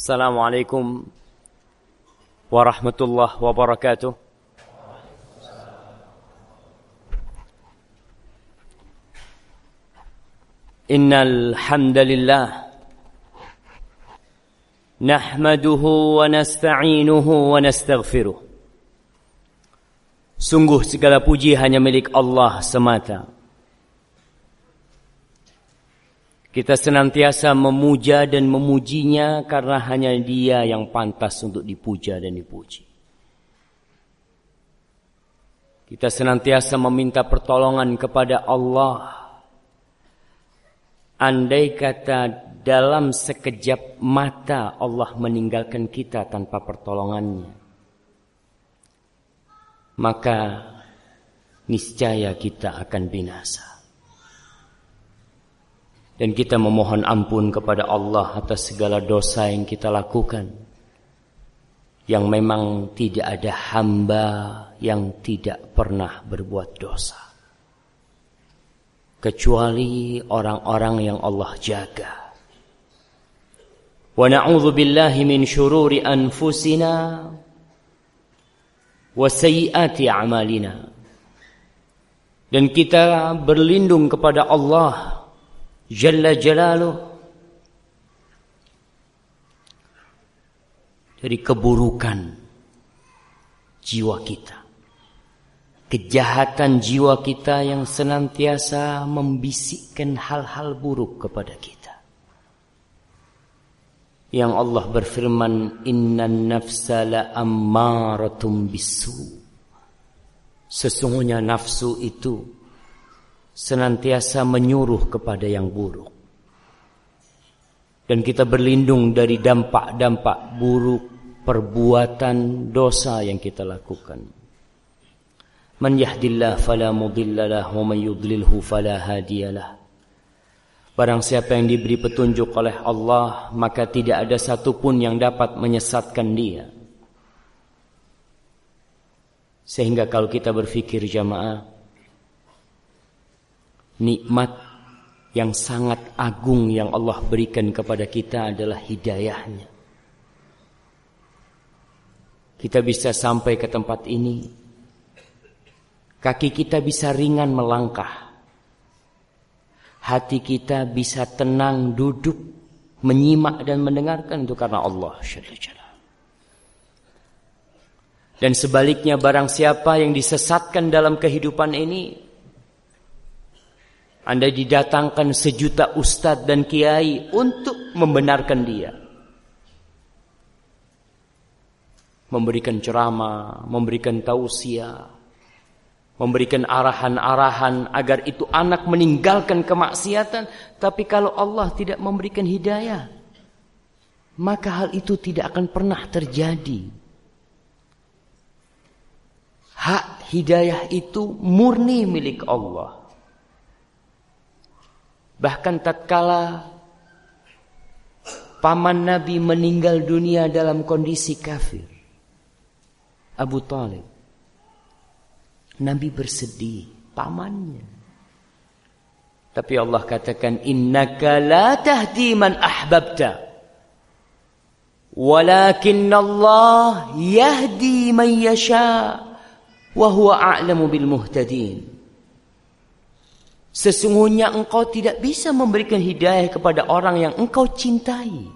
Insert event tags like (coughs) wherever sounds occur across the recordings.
السلام عليكم ورحمة الله وبركاته إن الحمد لله نحمده ونستعينه ونستغفره Sungguh segala puji hanya milik Allah semata. Kita senantiasa memuja dan memujinya karena hanya dia yang pantas untuk dipuja dan dipuji. Kita senantiasa meminta pertolongan kepada Allah. Andai kata dalam sekejap mata Allah meninggalkan kita tanpa pertolongannya maka niscaya kita akan binasa. Dan kita memohon ampun kepada Allah atas segala dosa yang kita lakukan. Yang memang tidak ada hamba yang tidak pernah berbuat dosa. Kecuali orang-orang yang Allah jaga. Wa na'udzu billahi min syururi anfusina wasayyiati a'malina dan kita berlindung kepada Allah jalla jalaluh. Dari keburukan jiwa kita. Kejahatan jiwa kita yang senantiasa membisikkan hal-hal buruk kepada kita. Yang Allah berfirman innan nafsa la ammaratum bisu. Sesungguhnya nafsu itu senantiasa menyuruh kepada yang buruk. Dan kita berlindung dari dampak-dampak buruk perbuatan dosa yang kita lakukan. Man yahdillah fala mudhillalah wa man yudlilhu fala hadiyalah Barang siapa yang diberi petunjuk oleh Allah Maka tidak ada satupun yang dapat menyesatkan dia. Sehingga kalau kita berfikir jamaah Nikmat yang sangat agung yang Allah berikan kepada kita adalah hidayahnya. Kita bisa sampai ke tempat ini. Kaki kita bisa ringan melangkah. Hati kita bisa tenang duduk menyimak dan mendengarkan itu karena Allah dan sebaliknya barang siapa yang disesatkan dalam kehidupan ini anda didatangkan sejuta ustadz dan kiai untuk membenarkan dia. Memberikan ceramah, memberikan tausiah, memberikan arahan-arahan agar itu anak meninggalkan kemaksiatan. Tapi kalau Allah tidak memberikan hidayah maka hal itu tidak akan pernah terjadi. Hak hidayah itu murni milik Allah bahkan tatkala paman Nabi meninggal dunia dalam kondisi kafir Abu Talib Nabi bersedih, pamannya. Tapi Allah katakan innaka la tahdi man ahbabta. Walakin Allah yahdi man yasha wa huwa a'lamu bil muhtadin. Sesungguhnya engkau tidak bisa memberikan hidayah kepada orang yang engkau cintai.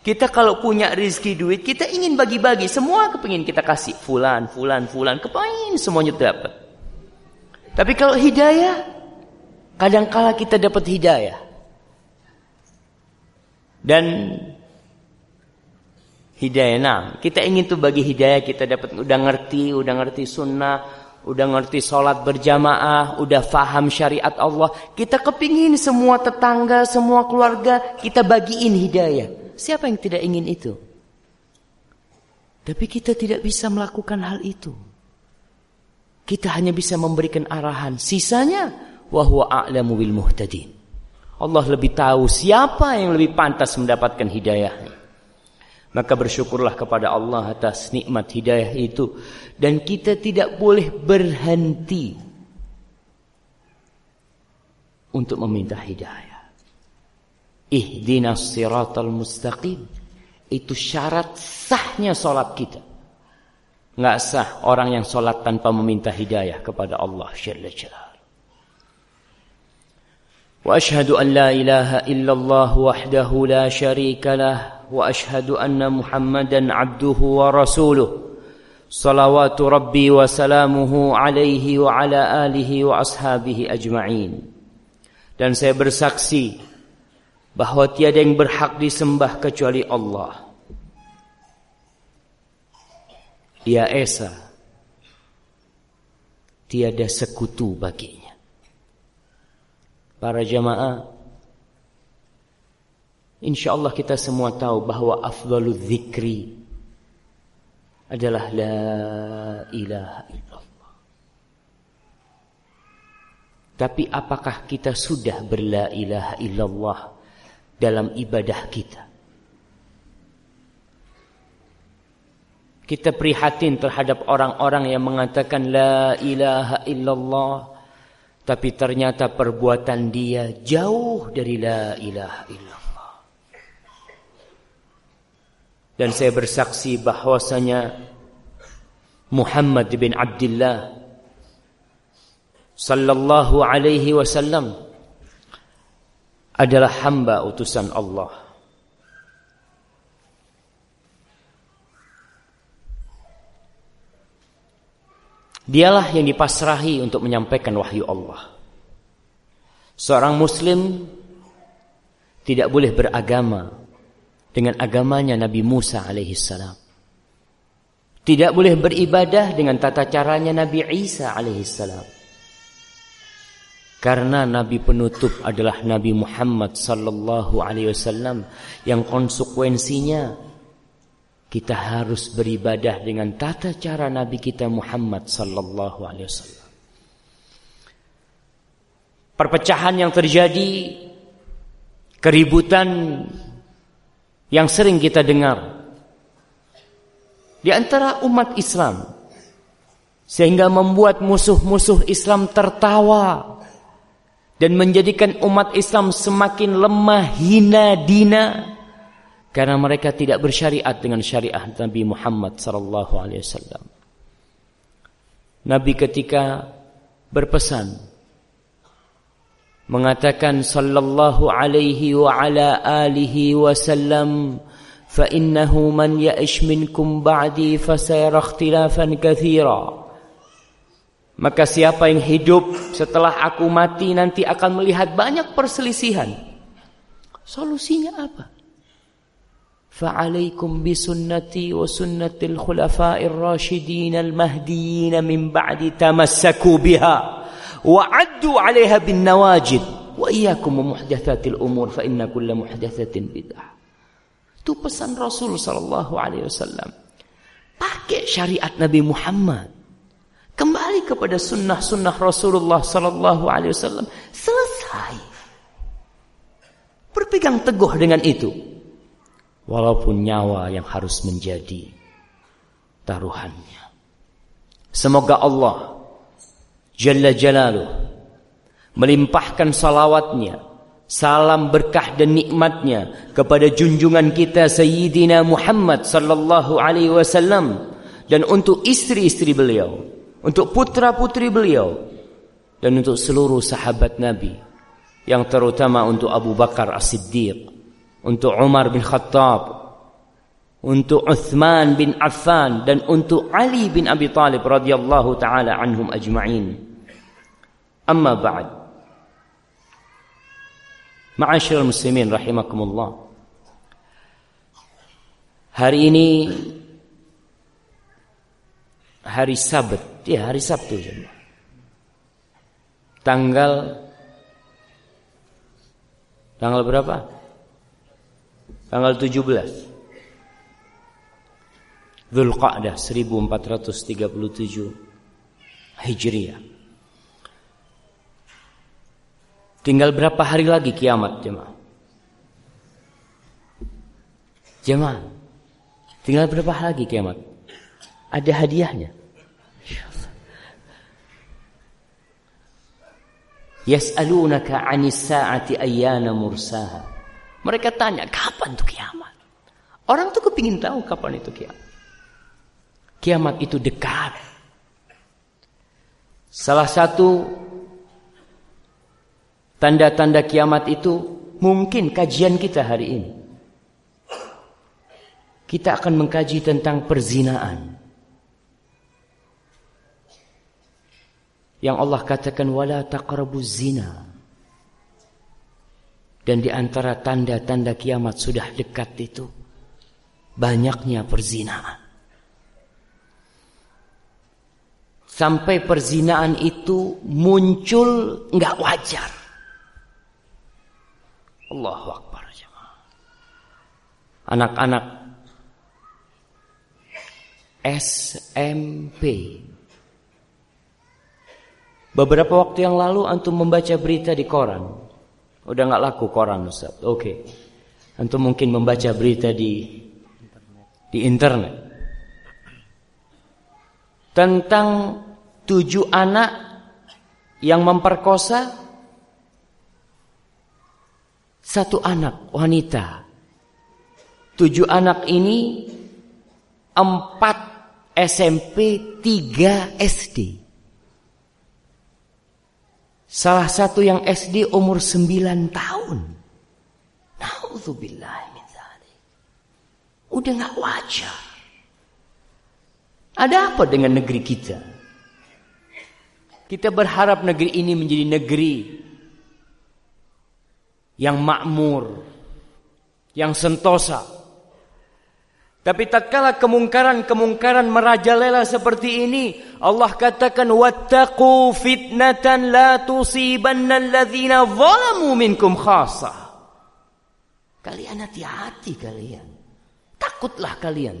Kita kalau punya rezeki duit, kita ingin bagi-bagi. Semua kepingin kita kasih. Fulan, fulan, fulan. Kepingin semuanya dapat. Tapi kalau hidayah, kadangkala kita dapat hidayah. Dan hidayah, nah, kita ingin tuh bagi hidayah, kita dapat udah ngerti, udah ngerti sunnah, udah ngerti sholat berjamaah, udah faham syariat Allah. Kita kepingin semua tetangga, semua keluarga, kita bagiin hidayah. Siapa yang tidak ingin itu? Tapi kita tidak bisa melakukan hal itu. Kita hanya bisa memberikan arahan. Sisanya wahwa a'lamu bil muhtadin. Allah lebih tahu siapa yang lebih pantas mendapatkan hidayahnya. Maka bersyukurlah kepada Allah atas nikmat hidayah itu dan kita tidak boleh berhenti untuk meminta hidayah. Ihdinas siratal mustaqim. Itu syarat sahnya sholat kita. Nggak sah orang yang sholat tanpa meminta hidayah kepada Allah Jalla. وأشهد أن لا إله إلا الله وحده لا شريك له وأشهد أن محمدا عبده ورسوله. صلوات ربي وسلامه عليه وعلى آله وأصحابه أجمعين. Dan saya bersaksi bahwa tiada yang berhak disembah kecuali Allah. Ya Esa tiada sekutu baginya para jamaah insyaallah kita semua tahu bahwa afdalul zikri adalah la ilaha illallah. Tapi apakah kita sudah berla ilaha illallah dalam ibadah kita? Kita prihatin terhadap orang-orang yang mengatakan la ilaha illallah tapi ternyata perbuatan dia jauh dari la ilaha illallah. Dan saya bersaksi bahwasanya Muhammad bin Abdullah sallallahu alaihi wasallam adalah hamba utusan Allah. Dialah yang dipasrahi untuk menyampaikan wahyu Allah. Seorang muslim tidak boleh beragama dengan agamanya Nabi Musa alaihissalam. Tidak boleh beribadah dengan tata caranya Nabi Isa alaihissalam. Karena Nabi penutup adalah Nabi Muhammad sallallahu alaihi wasallam yang konsekuensinya kita harus beribadah dengan tata cara Nabi kita Muhammad sallallahu alaihi wasallam. Perpecahan yang terjadi, keributan yang sering kita dengar di antara umat Islam sehingga membuat musuh-musuh Islam tertawa dan menjadikan umat Islam semakin lemah, hina, dina karena mereka tidak bersyariat dengan syariat Nabi Muhammad sallallahu alaihi wasallam. Nabi ketika berpesan mengatakan sallallahu alaihi wa ala alihi wasallam fa innahu man ya'ish minkum ba'di fasayara ikhtilafan katsira maka siapa yang hidup setelah aku mati nanti akan melihat banyak perselisihan. Solusinya apa فعليكم بسنتي وسنة الخلفاء الراشدين المهديين من بعد تمسكوا بها وعدوا عليها بالنواجد وإياكم ومحدثات الأمور فإن كل محدثة بدعة itu pesan Rasul Sallallahu Alaihi Wasallam pakai syariat Nabi Muhammad kembali kepada sunnah-sunnah Rasulullah Sallallahu Alaihi Wasallam selesai berpegang teguh dengan itu walaupun nyawa yang harus menjadi taruhannya. Semoga Allah Jalla Jalaluh melimpahkan salawatnya, salam berkah dan nikmatnya kepada junjungan kita Sayyidina Muhammad sallallahu alaihi wasallam dan untuk istri-istri beliau, untuk putra-putri beliau dan untuk seluruh sahabat Nabi yang terutama untuk Abu Bakar As-Siddiq untuk Umar bin Khattab, untuk Uthman bin Affan dan untuk Ali bin Abi Talib radhiyallahu taala anhum ajma'in. Amma ba'd. Ma'asyiral muslimin rahimakumullah. Hari ini hari Sabat, ya hari Sabtu Tanggal tanggal berapa? Tanggal 17 Zulqa'dah 1437 Hijriah Tinggal berapa hari lagi kiamat jemaah? Jemaah Tinggal berapa hari lagi kiamat? Ada hadiahnya Yas'alunaka 'anis sa'ati ayyana mursaha mereka tanya, kapan tuh kiamat? Orang tuh kepingin tahu kapan itu kiamat. Kiamat itu dekat. Salah satu tanda-tanda kiamat itu mungkin kajian kita hari ini. Kita akan mengkaji tentang perzinaan. Yang Allah katakan wala taqrabuz zina. Dan di antara tanda-tanda kiamat sudah dekat itu banyaknya perzinaan. Sampai perzinaan itu muncul nggak wajar. Allahu Akbar. Anak-anak SMP. Beberapa waktu yang lalu antum membaca berita di koran. Udah nggak laku koran Ustaz. Oke. Okay. Antum mungkin membaca berita di di internet tentang tujuh anak yang memperkosa satu anak wanita. Tujuh anak ini empat SMP, tiga SD. Salah satu yang SD umur sembilan tahun. Nauzubillah Udah nggak wajar. Ada apa dengan negeri kita? Kita berharap negeri ini menjadi negeri yang makmur, yang sentosa. Tapi tatkala kemungkaran-kemungkaran merajalela seperti ini, Allah katakan wattaqu fitnatan la tusibanna alladhina zalamu minkum khassa. Kalian hati-hati kalian. Takutlah kalian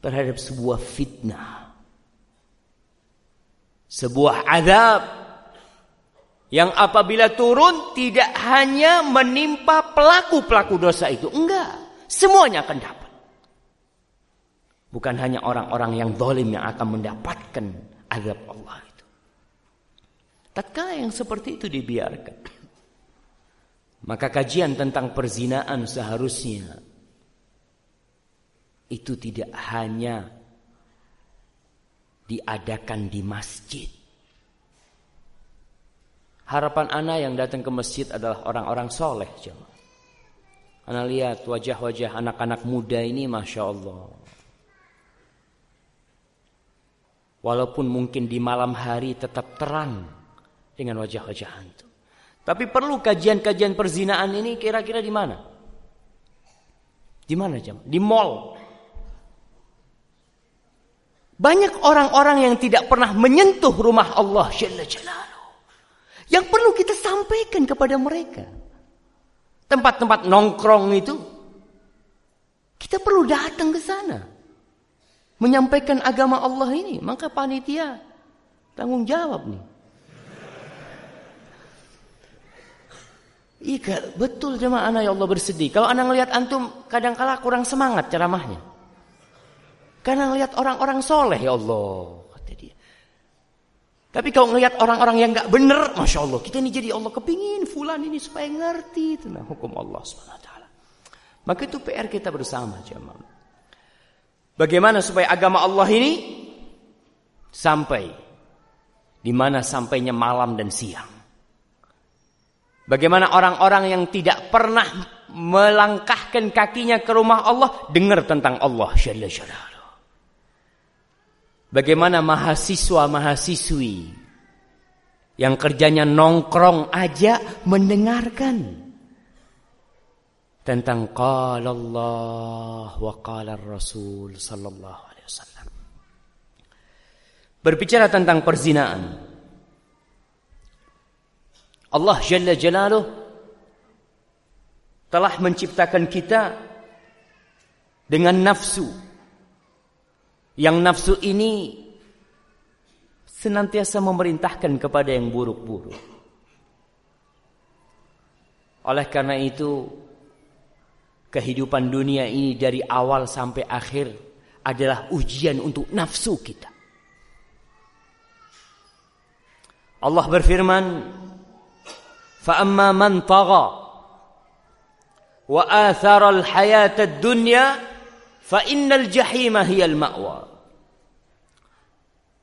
terhadap sebuah fitnah. Sebuah azab yang apabila turun tidak hanya menimpa pelaku-pelaku dosa itu. Enggak. Semuanya akan dapat. Bukan hanya orang-orang yang zalim yang akan mendapatkan azab Allah itu. Tatkala yang seperti itu dibiarkan. (clears throat) Maka kajian tentang perzinaan seharusnya itu tidak hanya diadakan di masjid. Harapan anak yang datang ke masjid adalah orang-orang soleh. Anak lihat wajah-wajah anak-anak muda ini Masya Allah. Walaupun mungkin di malam hari tetap terang dengan wajah-wajah hantu. Tapi perlu kajian-kajian perzinaan ini kira-kira di mana? Di mana jam? Di mall. Banyak orang-orang yang tidak pernah menyentuh rumah Allah Yang perlu kita sampaikan kepada mereka. Tempat-tempat nongkrong itu. Kita perlu datang ke sana. Menyampaikan agama Allah ini. Maka panitia tanggung jawab nih. Iya betul jemaah anak ya Allah bersedih. Kalau anak ngelihat antum kadang-kala kurang semangat ceramahnya. Karena ngelihat orang-orang soleh ya Allah. Kata dia. Tapi kalau ngelihat orang-orang yang nggak benar, masya Allah, kita ini jadi Allah kepingin fulan ini supaya ngerti tentang hukum Allah swt. Maka itu PR kita bersama jemaah. Bagaimana supaya agama Allah ini sampai? Di mana sampainya malam dan siang. Bagaimana orang-orang yang tidak pernah melangkahkan kakinya ke rumah Allah dengar tentang Allah Jalla Bagaimana mahasiswa-mahasiswi yang kerjanya nongkrong aja mendengarkan tentang qala Allah wa qala Rasul sallallahu alaihi wasallam. Berbicara tentang perzinaan. Allah Jalla Jalaluh telah menciptakan kita dengan nafsu yang nafsu ini senantiasa memerintahkan kepada yang buruk-buruk. Oleh karena itu, kehidupan dunia ini dari awal sampai akhir adalah ujian untuk nafsu kita. Allah berfirman, "Fa'amma man tagha wa athara al-hayata ad-dunya Fa innal jahima hiyal ma'wa.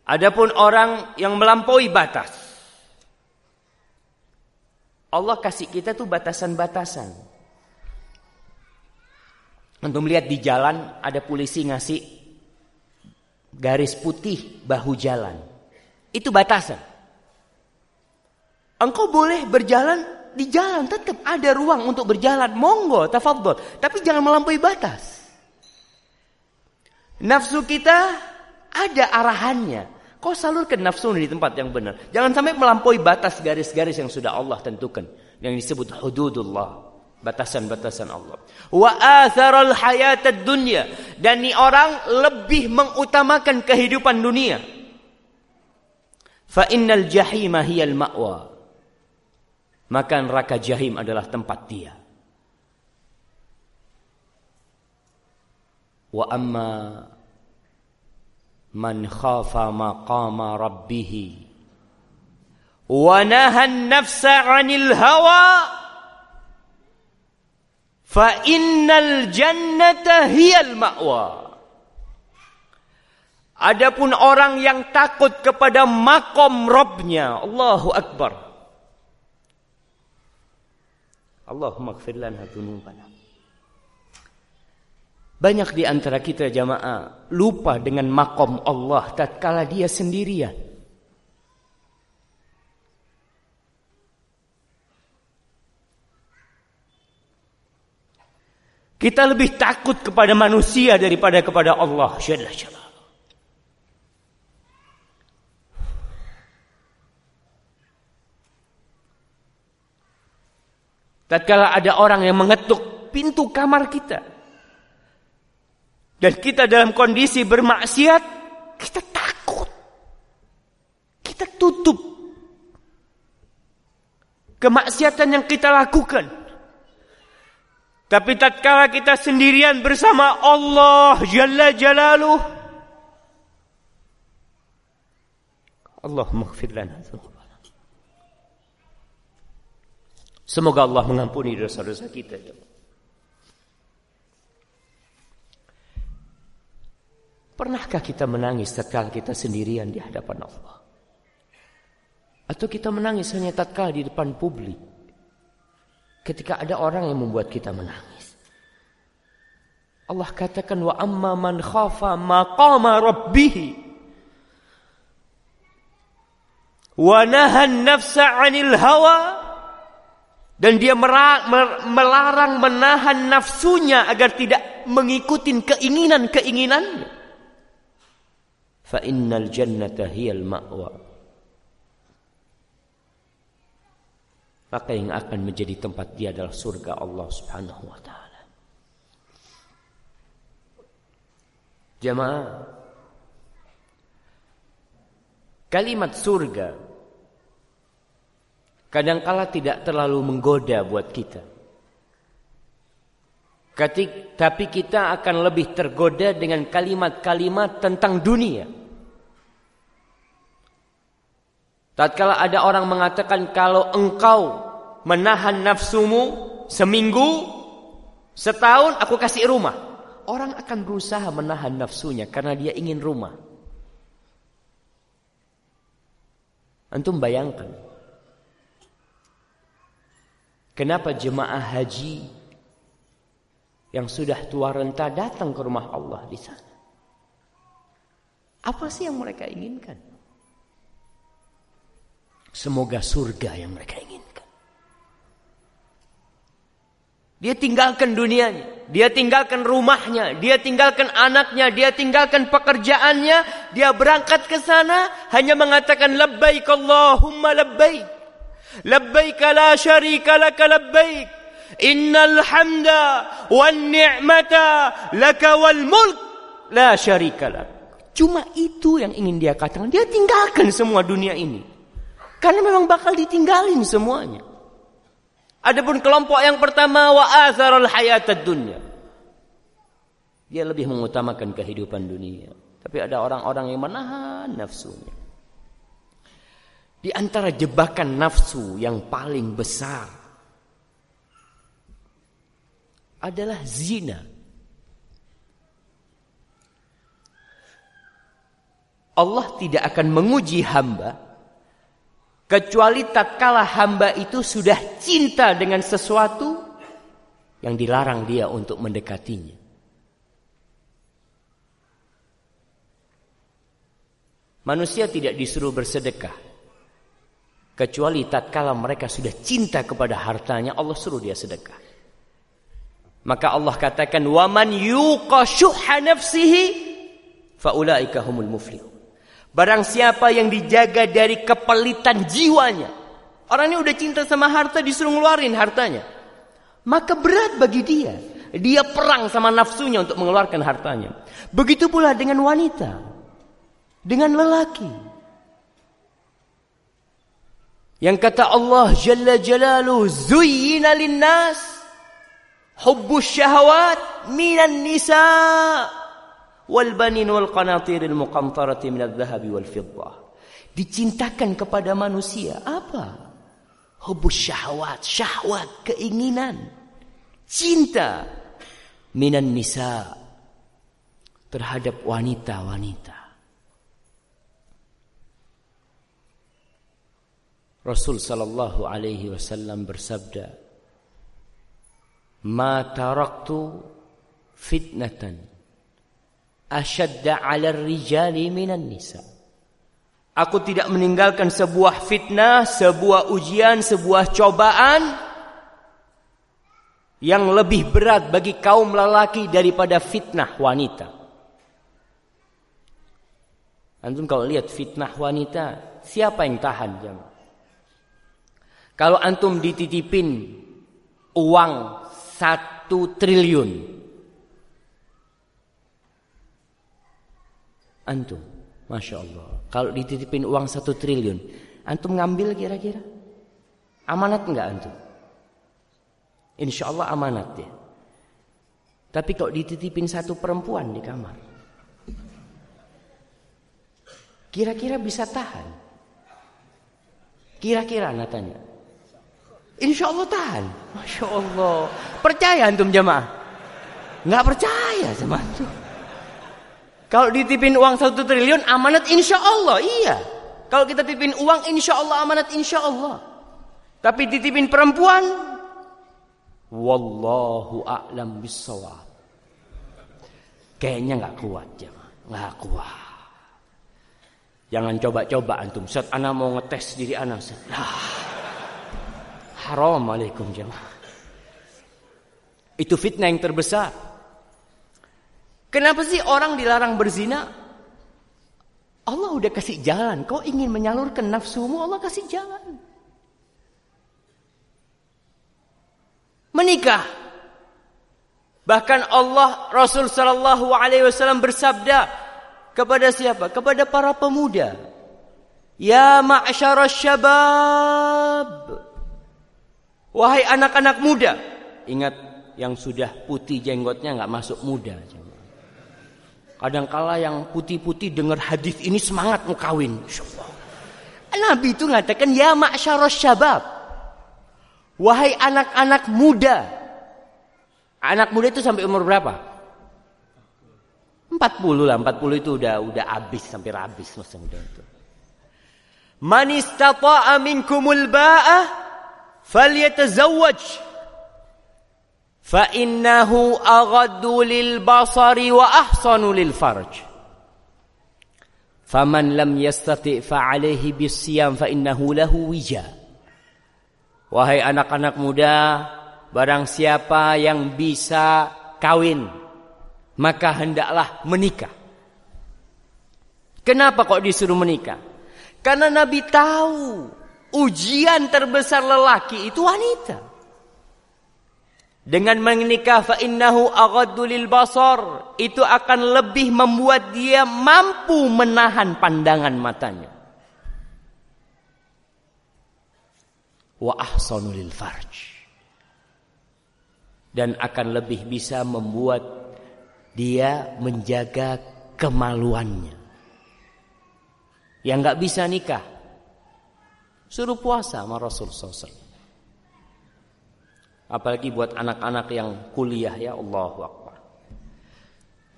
Adapun orang yang melampaui batas. Allah kasih kita tuh batasan-batasan. Untuk melihat di jalan ada polisi ngasih garis putih bahu jalan. Itu batasan. Engkau boleh berjalan di jalan tetap ada ruang untuk berjalan. Monggo, tafadhol. Tapi jangan melampaui batas. Nafsu kita ada arahannya. Kau salurkan nafsu di tempat yang benar. Jangan sampai melampaui batas garis-garis yang sudah Allah tentukan. Yang disebut hududullah. Batasan-batasan Allah. Wa atharal hayatad dunya. Dan ini orang lebih mengutamakan kehidupan dunia. Fa innal jahima hiyal ma'wa maka neraka jahim adalah tempat dia. Wa amma man khafa maqama rabbih wa nahan nafsa 'anil hawa fa innal jannata hiyal ma'wa. Adapun orang yang takut kepada makom Robnya, Allahu Akbar. Allahumma gfir lana dzunubana. Banyak di antara kita jamaah lupa dengan makom Allah tatkala dia sendirian. Kita lebih takut kepada manusia daripada kepada Allah. Tatkala ada orang yang mengetuk pintu kamar kita. Dan kita dalam kondisi bermaksiat, kita takut. Kita tutup kemaksiatan yang kita lakukan. Tapi tatkala kita sendirian bersama Allah Jalla Jalaluh, Allah maghfir lana Semoga Allah mengampuni dosa-dosa kita. Pernahkah kita menangis tatkala kita sendirian di hadapan Allah? Atau kita menangis hanya tatkala di depan publik? Ketika ada orang yang membuat kita menangis. Allah katakan wa amma man khafa maqama rabbih wa nahan nafsa 'anil hawa dan dia melarang menahan nafsunya agar tidak mengikuti keinginan-keinginannya. Fa innal jannata hiyal ma'wa. Maka yang akan menjadi tempat dia adalah surga Allah Subhanahu wa taala. Jemaah Kalimat surga kadangkala tidak terlalu menggoda buat kita. Tapi kita akan lebih tergoda dengan kalimat-kalimat tentang dunia. Tatkala ada orang mengatakan kalau engkau menahan nafsumu seminggu, setahun aku kasih rumah. Orang akan berusaha menahan nafsunya karena dia ingin rumah. Antum bayangkan Kenapa jemaah haji yang sudah tua renta datang ke rumah Allah di sana? Apa sih yang mereka inginkan? Semoga surga yang mereka inginkan. Dia tinggalkan dunianya, dia tinggalkan rumahnya, dia tinggalkan anaknya, dia tinggalkan pekerjaannya, dia berangkat ke sana hanya mengatakan labbaik Allahumma labbaik. Labbaik la syarika lak labbaik. Innal hamda wan ni'mata laka wal mulk la syarika lak. Cuma itu yang ingin dia katakan. Dia tinggalkan semua dunia ini. Karena memang bakal ditinggalin semuanya. Adapun kelompok yang pertama wa azharul hayatad dunya. Dia lebih mengutamakan kehidupan dunia. Tapi ada orang-orang yang menahan nafsunya. Di antara jebakan nafsu yang paling besar adalah zina. Allah tidak akan menguji hamba kecuali tatkala hamba itu sudah cinta dengan sesuatu yang dilarang dia untuk mendekatinya. Manusia tidak disuruh bersedekah kecuali tatkala mereka sudah cinta kepada hartanya Allah suruh dia sedekah. Maka Allah katakan waman yuqa nafsihi faulaika humul muflihun. Barang siapa yang dijaga dari kepelitan jiwanya. Orang ini udah cinta sama harta disuruh ngeluarin hartanya. Maka berat bagi dia. Dia perang sama nafsunya untuk mengeluarkan hartanya. Begitu pula dengan wanita. Dengan lelaki. Yang kata Allah Jalla Jalalu Zuyyina linnas Hubbus syahwat Minan nisa' والبنين والقناطير المقنطرة من الذهب والفضة dicintakan kepada manusia apa hubus syahwat syahwat keinginan cinta minan nisa terhadap wanita-wanita Rasul sallallahu alaihi wasallam bersabda Ma taraktu fitnatan asyadda 'ala rijali minan nisa. Aku tidak meninggalkan sebuah fitnah, sebuah ujian, sebuah cobaan yang lebih berat bagi kaum lelaki daripada fitnah wanita. Antum kalau lihat fitnah wanita, siapa yang tahan jemaah? Kalau antum dititipin uang satu triliun, Antum. Masya Allah. Kalau dititipin uang satu triliun. Antum ngambil kira-kira? Amanat enggak antum? Insya Allah amanat ya. Tapi kalau dititipin satu perempuan di kamar. Kira-kira bisa tahan? Kira-kira anak tanya. Insya Allah tahan. Masya Allah. Percaya antum jamaah? Nggak percaya sama antum. Kalau ditipin uang satu triliun amanat insya Allah iya. Kalau kita tipin uang insya Allah amanat insya Allah. Tapi ditipin perempuan, wallahu a'lam bisawab. Kayaknya nggak kuat ya, nggak kuat. Jangan coba-coba antum. Saat anak mau ngetes diri anak, set. Ah, haram alaikum jemaah. Itu fitnah yang terbesar. Kenapa sih orang dilarang berzina? Allah udah kasih jalan. Kau ingin menyalurkan nafsumu, Allah kasih jalan. Menikah. Bahkan Allah Rasul Shallallahu Alaihi Wasallam bersabda kepada siapa? Kepada para pemuda. Ya ma'asyara syabab. Wahai anak-anak muda. Ingat yang sudah putih jenggotnya nggak masuk muda. Kadangkala yang putih-putih dengar hadis ini semangat mau kawin. Nabi itu mengatakan ya ma'syaros syabab. Wahai anak-anak muda. Anak muda itu sampai umur berapa? 40 lah, 40 itu udah udah habis sampai habis masa muda itu. Man istata'a minkumul ba'ah falyatazawwaj fa innahu aghaddu lil basari wa ahsanu lil farj faman lam yastati fa wahai anak-anak muda barang siapa yang bisa kawin maka hendaklah menikah. Kenapa kok disuruh menikah? Karena nabi tahu ujian terbesar lelaki itu wanita. Dengan menikah fa innahu aghaddu lil basar, itu akan lebih membuat dia mampu menahan pandangan matanya. Wa ahsanu lil farj. Dan akan lebih bisa membuat dia menjaga kemaluannya. Yang nggak bisa nikah, suruh puasa sama Rasul SAW. Apalagi buat anak-anak yang kuliah ya Allah Akbar.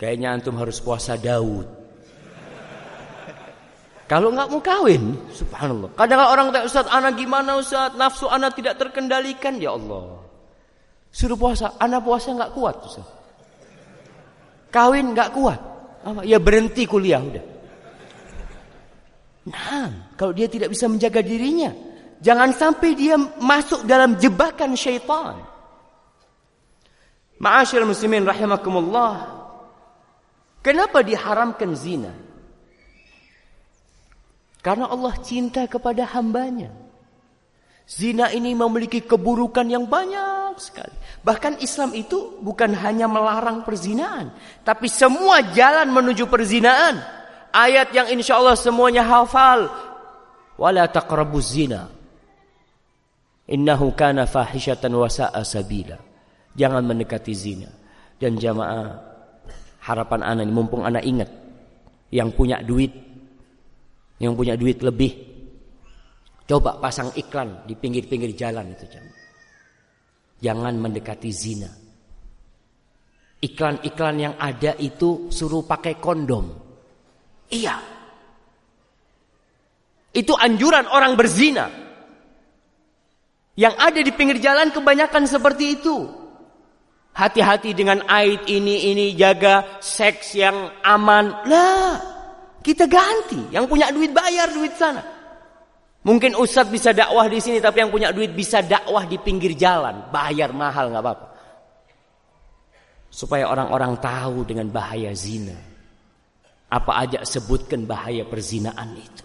Kayaknya antum harus puasa Daud. Kalau nggak mau kawin, subhanallah. Kadang orang tanya Ustaz, anak gimana Ustaz? Nafsu anak tidak terkendalikan ya Allah. Suruh puasa, anak puasa nggak kuat Ustaz. Kawin nggak kuat. Ya berhenti kuliah udah. Nah, kalau dia tidak bisa menjaga dirinya, jangan sampai dia masuk dalam jebakan syaitan. Ma'asyiral muslimin rahimakumullah. Kenapa diharamkan zina? Karena Allah cinta kepada hambanya. Zina ini memiliki keburukan yang banyak sekali. Bahkan Islam itu bukan hanya melarang perzinaan. Tapi semua jalan menuju perzinaan. Ayat yang insya Allah semuanya hafal. Wala taqrabu zina. Innahu kana fahishatan wa sa'a sabila. Jangan mendekati zina. Dan jamaah harapan anak ini mumpung anak ingat yang punya duit yang punya duit lebih coba pasang iklan di pinggir-pinggir jalan itu jamaah. Jangan mendekati zina. Iklan-iklan yang ada itu suruh pakai kondom. Iya. Itu anjuran orang berzina. Yang ada di pinggir jalan kebanyakan seperti itu. Hati-hati dengan aid ini, ini jaga seks yang aman. Lah, kita ganti. Yang punya duit bayar duit sana. Mungkin ustadz bisa dakwah di sini, tapi yang punya duit bisa dakwah di pinggir jalan. Bayar mahal nggak apa-apa. Supaya orang-orang tahu dengan bahaya zina. Apa aja sebutkan bahaya perzinaan itu.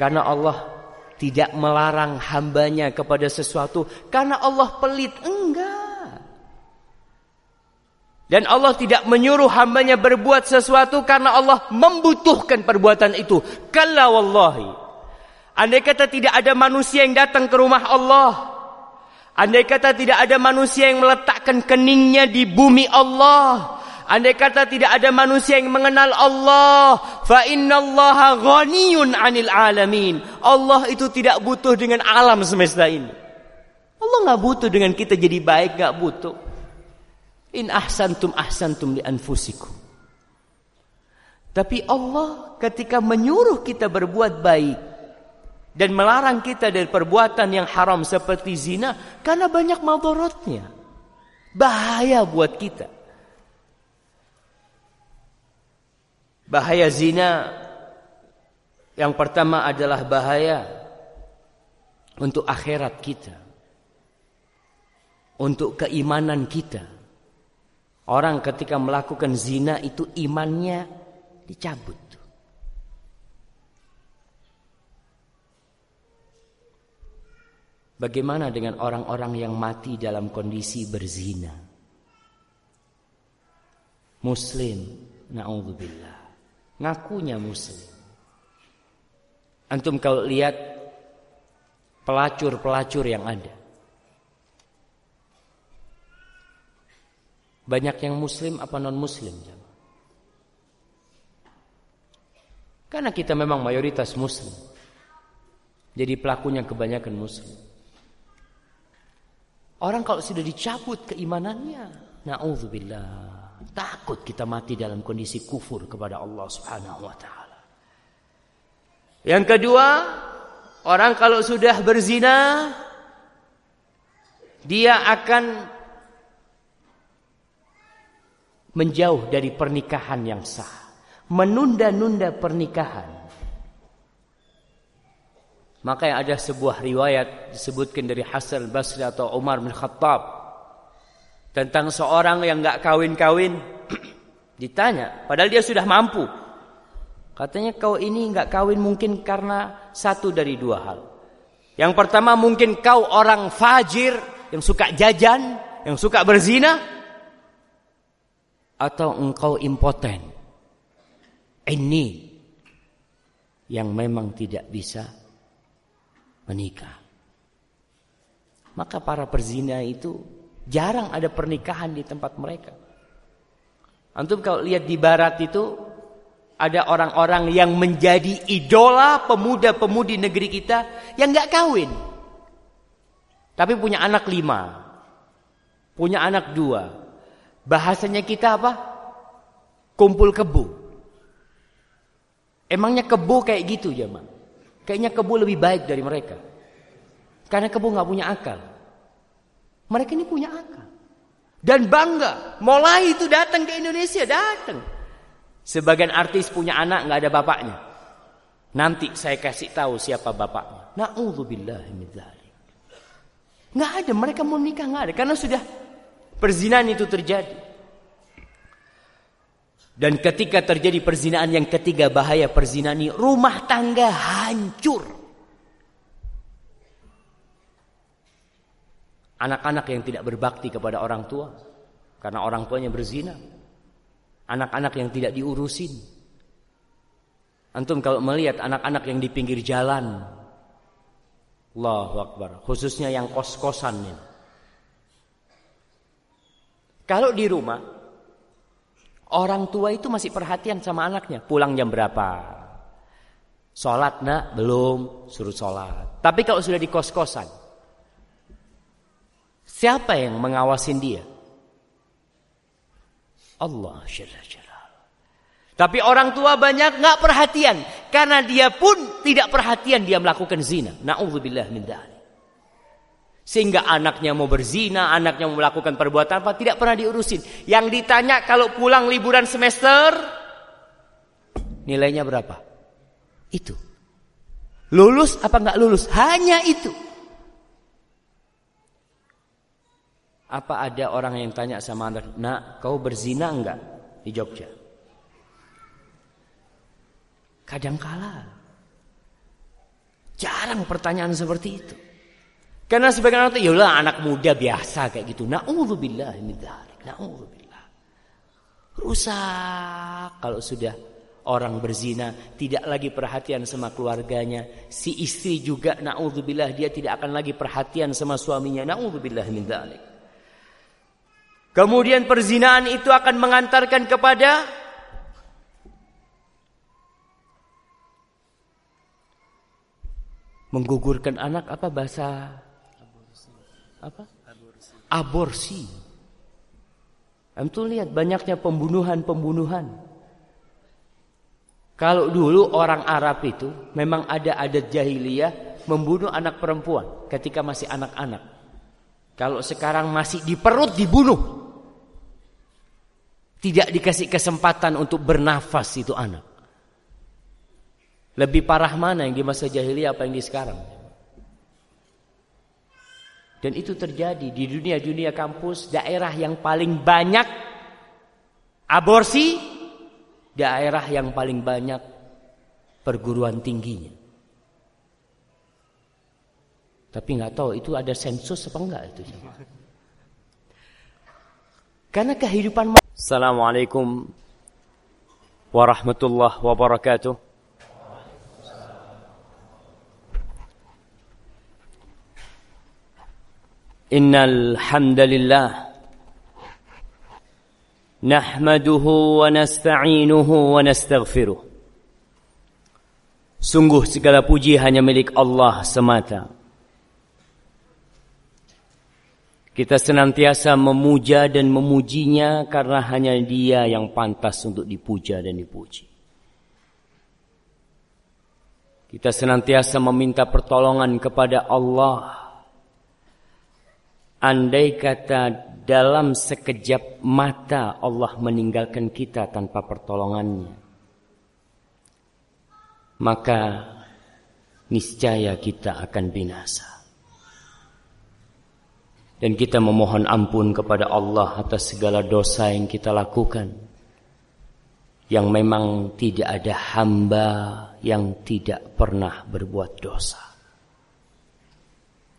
Karena Allah tidak melarang hambanya kepada sesuatu karena Allah pelit. Enggak. Dan Allah tidak menyuruh hambanya berbuat sesuatu karena Allah membutuhkan perbuatan itu. Kalla wallahi. Andai kata tidak ada manusia yang datang ke rumah Allah. Andai kata tidak ada manusia yang meletakkan keningnya di bumi Allah. Andai kata tidak ada manusia yang mengenal Allah, fa innallaha ghaniyun 'anil alamin. Allah itu tidak butuh dengan alam semesta ini. Allah nggak butuh dengan kita jadi baik, nggak butuh. In ahsantum ahsantum li anfusikum. Tapi Allah ketika menyuruh kita berbuat baik dan melarang kita dari perbuatan yang haram seperti zina karena banyak madaratnya. Bahaya buat kita. Bahaya zina yang pertama adalah bahaya untuk akhirat kita. Untuk keimanan kita. Orang ketika melakukan zina itu imannya dicabut. Bagaimana dengan orang-orang yang mati dalam kondisi berzina? Muslim, naudzubillah ngakunya muslim. Antum kalau lihat pelacur-pelacur yang ada. Banyak yang muslim apa non muslim? Karena kita memang mayoritas muslim. Jadi pelakunya kebanyakan muslim. Orang kalau sudah dicabut keimanannya, naudzubillah Takut kita mati dalam kondisi kufur kepada Allah Subhanahu wa taala. Yang kedua, orang kalau sudah berzina dia akan menjauh dari pernikahan yang sah, menunda-nunda pernikahan. Maka ada sebuah riwayat disebutkan dari Hasan Basri atau Umar bin Khattab tentang seorang yang nggak kawin-kawin. (clears throat) Ditanya padahal dia sudah mampu. Katanya kau ini nggak kawin mungkin karena satu dari dua hal. Yang pertama mungkin kau orang fajir yang suka jajan yang suka berzina atau engkau impoten. Ini yang memang tidak bisa menikah. Maka para perzina itu Jarang ada pernikahan di tempat mereka. Antum kalau lihat di barat itu ada orang-orang yang menjadi idola pemuda-pemudi negeri kita yang nggak kawin. Tapi punya anak lima. Punya anak dua. Bahasanya kita apa? Kumpul kebu. Emangnya kebo kayak gitu ya? Kayaknya kebo lebih baik dari mereka. Karena kebo nggak punya akal. Mereka ini punya akal. Dan bangga. Mulai itu datang ke Indonesia, datang. Sebagian artis punya anak nggak ada bapaknya. Nanti saya kasih tahu siapa bapaknya. Na'udzubillah min Nggak ada, mereka mau nikah nggak ada. Karena sudah perzinahan itu terjadi. Dan ketika terjadi perzinaan yang ketiga bahaya perzinahan ini rumah tangga hancur. Anak-anak yang tidak berbakti kepada orang tua karena orang tuanya berzina. Anak-anak yang tidak diurusin. Antum kalau melihat anak-anak yang di pinggir jalan. Allahu Akbar. Khususnya yang kos-kosan. Kalau di rumah Orang tua itu masih perhatian sama anaknya. Pulang jam berapa? Sholat nak? Belum. Suruh sholat. Tapi kalau sudah di kos-kosan. Siapa yang mengawasin dia? Allah Tapi orang tua banyak nggak perhatian. Karena dia pun tidak perhatian dia melakukan zina. Na'udzubillah min. Sehingga anaknya mau berzina, anaknya mau melakukan perbuatan apa, tidak pernah diurusin. Yang ditanya kalau pulang liburan semester, nilainya berapa? Itu. Lulus apa enggak lulus? Hanya itu. Apa ada orang yang tanya sama anak, nak kau berzina enggak di Jogja? Kadangkala jarang pertanyaan seperti itu. Karena sebagian orang itu, ya anak muda biasa kayak gitu. Na'udzubillah. Na'udzubillah. Rusak kalau sudah orang berzina, tidak lagi perhatian sama keluarganya. Si istri juga na'udzubillah dia tidak akan lagi perhatian sama suaminya. Na'udzubillah min dzalik. Kemudian perzinahan itu akan mengantarkan kepada menggugurkan anak apa bahasa apa? Aborsi. Aborsi. Antum lihat banyaknya pembunuhan-pembunuhan. Kalau dulu orang Arab itu memang ada adat jahiliyah membunuh anak perempuan ketika masih anak-anak. Kalau sekarang masih di perut dibunuh. Tidak dikasih kesempatan untuk bernafas itu anak. Lebih parah mana yang di masa jahiliyah apa yang di sekarang? Dan itu terjadi di dunia-dunia kampus, daerah yang paling banyak aborsi, daerah yang paling banyak perguruan tingginya. Tapi nggak tahu itu ada sensus apa enggak itu. Karena kehidupan السلام عليكم ورحمة الله وبركاته. إن الحمد لله نحمده ونستعينه ونستغفره. Sungguh segala بوجيها hanya milik Allah semata. Kita senantiasa memuja dan memujinya karena hanya dia yang pantas untuk dipuja dan dipuji. Kita senantiasa meminta pertolongan kepada Allah Andai kata dalam sekejap mata Allah meninggalkan kita tanpa pertolongannya. Maka niscaya kita akan binasa. Dan kita memohon ampun kepada Allah atas segala dosa yang kita lakukan. Yang memang tidak ada hamba yang tidak pernah berbuat dosa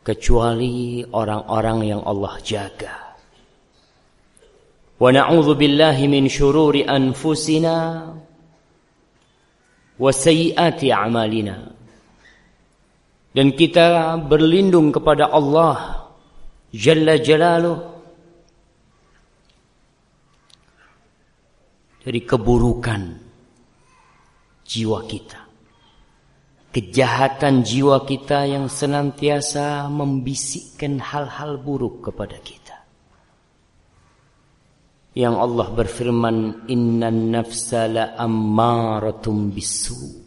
kecuali orang-orang yang Allah jaga. Wa na'udzu billahi min syururi anfusina wa sayyiati a'malina. Dan kita berlindung kepada Allah Jalla Jalaluh dari keburukan jiwa kita kejahatan jiwa kita yang senantiasa membisikkan hal-hal buruk kepada kita. Yang Allah berfirman, Inna nafsa la ammaratum bisu.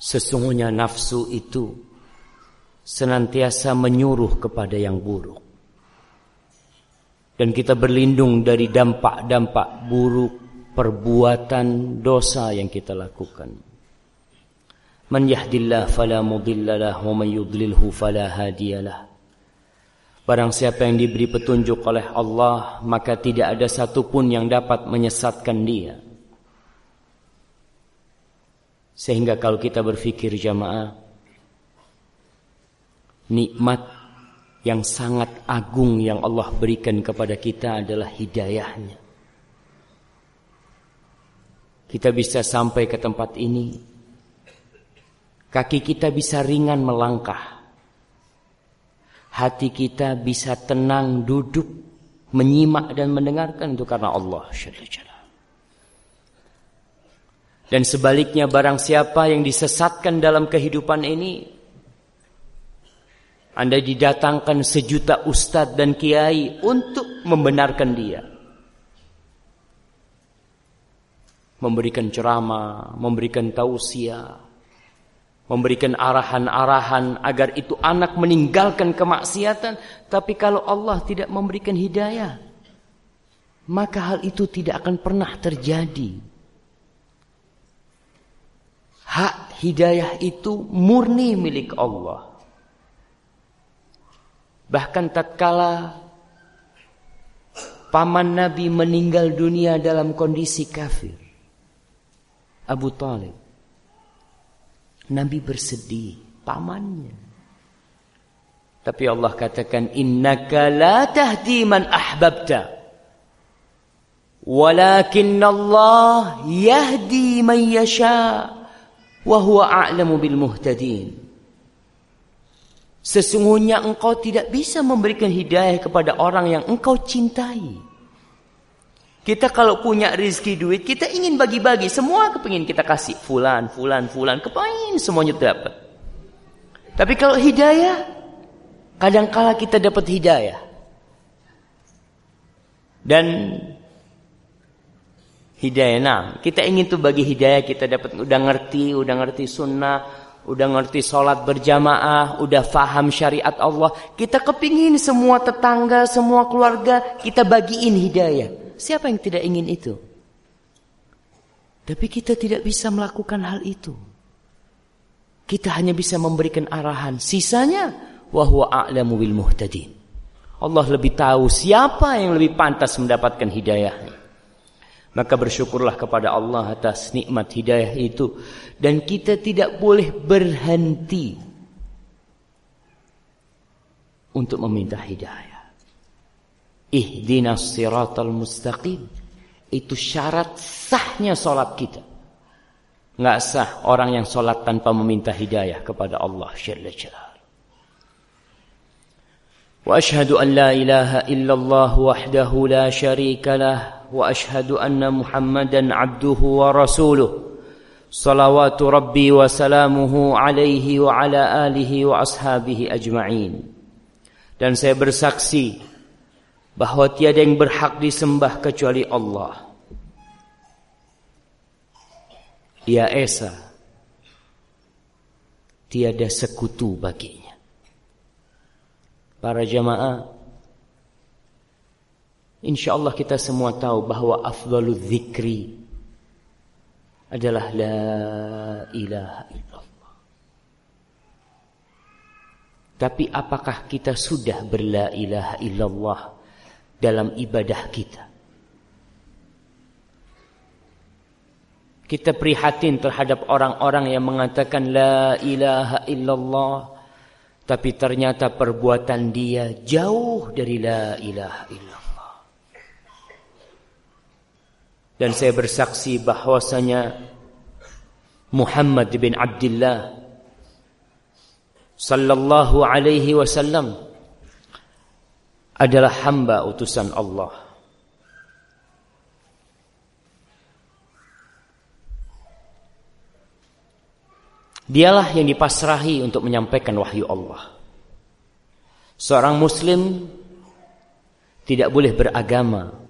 Sesungguhnya nafsu itu senantiasa menyuruh kepada yang buruk. Dan kita berlindung dari dampak-dampak buruk perbuatan dosa yang kita lakukan. Man yahdillah fala mudhillalah wa man yudlilhu fala hadiyalah. Barang siapa yang diberi petunjuk oleh Allah, maka tidak ada satupun yang dapat menyesatkan dia. Sehingga kalau kita berfikir jamaah, nikmat yang sangat agung yang Allah berikan kepada kita adalah hidayahnya. Kita bisa sampai ke tempat ini, kaki kita bisa ringan melangkah. Hati kita bisa tenang duduk menyimak dan mendengarkan itu karena Allah dan sebaliknya barang siapa yang disesatkan dalam kehidupan ini anda didatangkan sejuta ustadz dan kiai untuk membenarkan dia. Memberikan ceramah, memberikan tausiah, memberikan arahan-arahan agar itu anak meninggalkan kemaksiatan. Tapi kalau Allah tidak memberikan hidayah maka hal itu tidak akan pernah terjadi. Hak hidayah itu murni milik Allah bahkan tatkala paman Nabi meninggal dunia dalam kondisi kafir Abu Talib Nabi bersedih, pamannya. Tapi Allah katakan innaka la tahdi man ahbabta. Walakin Allah yahdi man yasha wa huwa a'lamu bil muhtadin. Sesungguhnya engkau tidak bisa memberikan hidayah kepada orang yang engkau cintai. Kita kalau punya rezeki duit, kita ingin bagi-bagi. Semua kepingin kita kasih. Fulan, fulan, fulan. Kepingin semuanya dapat. Tapi kalau hidayah, kadangkala kita dapat hidayah. Dan hidayah, nah kita ingin tuh bagi hidayah kita dapat udah ngerti, udah ngerti sunnah, udah ngerti sholat berjamaah, udah faham syariat Allah. Kita kepingin semua tetangga, semua keluarga kita bagiin hidayah. Siapa yang tidak ingin itu? Tapi kita tidak bisa melakukan hal itu. Kita hanya bisa memberikan arahan. Sisanya wahwa a'lamu bil muhtadin. Allah lebih tahu siapa yang lebih pantas mendapatkan hidayahnya. Maka bersyukurlah kepada Allah atas nikmat hidayah itu dan kita tidak boleh berhenti untuk meminta hidayah. Ihdinas siratal mustaqim itu syarat sahnya solat kita. Nggak sah orang yang solat tanpa meminta hidayah kepada Allah Wa ashhadu an la ilaha illallah wahdahu la syarika lah واشهد ان محمدا عبده ورسوله صلوات ربي وسلامه عليه وعلى اله واصحابه اجمعين dan saya bersaksi bahwa tiada yang berhak disembah kecuali Allah. Ya Esa, tiada sekutu baginya. Para jamaah, insya Allah kita semua tahu bahwa afdalu zikri adalah la ilaha illallah. Tapi apakah kita sudah berla ilaha illallah dalam ibadah kita. Kita prihatin terhadap orang-orang yang mengatakan la ilaha illallah tapi ternyata perbuatan dia jauh dari la ilaha illallah. Dan saya bersaksi bahwasanya Muhammad bin Abdullah sallallahu alaihi wasallam adalah hamba utusan Allah. Dialah yang dipasrahi untuk menyampaikan wahyu Allah. Seorang muslim tidak boleh beragama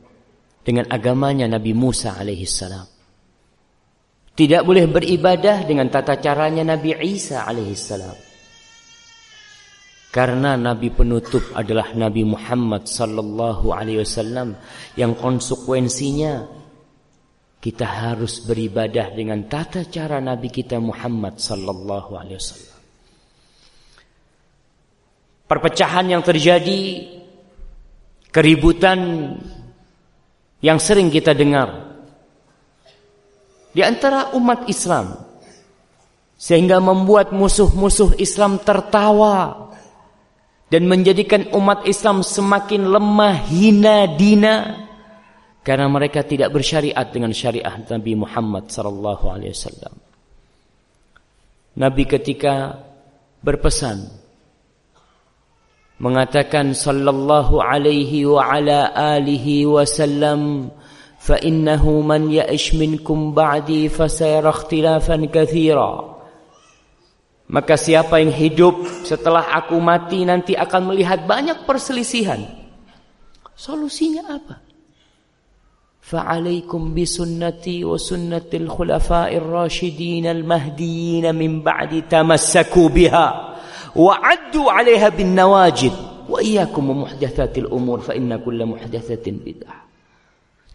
dengan agamanya Nabi Musa alaihissalam. Tidak boleh beribadah dengan tata caranya Nabi Isa alaihissalam. Karena Nabi penutup adalah Nabi Muhammad sallallahu alaihi wasallam yang konsekuensinya kita harus beribadah dengan tata cara Nabi kita Muhammad sallallahu alaihi wasallam. Perpecahan yang terjadi, keributan yang sering kita dengar di antara umat Islam sehingga membuat musuh-musuh Islam tertawa dan menjadikan umat Islam semakin lemah hina dina karena mereka tidak bersyariat dengan syariat Nabi Muhammad sallallahu alaihi wasallam. Nabi ketika berpesan mengatakan sallallahu alaihi wa ala alihi wasallam fa man ya'ish minkum ba'di fasayara ikhtilafan maka siapa yang hidup setelah aku mati nanti akan melihat banyak perselisihan. Solusinya apa? Fa'alaikum bisunnati wa sunnatil khulafa'ir rasyidin al min ba'di وعدوا عليها بالنواجد وإياكم ومحدثات الأمور فإن كل محدثة بدعة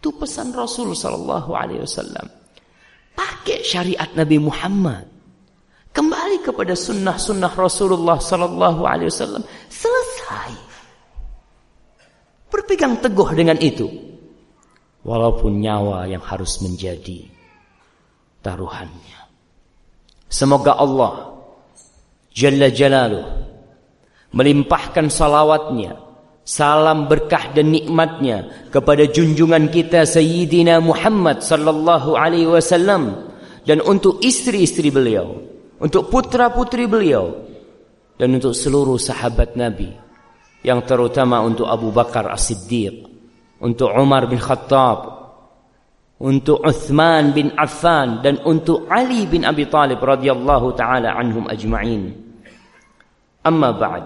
Itu pesan Rasul Sallallahu Alaihi Wasallam. Pakai syariat Nabi Muhammad. Kembali kepada sunnah-sunnah Rasulullah Sallallahu Alaihi Wasallam. Selesai. Berpegang teguh dengan itu. Walaupun nyawa yang harus menjadi taruhannya. Semoga Allah Jalla Jalaluh melimpahkan salawatnya Salam berkah dan nikmatnya kepada junjungan kita Sayyidina Muhammad sallallahu alaihi wasallam dan untuk istri-istri beliau, untuk putra-putri beliau dan untuk seluruh sahabat Nabi yang terutama untuk Abu Bakar As-Siddiq, untuk Umar bin Khattab, untuk Uthman bin Affan dan untuk Ali bin Abi Talib radhiyallahu taala anhum ajma'in. Amma ba'd.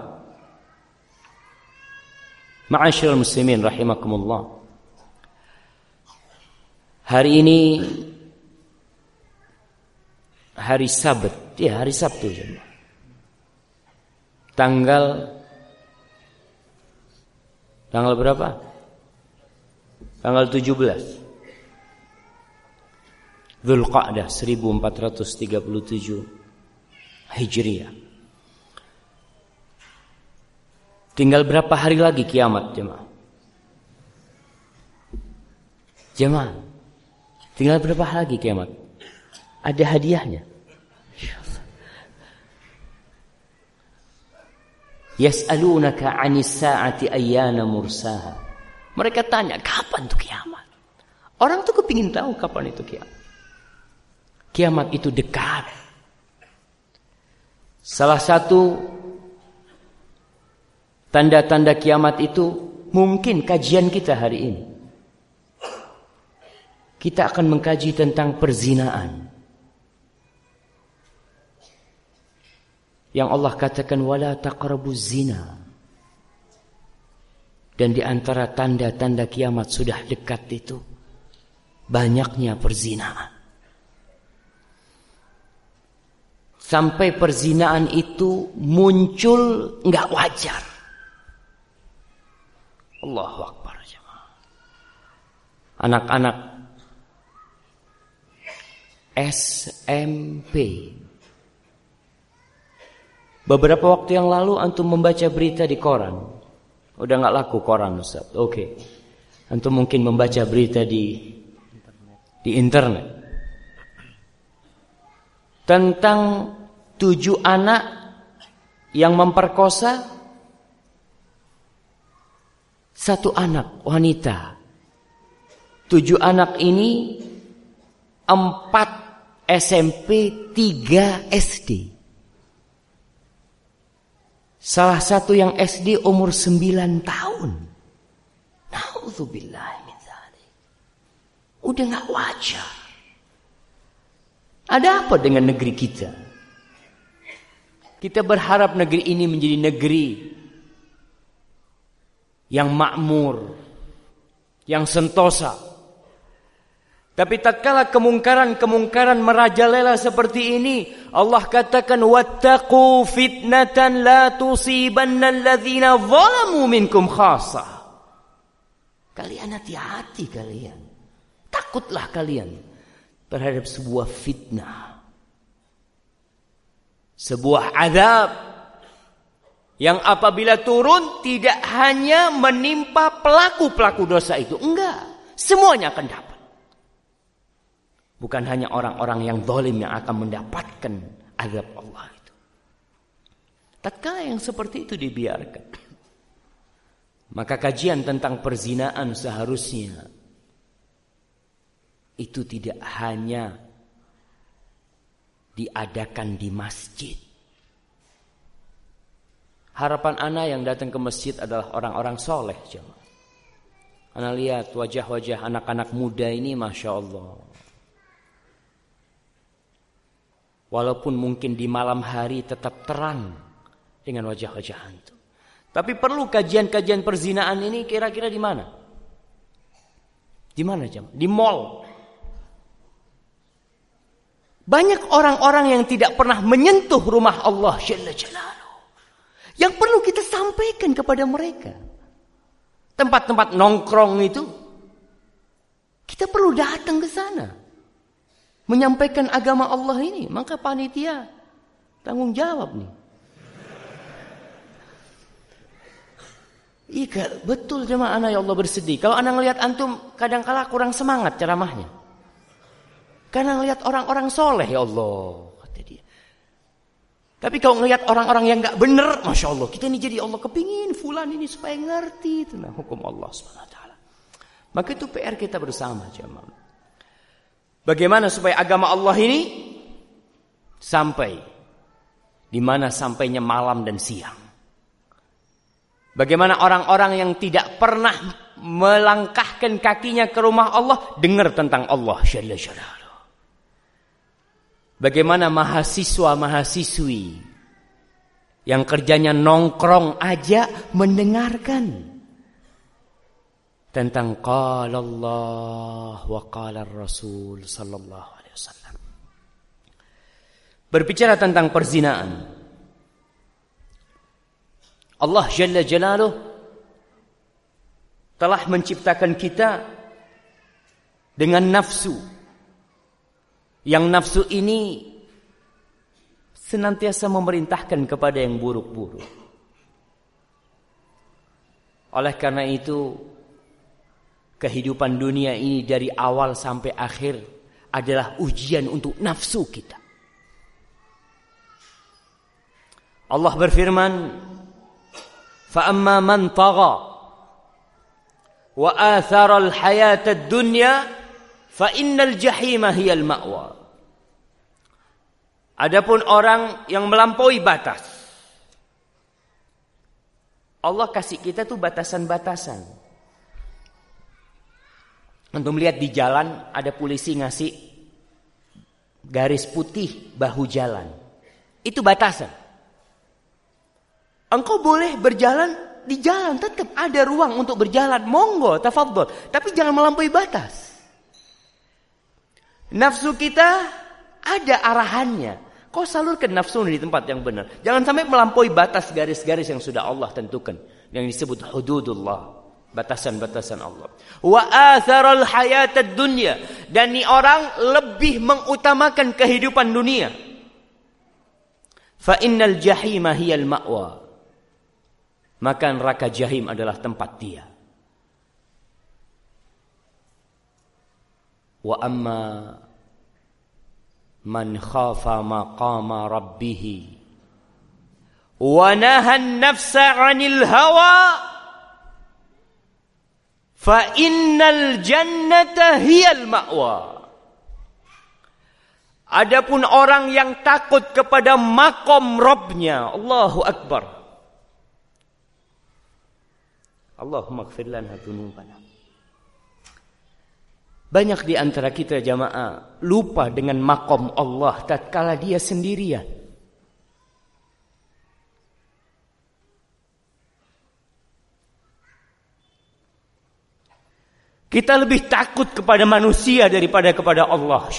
Ma'asyiral muslimin rahimakumullah. Hari ini hari Sabat, ya hari Sabtu Tanggal Tanggal berapa? Tanggal 17 Dzulqa'dah 1437 Hijriah Tinggal berapa hari lagi kiamat jemaah? Jemaah. Tinggal berapa hari lagi kiamat? Ada hadiahnya. Yas'alunaka 'anis sa'ati ayyana mursaha. Mereka tanya, kapan itu kiamat? Orang tuh kepingin tahu kapan itu kiamat. Kiamat itu dekat. Salah satu Tanda-tanda kiamat itu mungkin kajian kita hari ini. Kita akan mengkaji tentang perzinaan. Yang Allah katakan wala taqrabu zina. Dan di antara tanda-tanda kiamat sudah dekat itu banyaknya perzinaan. Sampai perzinaan itu muncul nggak wajar. Allahu Akbar Anak-anak SMP Beberapa waktu yang lalu antum membaca berita di koran. Udah nggak laku koran Ustaz. Oke. Okay. Antum mungkin membaca berita di di internet. Tentang tujuh anak yang memperkosa satu anak wanita. Tujuh anak ini empat SMP, tiga SD. Salah satu yang SD umur sembilan tahun. Nauzubillah min Udah nggak wajar. Ada apa dengan negeri kita? Kita berharap negeri ini menjadi negeri yang makmur, yang sentosa. Tapi tatkala kemungkaran-kemungkaran merajalela seperti ini, Allah katakan wattaqu fitnatan la tusibanna alladhina zalamu minkum khassah. Kalian hati-hati kalian. Takutlah kalian terhadap sebuah fitnah. Sebuah azab yang apabila turun tidak hanya menimpa pelaku-pelaku dosa itu, enggak, semuanya akan dapat. Bukan hanya orang-orang yang zalim yang akan mendapatkan azab Allah itu. Tatkala yang seperti itu dibiarkan. (clears throat) Maka kajian tentang perzinaan seharusnya itu tidak hanya diadakan di masjid. Harapan anak yang datang ke masjid adalah orang-orang soleh. Anak lihat wajah-wajah anak-anak muda ini Masya Allah. Walaupun mungkin di malam hari tetap terang dengan wajah-wajah hantu. Tapi perlu kajian-kajian perzinaan ini kira-kira di mana? Di mana jam? Di mall. Banyak orang-orang yang tidak pernah menyentuh rumah Allah Jalla Jalaluh. Yang perlu kita sampaikan kepada mereka. Tempat-tempat nongkrong itu. Kita perlu datang ke sana menyampaikan agama Allah ini, maka panitia tanggung jawab nih. Iya betul jemaah anak ya Allah bersedih. Kalau anak ngelihat antum kadang-kala kurang semangat ceramahnya. Karena ngelihat orang-orang soleh ya Allah. Tapi kalau ngelihat orang-orang yang nggak benar, masya Allah kita ini jadi Allah kepingin fulan ini supaya ngerti tentang hukum Allah swt. Maka itu PR kita bersama jemaah. Bagaimana supaya agama Allah ini sampai di mana sampainya malam dan siang. Bagaimana orang-orang yang tidak pernah melangkahkan kakinya ke rumah Allah dengar tentang Allah Jalla Bagaimana mahasiswa-mahasiswi yang kerjanya nongkrong aja mendengarkan tentang qala Allah wa qala Rasul sallallahu alaihi wasallam. Berbicara tentang perzinaan. Allah Jalla Jalaluh telah menciptakan kita dengan nafsu. Yang nafsu ini senantiasa memerintahkan kepada yang buruk-buruk. Oleh karena itu kehidupan dunia ini dari awal sampai akhir adalah ujian untuk nafsu kita. Allah berfirman, "Fa'amma man tagha wa al-hayata ad-dunya fa innal jahima hiyal ma'wa." Adapun orang yang melampaui batas. Allah kasih kita tuh batasan-batasan. Untuk melihat di jalan ada polisi ngasih garis putih bahu jalan. Itu batasan. Engkau boleh berjalan di jalan tetap ada ruang untuk berjalan. Monggo, tafadhol. Tapi jangan melampaui batas. Nafsu kita ada arahannya. Kau salurkan nafsu di tempat yang benar. Jangan sampai melampaui batas garis-garis yang sudah Allah tentukan. Yang disebut hududullah batasan-batasan Allah. Wa atharal hayatad dunya dan ni orang lebih mengutamakan kehidupan dunia. Fa innal jahima hiyal ma'wa. Maka neraka jahim adalah tempat dia. Wa amma man khafa maqama rabbih wa nahan nafsa 'anil hawa Fa innal jannata hiyal ma'wa. Adapun orang yang takut kepada makom Robnya, Allahu Akbar. Allahumma gfir lana. Banyak di antara kita jamaah lupa dengan makom Allah tatkala dia sendirian. Kita lebih takut kepada manusia daripada kepada Allah.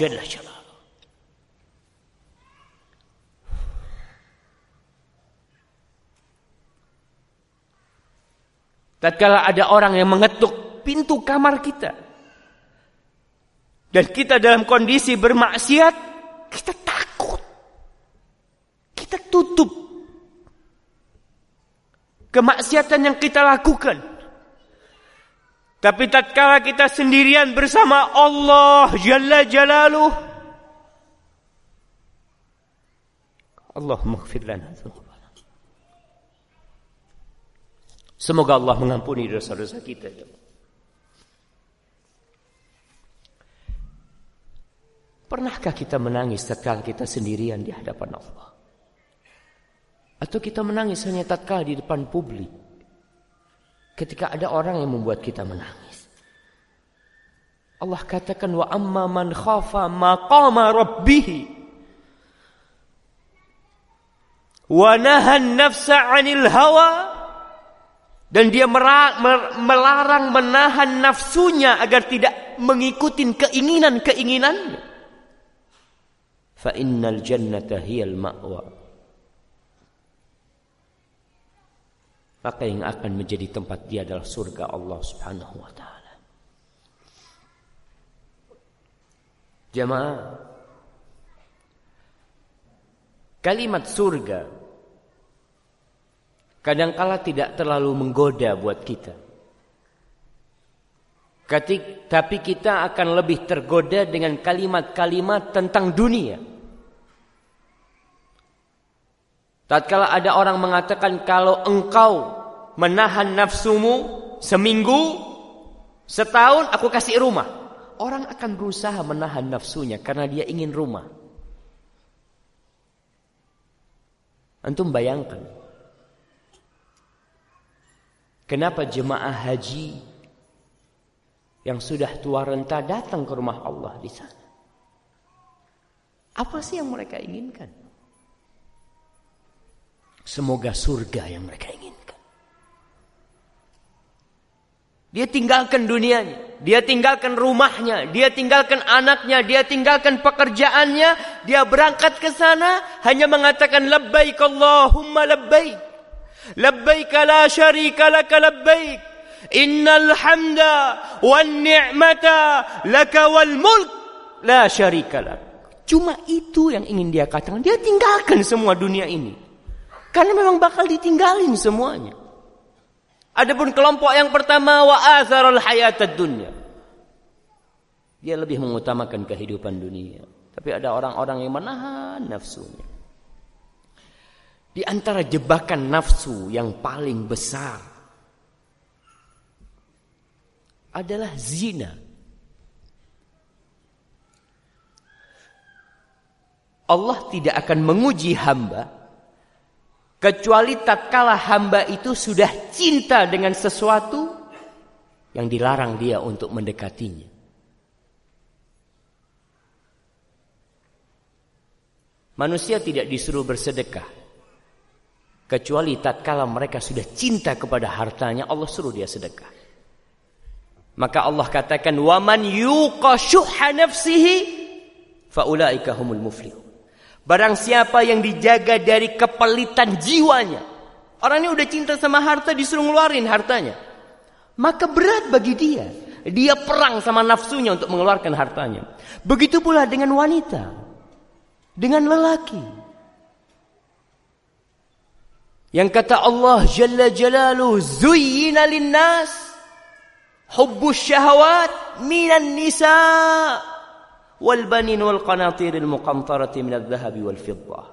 Tatkala ada orang yang mengetuk pintu kamar kita. Dan kita dalam kondisi bermaksiat, kita takut. Kita tutup kemaksiatan yang kita lakukan. Tapi tatkala kita sendirian bersama Allah Jalla Jalaluh Allah maghfir lana Semoga Allah mengampuni dosa-dosa kita. Pernahkah kita menangis tatkala kita sendirian di hadapan Allah? Atau kita menangis hanya tatkala di depan publik? ketika ada orang yang membuat kita menangis. Allah katakan wa amma man khafa maqama rabbih wa nahan nafsa 'anil hawa dan dia melarang menahan nafsunya agar tidak mengikuti keinginan-keinginannya. Fa innal jannata hiyal ma'wa. maka yang akan menjadi tempat dia adalah surga Allah Subhanahu wa taala. Jemaah Kalimat surga kadangkala tidak terlalu menggoda buat kita. Tapi kita akan lebih tergoda dengan kalimat-kalimat tentang dunia. Tatkala ada orang mengatakan kalau engkau menahan nafsumu seminggu, setahun aku kasih rumah. Orang akan berusaha menahan nafsunya karena dia ingin rumah. Antum bayangkan. Kenapa jemaah haji yang sudah tua renta datang ke rumah Allah di sana? Apa sih yang mereka inginkan? Semoga surga yang mereka inginkan. Dia tinggalkan dunianya, dia tinggalkan rumahnya, dia tinggalkan anaknya, dia tinggalkan pekerjaannya, dia berangkat ke sana hanya mengatakan labbaik Allahumma labbaik. Labbaik la syarika laka labbaik. Innal hamda wan ni'mata laka wal mulk la syarika lak. Cuma itu yang ingin dia katakan. Dia tinggalkan semua dunia ini. Karena memang bakal ditinggalin semuanya. Adapun kelompok yang pertama wa azarul hayatad dunya. Dia lebih mengutamakan kehidupan dunia. Tapi ada orang-orang yang menahan nafsunya. Di antara jebakan nafsu yang paling besar adalah zina. Allah tidak akan menguji hamba Kecuali tatkala hamba itu sudah cinta dengan sesuatu yang dilarang dia untuk mendekatinya. Manusia tidak disuruh bersedekah. Kecuali tatkala mereka sudah cinta kepada hartanya, Allah suruh dia sedekah. Maka Allah katakan, "Waman yuqa nafsihi faulaika humul muflihun." Barang siapa yang dijaga dari kepelitan jiwanya. Orang ini udah cinta sama harta disuruh ngeluarin hartanya. Maka berat bagi dia. Dia perang sama nafsunya untuk mengeluarkan hartanya. Begitu pula dengan wanita. Dengan lelaki. Yang kata Allah Jalla Jalalu Zuyyina linnas Hubbus syahwat Minan nisa' qanatiril muqantarati minadh dhahabi wal fiddah.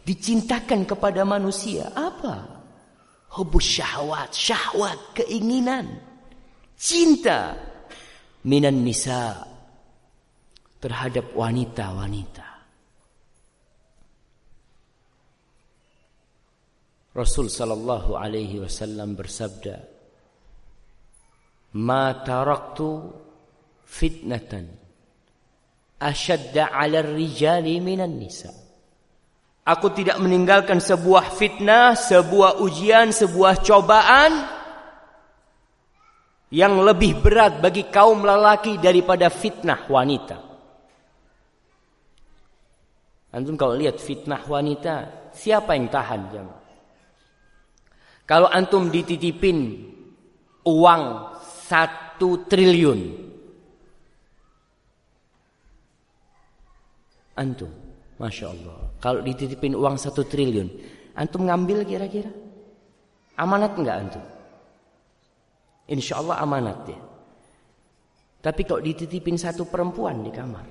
Dicintakan kepada manusia apa? Hubus syahwat, syahwat, keinginan, cinta minan nisa terhadap wanita-wanita. Rasul sallallahu alaihi wasallam bersabda, "Ma taraktu fitnatan asyadda 'ala rijali minan nisa. Aku tidak meninggalkan sebuah fitnah, sebuah ujian, sebuah cobaan yang lebih berat bagi kaum lelaki daripada fitnah wanita. Antum kalau lihat fitnah wanita, siapa yang tahan jemaah? Kalau antum dititipin uang satu triliun, antum, masya Allah. Kalau dititipin uang satu triliun, antum ngambil kira-kira? Amanat enggak antum? Insya Allah amanat ya. Tapi kalau dititipin satu perempuan di kamar.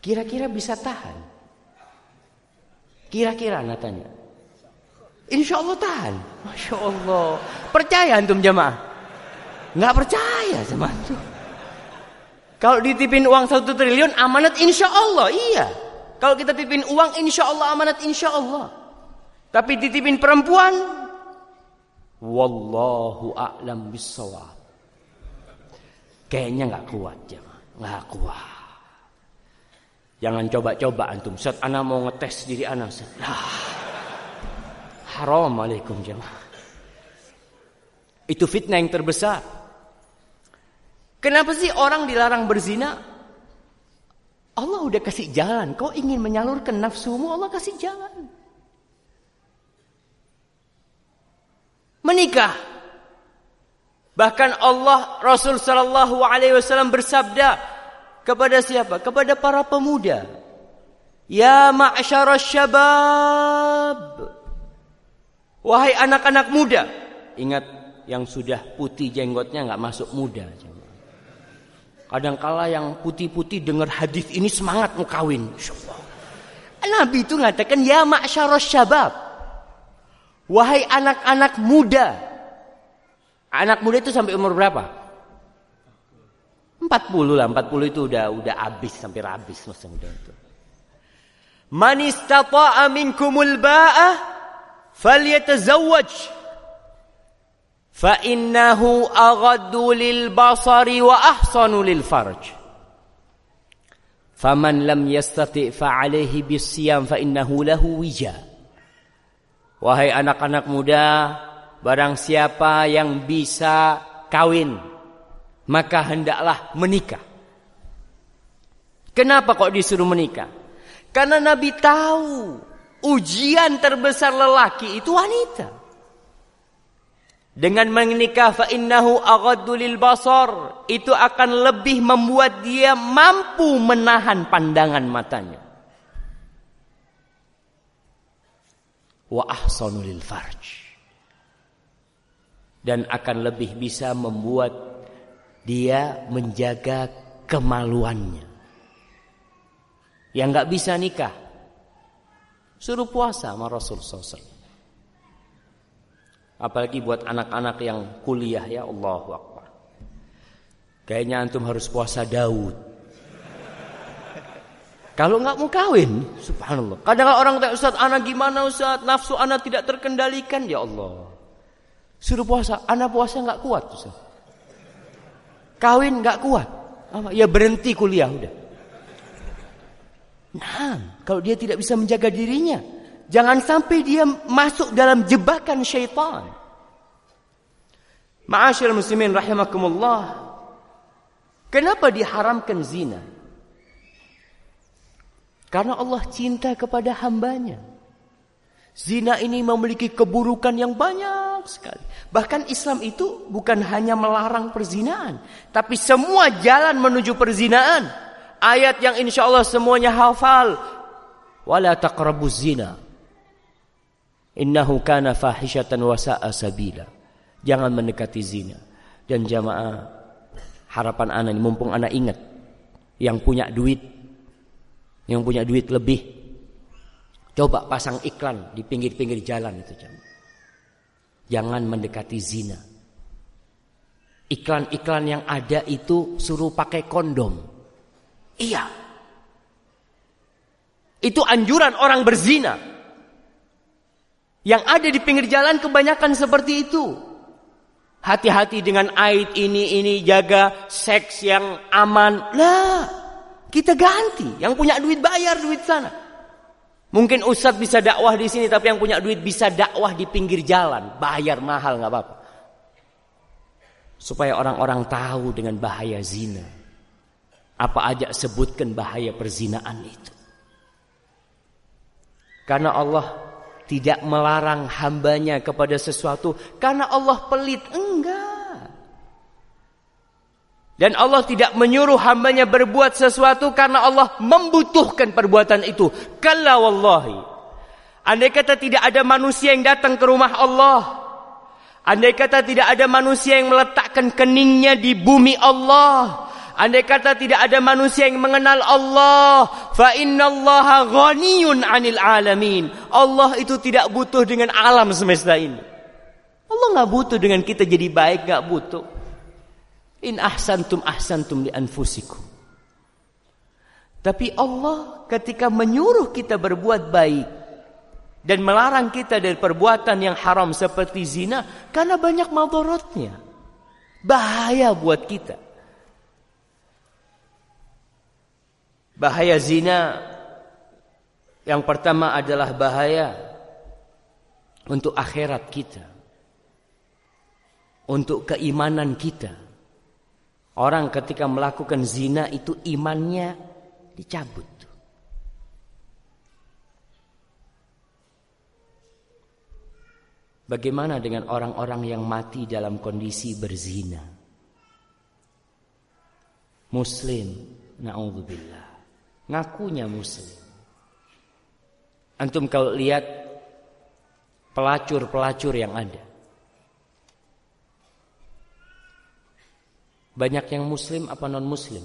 Kira-kira bisa tahan? Kira-kira anak tanya. Insya Allah tahan. Masya Allah. Percaya antum jamaah? Nggak percaya sama antum. Kalau dititipin uang satu triliun amanat insya Allah. Iya. Kalau kita titipin uang insya Allah amanat insya Allah. Tapi titipin perempuan Wallahu a'lam bisawab. Kayaknya nggak kuat ya, nggak kuat. Jangan coba-coba antum. Saat anak mau ngetes diri anak, Set. Nah, haram alaikum jemaah. Itu fitnah yang terbesar. Kenapa sih orang dilarang berzina? Allah udah kasih jalan. Kau ingin menyalurkan nafsumu, Allah kasih jalan. menikah. Bahkan Allah Rasul sallallahu alaihi wasallam bersabda kepada siapa? Kepada para pemuda. Ya ma'syara syabab. Wahai anak-anak muda. Ingat yang sudah putih jenggotnya nggak masuk muda. Kadangkala yang putih-putih dengar hadis ini semangat mau kawin. Nabi itu mengatakan ya ma'syara syabab. Wahai anak-anak muda. Anak muda itu sampai umur berapa? 40 lah, 40 itu udah udah habis sampai habis masa muda itu. Man istata'a minkumul ba'ah falyatazawwaj. Fa innahu aghaddu lil basari wa ahsanu lil farj. Faman lam yastati' fa. Wahai anak-anak muda, barang siapa yang bisa kawin, maka hendaklah menikah. Kenapa kok disuruh menikah? Karena Nabi tahu ujian terbesar lelaki itu wanita. Dengan menikah fa innahu aghaddu lil basar, itu akan lebih membuat dia mampu menahan pandangan matanya. wa ahsanu lil farj. Dan akan lebih bisa membuat dia menjaga kemaluannya. Yang nggak bisa nikah suruh puasa sama Rasul SAW apalagi buat anak-anak yang kuliah ya Allah Akbar kayaknya antum harus puasa Daud kalau nggak mau kawin, subhanallah. Kadang orang tak Ustaz, anak gimana Ustaz? Nafsu anak tidak terkendalikan ya Allah. Suruh puasa, anak puasa nggak kuat Ustaz. Kawin nggak kuat. Apa? Ya berhenti kuliah udah. Nah, kalau dia tidak bisa menjaga dirinya, jangan sampai dia masuk dalam jebakan syaitan. Ma'asyiral muslimin rahimakumullah. Kenapa diharamkan zina? Karena Allah cinta kepada hambanya. Zina ini memiliki keburukan yang banyak sekali. Bahkan Islam itu bukan hanya melarang perzinaan. Tapi semua jalan menuju perzinaan. Ayat yang insya Allah semuanya hafal. Wala taqrabu zina. Innahu kana fahishatan wa sa'a sabila. Jangan mendekati zina. Dan jamaah harapan anak ini mumpung anak ingat. Yang punya duit yang punya duit lebih coba pasang iklan di pinggir-pinggir jalan itu jangan. Jangan mendekati zina. Iklan-iklan yang ada itu suruh pakai kondom. Iya. Itu anjuran orang berzina. Yang ada di pinggir jalan kebanyakan seperti itu. Hati-hati dengan aid ini ini jaga seks yang aman. Lah, kita ganti. Yang punya duit bayar duit sana. Mungkin Ustadz bisa dakwah di sini, tapi yang punya duit bisa dakwah di pinggir jalan. Bayar mahal nggak apa-apa. Supaya orang-orang tahu dengan bahaya zina. Apa aja sebutkan bahaya perzinaan itu. Karena Allah tidak melarang hambanya kepada sesuatu karena Allah pelit. Enggak. Dan Allah tidak menyuruh hambanya berbuat sesuatu karena Allah membutuhkan perbuatan itu. Kalla wallahi. Andai kata tidak ada manusia yang datang ke rumah Allah. Andai kata tidak ada manusia yang meletakkan keningnya di bumi Allah. Andai kata tidak ada manusia yang mengenal Allah, fa innallaha ghaniyun 'anil alamin. Allah itu tidak butuh dengan alam semesta ini. Allah nggak butuh dengan kita jadi baik, nggak butuh. In ahsantum ahsantum li anfusikum. Tapi Allah ketika menyuruh kita berbuat baik dan melarang kita dari perbuatan yang haram seperti zina karena banyak madaratnya. Bahaya buat kita. Bahaya zina yang pertama adalah bahaya untuk akhirat kita. Untuk keimanan kita. Orang ketika melakukan zina itu imannya dicabut. Bagaimana dengan orang-orang yang mati dalam kondisi berzina? Muslim, na'udzubillah ngakunya muslim. Antum kalau lihat pelacur-pelacur yang ada. Banyak yang muslim apa non muslim?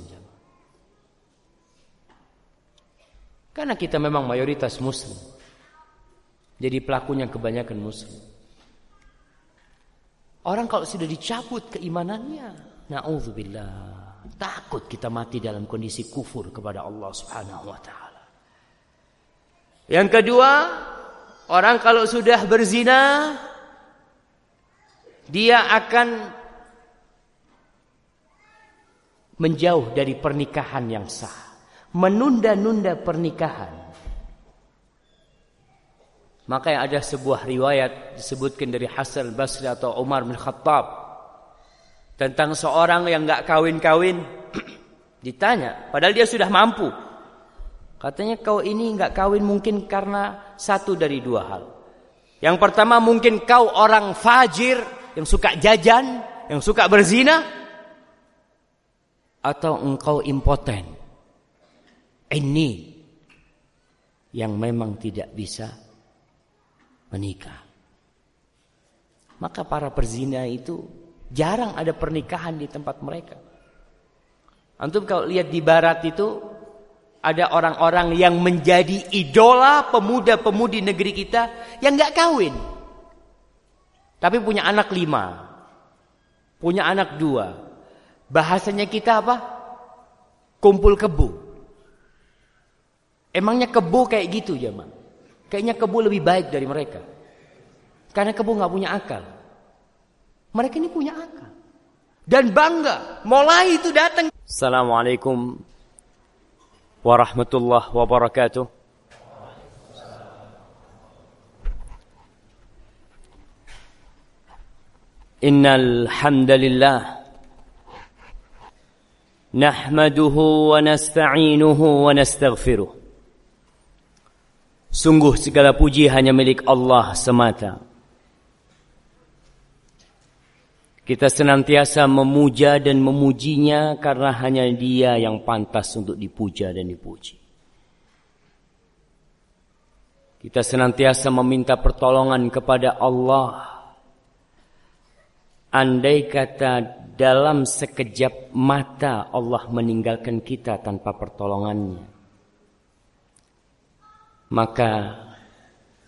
Karena kita memang mayoritas muslim. Jadi pelakunya kebanyakan muslim. Orang kalau sudah dicabut keimanannya, naudzubillah Takut kita mati dalam kondisi kufur kepada Allah Subhanahu wa taala. Yang kedua, orang kalau sudah berzina dia akan menjauh dari pernikahan yang sah, menunda-nunda pernikahan. Maka ada sebuah riwayat disebutkan dari Hasan Basri atau Umar bin Khattab tentang seorang yang nggak kawin-kawin. (clears throat) Ditanya padahal dia sudah mampu. Katanya kau ini nggak kawin mungkin karena satu dari dua hal. Yang pertama mungkin kau orang fajir yang suka jajan yang suka berzina atau engkau impoten. Ini yang memang tidak bisa menikah. Maka para perzina itu Jarang ada pernikahan di tempat mereka. Antum kalau lihat di barat itu ada orang-orang yang menjadi idola pemuda-pemudi negeri kita yang nggak kawin. Tapi punya anak lima. Punya anak dua. Bahasanya kita apa? Kumpul kebu. Emangnya kebu kayak gitu ya, man? Kayaknya kebu lebih baik dari mereka. Karena kebu nggak punya akal. Mereka ini punya akal. Dan bangga. Mulai itu datang. Assalamualaikum warahmatullahi wabarakatuh. Hamdalillah nahmaduhu wa nasta'inuhu wa nastaghfiruh. Sungguh segala puji hanya milik Allah semata. Kita senantiasa memuja dan memujinya karena hanya dia yang pantas untuk dipuja dan dipuji. Kita senantiasa meminta pertolongan kepada Allah. Andai kata dalam sekejap mata Allah meninggalkan kita tanpa pertolongannya. Maka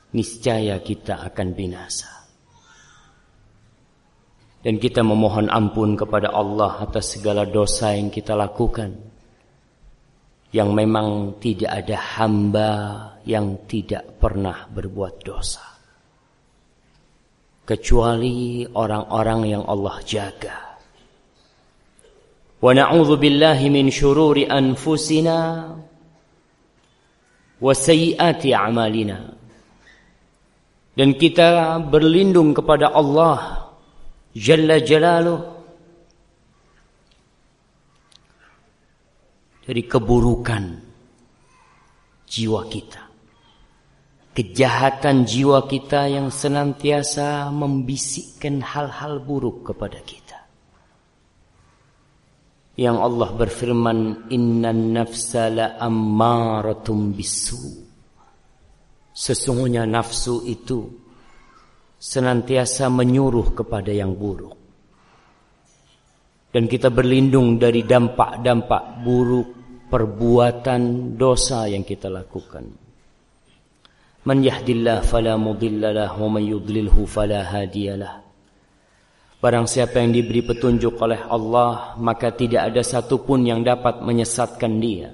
niscaya kita akan binasa. Dan kita memohon ampun kepada Allah atas segala dosa yang kita lakukan. Yang memang tidak ada hamba yang tidak pernah berbuat dosa. Kecuali orang-orang yang Allah jaga. Wa na'udzu billahi min syururi anfusina wa sayyiati a'malina. Dan kita berlindung kepada Allah Jalla Jalaluh dari keburukan jiwa kita. Kejahatan jiwa kita yang senantiasa membisikkan hal-hal buruk kepada kita. Yang Allah berfirman, Innan nafsa la ammaratum bisu. Sesungguhnya nafsu itu senantiasa menyuruh kepada yang buruk. Dan kita berlindung dari dampak-dampak buruk perbuatan dosa yang kita lakukan. Man yahdillah fala mudhillalah wa man yudlilhu fala hadiyalah. Barang siapa yang diberi petunjuk oleh Allah, maka tidak ada satupun yang dapat menyesatkan dia.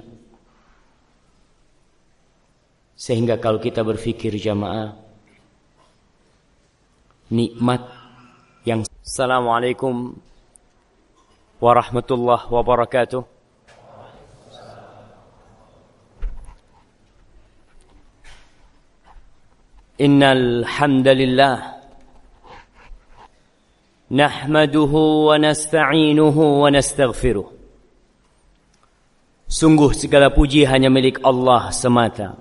Sehingga kalau kita berfikir jamaah, nikmat yang Assalamualaikum warahmatullahi wabarakatuh. إن الحمد لله نحمده ونستعينه ونستغفره Sungguh segala puji hanya milik Allah semata.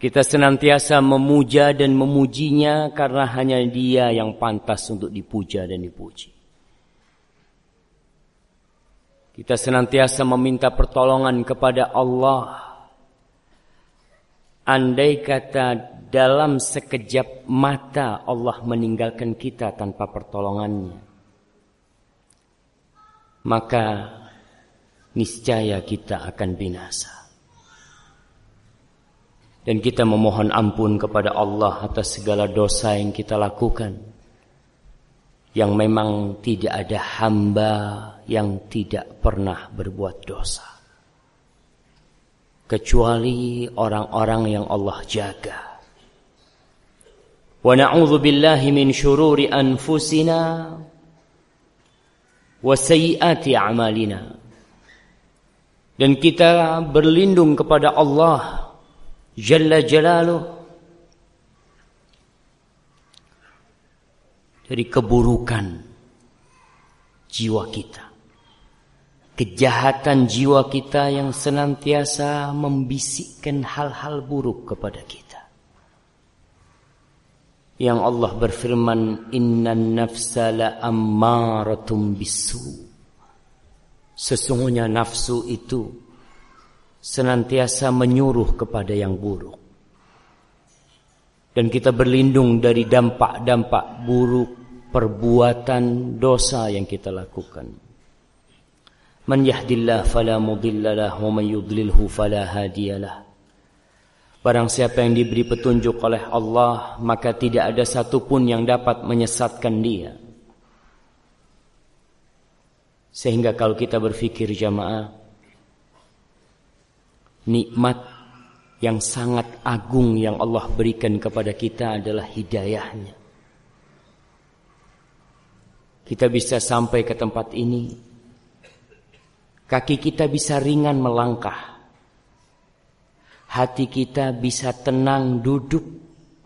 Kita senantiasa memuja dan memujinya karena hanya dia yang pantas untuk dipuja dan dipuji. Kita senantiasa meminta pertolongan kepada Allah Andai kata dalam sekejap mata Allah meninggalkan kita tanpa pertolongannya. Maka niscaya kita akan binasa. Dan kita memohon ampun kepada Allah atas segala dosa yang kita lakukan. Yang memang tidak ada hamba yang tidak pernah berbuat dosa kecuali orang-orang yang Allah jaga. Wa na'udzu billahi min syururi anfusina wa sayyiati a'malina. Dan kita berlindung kepada Allah Jalla Jalaluh dari keburukan jiwa kita kejahatan jiwa kita yang senantiasa membisikkan hal-hal buruk kepada kita. Yang Allah berfirman, Inna nafsa la ammaratum bisu. Sesungguhnya nafsu itu senantiasa menyuruh kepada yang buruk. Dan kita berlindung dari dampak-dampak buruk perbuatan dosa yang kita lakukan. Man yahdillah fala mudhillalah wa man yudlilhu fala hadiyalah. Barang siapa yang diberi petunjuk oleh Allah Maka tidak ada satupun yang dapat menyesatkan dia Sehingga kalau kita berfikir jamaah Nikmat yang sangat agung yang Allah berikan kepada kita adalah hidayahnya. Kita bisa sampai ke tempat ini. Kaki kita bisa ringan melangkah. Hati kita bisa tenang duduk,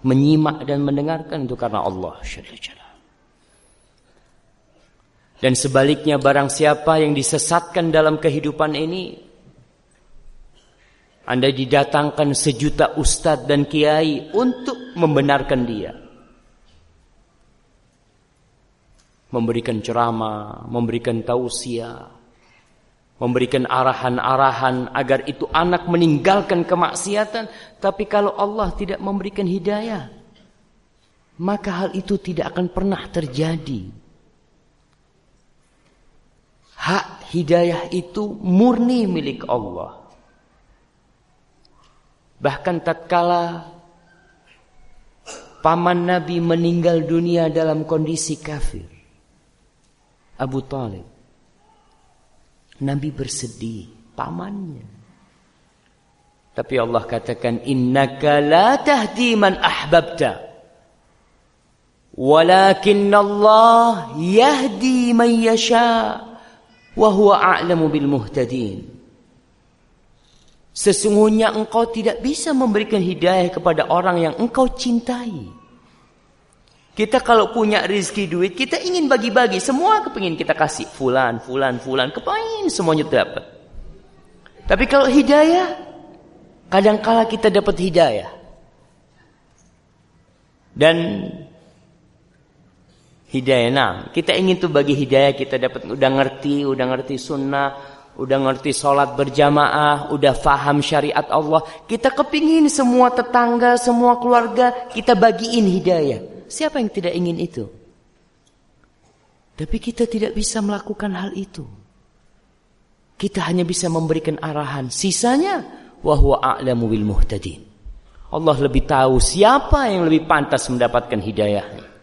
menyimak dan mendengarkan itu karena Allah Dan sebaliknya barang siapa yang disesatkan dalam kehidupan ini, Anda didatangkan sejuta ustadz dan kiai untuk membenarkan dia. Memberikan ceramah, memberikan tausiah, memberikan arahan-arahan agar itu anak meninggalkan kemaksiatan. Tapi kalau Allah tidak memberikan hidayah maka hal itu tidak akan pernah terjadi. Hak hidayah itu murni milik Allah bahkan tatkala paman Nabi meninggal dunia dalam kondisi kafir Abu Talib Nabi bersedih, pamannya. Tapi Allah katakan innaka la tahdi man ahbabta. Walakin Allah yahdi man yasha wa a'lamu bil muhtadin. Sesungguhnya engkau tidak bisa memberikan hidayah kepada orang yang engkau cintai. Kita kalau punya rezeki duit, kita ingin bagi-bagi. Semua kepingin kita kasih. Fulan, fulan, fulan. Kepingin semuanya dapat. Tapi kalau hidayah, kadangkala kita dapat hidayah. Dan hidayah, nah kita ingin tuh bagi hidayah kita dapat udah ngerti, udah ngerti sunnah, udah ngerti sholat berjamaah, udah faham syariat Allah. Kita kepingin semua tetangga, semua keluarga kita bagiin hidayah. Siapa yang tidak ingin itu? Tapi kita tidak bisa melakukan hal itu. Kita hanya bisa memberikan arahan. Sisanya wahwa a'lamu bil muhtadin. Allah lebih tahu siapa yang lebih pantas mendapatkan hidayahnya.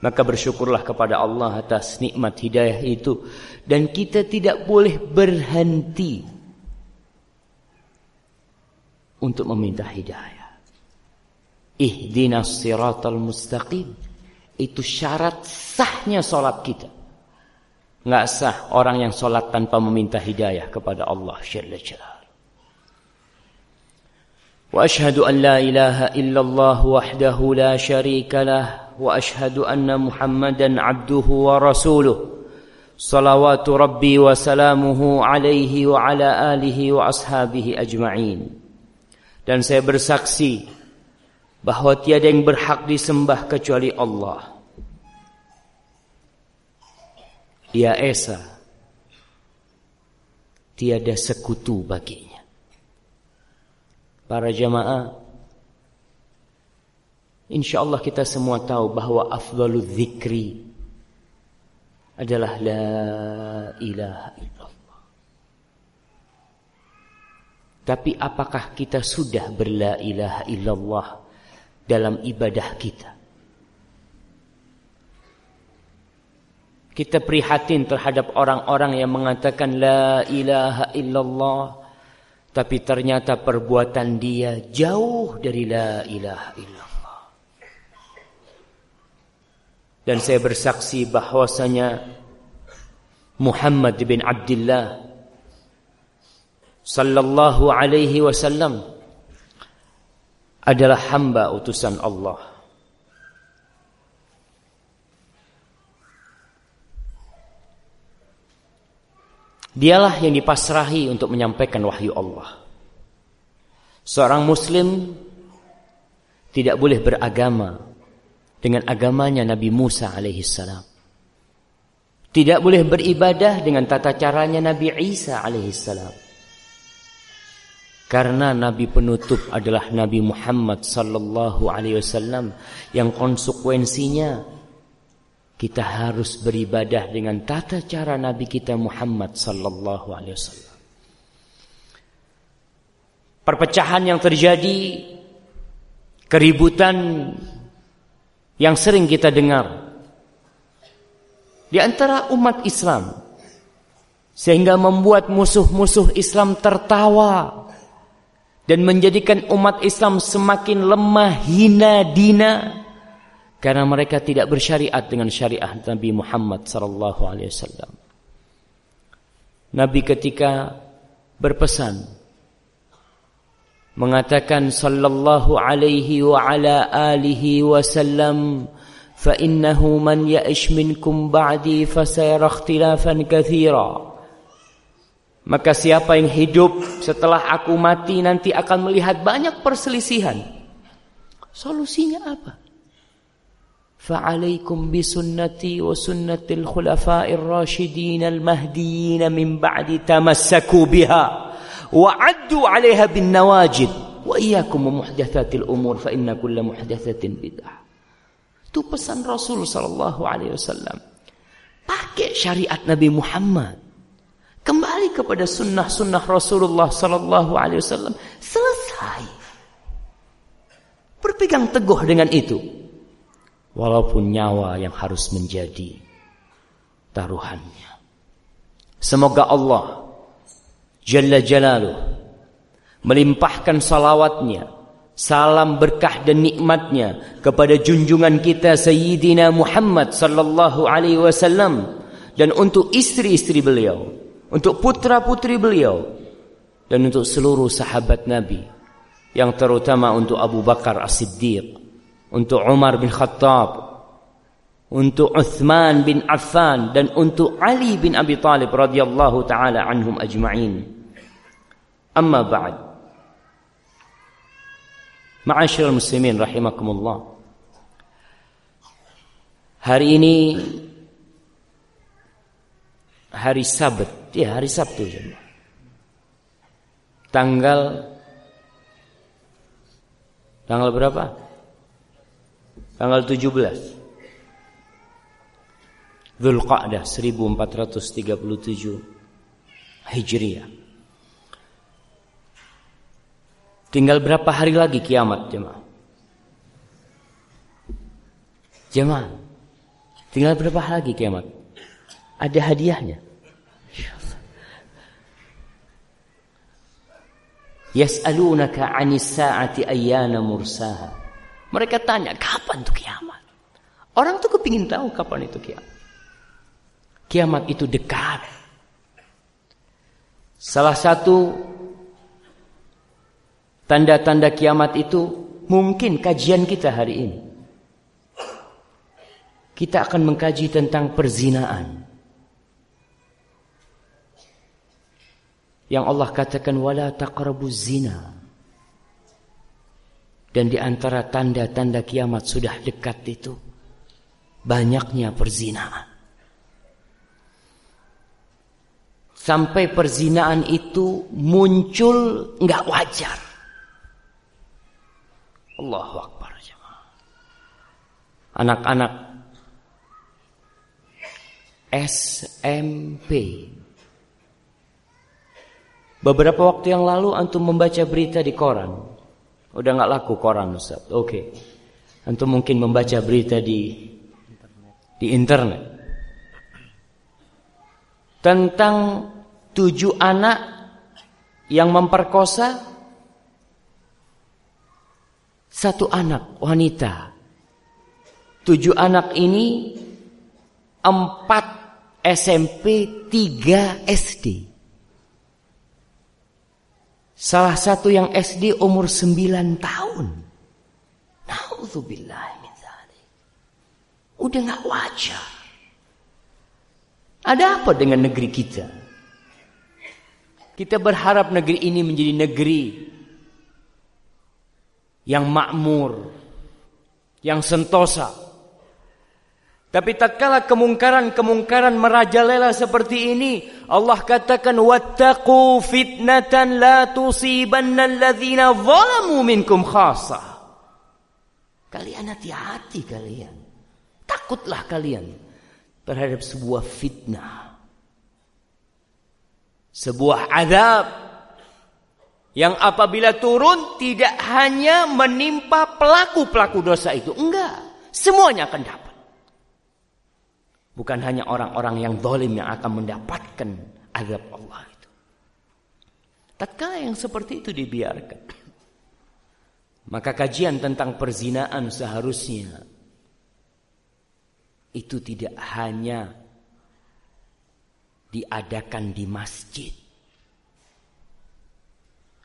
Maka bersyukurlah kepada Allah atas nikmat hidayah itu dan kita tidak boleh berhenti untuk meminta hidayah. Ihdinas siratal mustaqim. Itu syarat sahnya solat kita. Nggak sah orang yang solat tanpa meminta hidayah kepada Allah Jalla. واشهد ان لا اله الا الله وحده لا شريك له واشهد ان محمدا عبده ورسوله صلوات ربي وسلامه عليه وعلى اله واصحابه اجمعين dan saya bersaksi bahwa tiada yang berhak disembah kecuali Allah. Ya Esa, tiada sekutu baginya. Para jamaah, insya Allah kita semua tahu bahwa afdalul zikri adalah la ilaha illallah. Tapi apakah kita sudah berla ilaha illallah dalam ibadah kita. Kita prihatin terhadap orang-orang yang mengatakan la ilaha illallah tapi ternyata perbuatan dia jauh dari la ilaha illallah. Dan saya bersaksi bahwasanya Muhammad bin Abdullah sallallahu alaihi wasallam adalah hamba utusan Allah. Dialah yang dipasrahi untuk menyampaikan wahyu Allah. Seorang muslim tidak boleh beragama dengan agamanya Nabi Musa alaihi salam. Tidak boleh beribadah dengan tata caranya Nabi Isa alaihi salam. Karena Nabi penutup adalah Nabi Muhammad sallallahu alaihi wasallam yang konsekuensinya kita harus beribadah dengan tata cara Nabi kita Muhammad sallallahu alaihi wasallam. Perpecahan yang terjadi, keributan yang sering kita dengar di antara umat Islam sehingga membuat musuh-musuh Islam tertawa dan menjadikan umat Islam semakin lemah, hina, dina karena mereka tidak bersyariat dengan syariat Nabi Muhammad sallallahu alaihi wasallam. Nabi ketika berpesan mengatakan sallallahu alaihi wa ala alihi wasallam fa innahu man ya'ish minkum ba'di fasayara ikhtilafan katsira maka siapa yang hidup setelah aku mati nanti akan melihat banyak perselisihan. Solusinya apa? Rasyidin al-mahdiyyin min ba'di tamassaku biha wa 'addu 'alayha bin nawajid wa iyyakum muhdatsatil umur fa inna kulla muhdatsatin bid'ah. Itu pesan Rasul sallallahu alaihi wasallam. Pakai syariat Nabi Muhammad. Kembali kepada sunnah-sunnah Rasulullah Sallallahu Alaihi Wasallam. Selesai. Berpegang teguh dengan itu. Walaupun nyawa yang harus menjadi taruhannya. Semoga Allah Jalla Jalaluh melimpahkan salawatnya, salam berkah dan nikmatnya kepada junjungan kita Sayyidina Muhammad sallallahu alaihi wasallam dan untuk istri-istri beliau untuk putra-putri beliau dan untuk seluruh sahabat Nabi yang terutama untuk Abu Bakar As-Siddiq, untuk Umar bin Khattab, untuk Uthman bin Affan dan untuk Ali bin Abi Talib radhiyallahu taala anhum ajma'in. Amma ba'd. Ma'asyiral muslimin rahimakumullah. Hari ini hari Sabat, ya hari Sabtu Tanggal tanggal berapa? Tanggal 17. Dzulqa'dah 1437 Hijriah. Tinggal berapa hari lagi kiamat jemaah? Jemaah. Tinggal berapa hari lagi kiamat? Ada hadiahnya. Yas'alunaka 'anis sa'ati ayyana mursaha. Mereka tanya, kapan tuh kiamat? Orang tuh kepingin tahu kapan itu kiamat. Kiamat itu dekat. Salah satu tanda-tanda kiamat itu mungkin kajian kita hari ini. Kita akan mengkaji tentang perzinaan. Yang Allah katakan wala taqrabuz zina. Dan di antara tanda-tanda kiamat sudah dekat itu banyaknya perzinaan. Sampai perzinaan itu muncul nggak wajar. Allahu Akbar. Anak-anak SMP. Beberapa waktu yang lalu antum membaca berita di koran. Udah nggak laku koran Ustaz. Oke. Okay. Antum mungkin membaca berita di di internet tentang tujuh anak yang memperkosa satu anak wanita. Tujuh anak ini empat SMP, tiga SD. Salah satu yang SD umur sembilan tahun. Nauzubillah min Udah nggak wajar. Ada apa dengan negeri kita? Kita berharap negeri ini menjadi negeri yang makmur, yang sentosa. Tapi tatkala kemungkaran-kemungkaran merajalela seperti ini, Allah katakan wattaqu fitnatan la tusibanna alladhina zalamu minkum khassa. Kalian hati-hati kalian. Takutlah kalian terhadap sebuah fitnah. Sebuah azab yang apabila turun tidak hanya menimpa pelaku-pelaku dosa itu. Enggak. Semuanya akan dapat. Bukan hanya orang-orang yang zalim yang akan mendapatkan azab Allah itu. Tatkala yang seperti itu dibiarkan. (clears throat) Maka kajian tentang perzinaan seharusnya itu tidak hanya diadakan di masjid.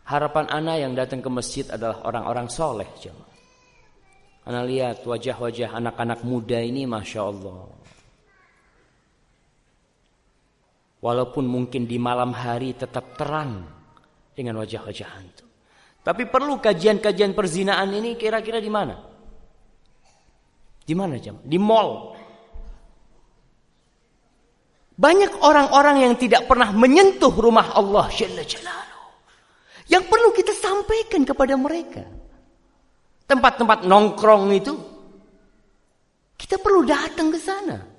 Harapan anak yang datang ke masjid adalah orang-orang soleh. Ana lihat wajah-wajah anak-anak muda ini Masya Allah. Walaupun mungkin di malam hari tetap terang dengan wajah-wajah hantu. Tapi perlu kajian-kajian perzinaan ini kira-kira di mana? Di mana jam? Di mall. Banyak orang-orang yang tidak pernah menyentuh rumah Allah. Yang perlu kita sampaikan kepada mereka. Tempat-tempat nongkrong itu. Kita perlu datang ke sana.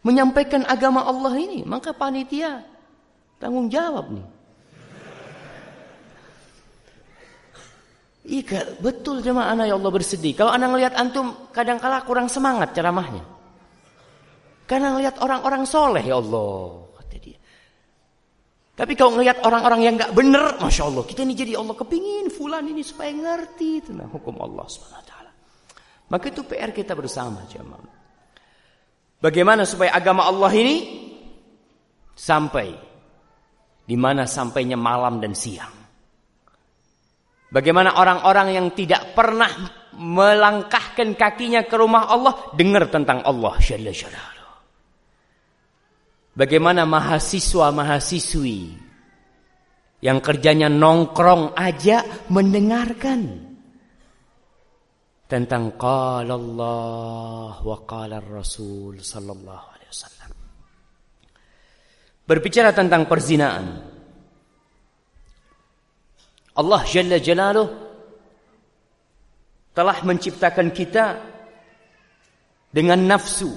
Menyampaikan agama Allah ini. Maka panitia tanggung jawab nih. Iya betul jemaah anak ya Allah bersedih. Kalau anak ngelihat antum kadang kala kurang semangat ceramahnya. Karena ngelihat orang-orang soleh ya Allah. Kata dia. Tapi kalau ngelihat orang-orang yang nggak benar, masya Allah, kita ini jadi Allah kepingin fulan ini supaya ngerti tentang hukum Allah swt. Maka itu PR kita bersama jemaah. Bagaimana supaya agama Allah ini sampai di mana sampainya malam dan siang. Bagaimana orang-orang yang tidak pernah melangkahkan kakinya ke rumah Allah, dengar tentang Allah. Bagaimana mahasiswa-mahasiswi yang kerjanya nongkrong aja mendengarkan tentang qala Allah wa qala Rasul sallallahu alaihi wasallam. Berbicara tentang perzinaan. Allah Jalla Jalaluh telah menciptakan kita dengan nafsu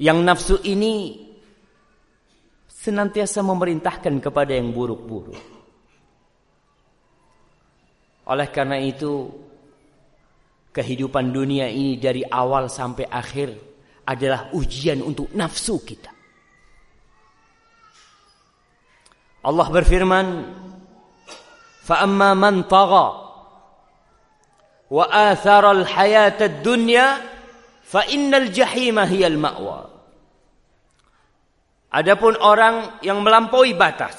yang nafsu ini senantiasa memerintahkan kepada yang buruk-buruk. Oleh karena itu, kehidupan dunia ini dari awal sampai akhir adalah ujian untuk nafsu kita. Allah berfirman, "Fa'amma man tagha wa athara al-hayata ad-dunya fa innal jahima hiyal ma'wa." Adapun orang yang melampaui batas.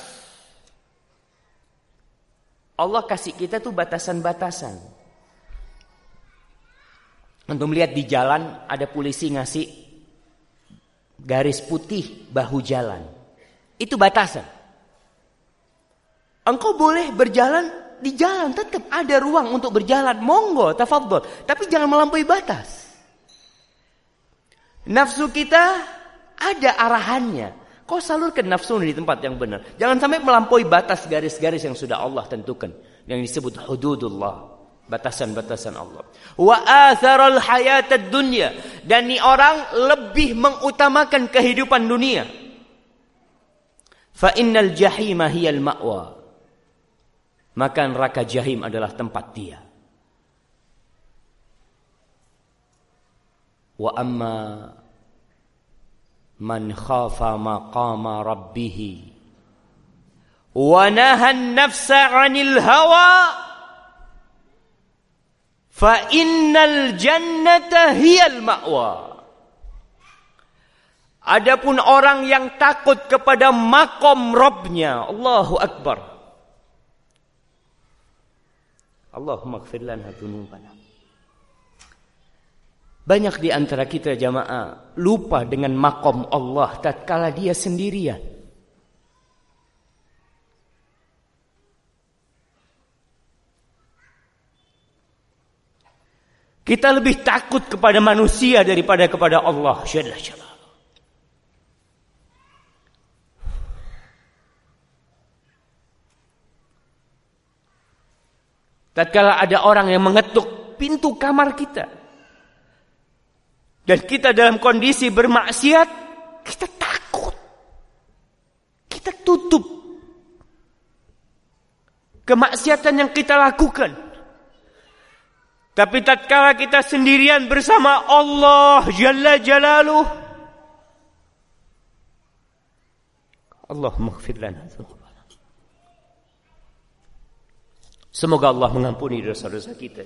Allah kasih kita tuh batasan-batasan. Untuk melihat di jalan ada polisi ngasih garis putih bahu jalan. Itu batasan. Engkau boleh berjalan di jalan tetap ada ruang untuk berjalan. Monggo, tafadhol. Tapi jangan melampaui batas. Nafsu kita ada arahannya. Kau salurkan nafsu di tempat yang benar. Jangan sampai melampaui batas garis-garis yang sudah Allah tentukan. Yang disebut hududullah. Batasan-batasan Allah. Wa atharal hayatad dunya. Dan ini orang lebih mengutamakan kehidupan dunia. Fa innal jahima hiyal ma'wa. Maka neraka jahim adalah tempat dia. Wa amma man khafa maqama rabbih wa nahan nafsa 'anil hawa fa innal jannata hiyal ma'wa Adapun orang yang takut kepada makom Robnya, Allahu Akbar. Allahumma gfir lana dhunubana. Banyak di antara kita jamaah lupa dengan makom Allah tatkala dia sendirian. Kita lebih takut kepada manusia daripada kepada Allah. Tatkala ada orang yang mengetuk pintu kamar kita, dan kita dalam kondisi bermaksiat, kita takut. Kita tutup kemaksiatan yang kita lakukan. Tapi tatkala kita sendirian bersama Allah Jalla Jalaluh, Allah maghfir lana Semoga Allah mengampuni dosa-dosa kita.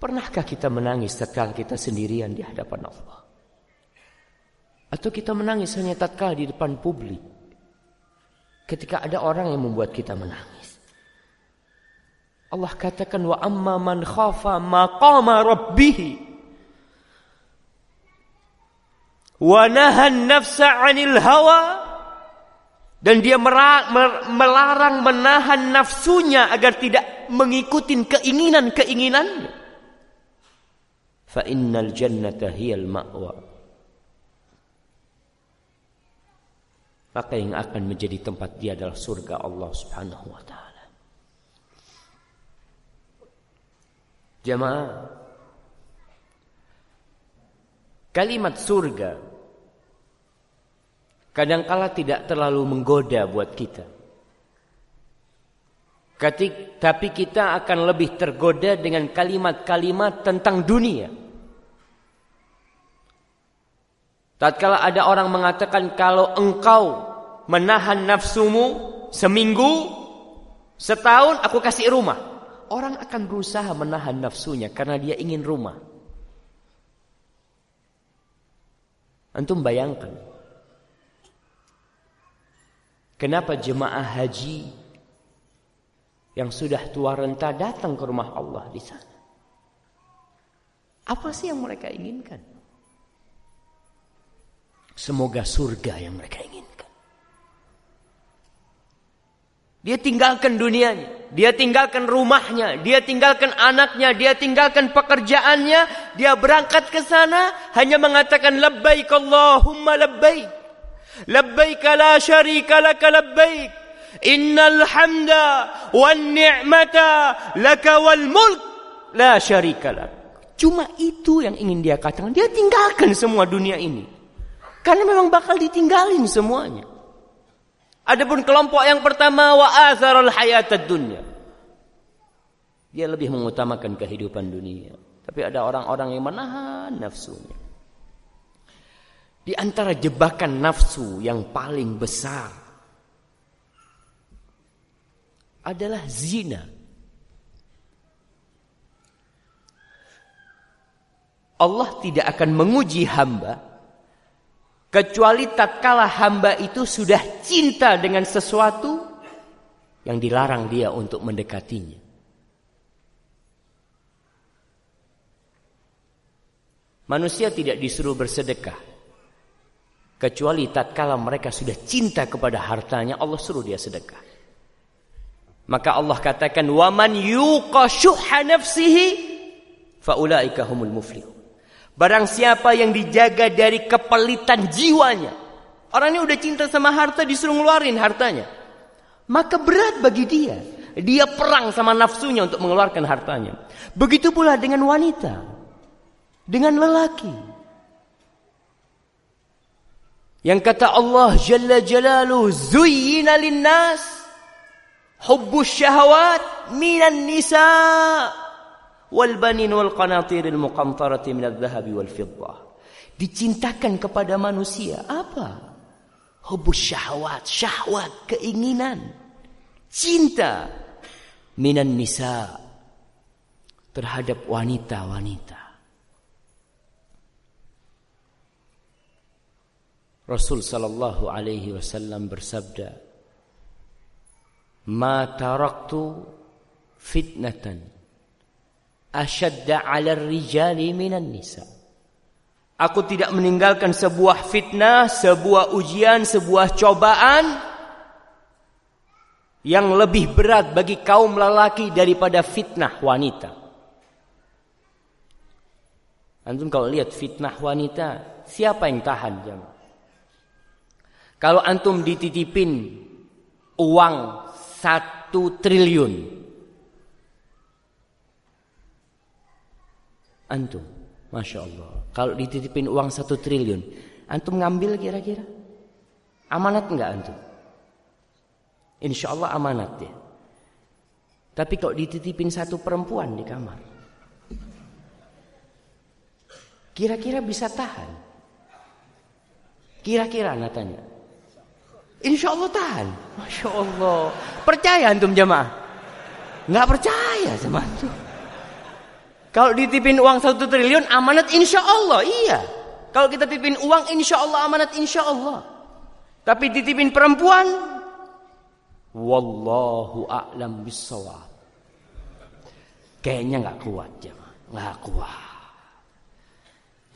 Pernahkah kita menangis tatkala kita sendirian di hadapan Allah? Atau kita menangis hanya tatkala di depan publik? Ketika ada orang yang membuat kita menangis. Allah katakan wa amma man khafa maqama rabbih wa nahan nafsa 'anil hawa dan dia melarang menahan nafsunya agar tidak mengikuti keinginan-keinginannya fa innal jannata hiyal ma'wa maka yang akan menjadi tempat dia adalah surga Allah Subhanahu wa taala jemaah kalimat surga kadangkala tidak terlalu menggoda buat kita tapi kita akan lebih tergoda dengan kalimat-kalimat tentang dunia. Tatkala ada orang mengatakan kalau engkau menahan nafsumu seminggu, setahun aku kasih rumah. Orang akan berusaha menahan nafsunya karena dia ingin rumah. Antum bayangkan. Kenapa jemaah haji yang sudah tua renta datang ke rumah Allah di sana. Apa sih yang mereka inginkan? Semoga surga yang mereka inginkan. Dia tinggalkan dunianya, dia tinggalkan rumahnya, dia tinggalkan anaknya, dia tinggalkan pekerjaannya, dia berangkat ke sana hanya mengatakan labbaik Allahumma labbaik. Labbaik la syarika laka labbaik. Innal hamda wan ni'mata laka wal mulk la syarika lak. Cuma itu yang ingin dia katakan. Dia tinggalkan semua dunia ini. Karena memang bakal ditinggalin semuanya. Adapun kelompok yang pertama wa azharul hayatad dunya. Dia lebih mengutamakan kehidupan dunia. Tapi ada orang-orang yang menahan nafsunya. Di antara jebakan nafsu yang paling besar adalah zina. Allah tidak akan menguji hamba kecuali tatkala hamba itu sudah cinta dengan sesuatu yang dilarang dia untuk mendekatinya. Manusia tidak disuruh bersedekah kecuali tatkala mereka sudah cinta kepada hartanya Allah suruh dia sedekah. Maka Allah katakan waman yuqa nafsihi faulaika humul muflihun. Barang siapa yang dijaga dari kepelitan jiwanya. Orang ini udah cinta sama harta disuruh ngeluarin hartanya. Maka berat bagi dia. Dia perang sama nafsunya untuk mengeluarkan hartanya. Begitu pula dengan wanita. Dengan lelaki. Yang kata Allah Jalla Jalalu Zuyyina linnas Hubbus syahwat Minan nisa' qanatiril muqantarati minadh dhahabi wal fiddah. Dicintakan kepada manusia apa? Hubus syahwat, syahwat, keinginan, cinta minan nisa terhadap wanita-wanita. Rasul sallallahu alaihi wasallam bersabda, "Ma taraktu fitnatan asyadda 'ala rijali minan nisa. Aku tidak meninggalkan sebuah fitnah, sebuah ujian, sebuah cobaan yang lebih berat bagi kaum lelaki daripada fitnah wanita. Antum kalau lihat fitnah wanita, siapa yang tahan jemaah? Kalau antum dititipin uang satu triliun, Antum. Masya Allah. Kalau dititipin uang satu triliun. Antum ngambil kira-kira? Amanat enggak antum? Insya Allah amanat ya. Tapi kalau dititipin satu perempuan di kamar. Kira-kira bisa tahan? Kira-kira anak tanya. Insya Allah tahan. Masya Allah. Percaya antum jamaah? Nggak percaya sama antum. Kalau ditipin uang satu triliun amanat insya Allah iya. Kalau kita tipin uang insya Allah amanat insya Allah. Tapi ditipin perempuan, wallahu a'lam bisawab. Kayaknya nggak kuat jangan, nggak kuat.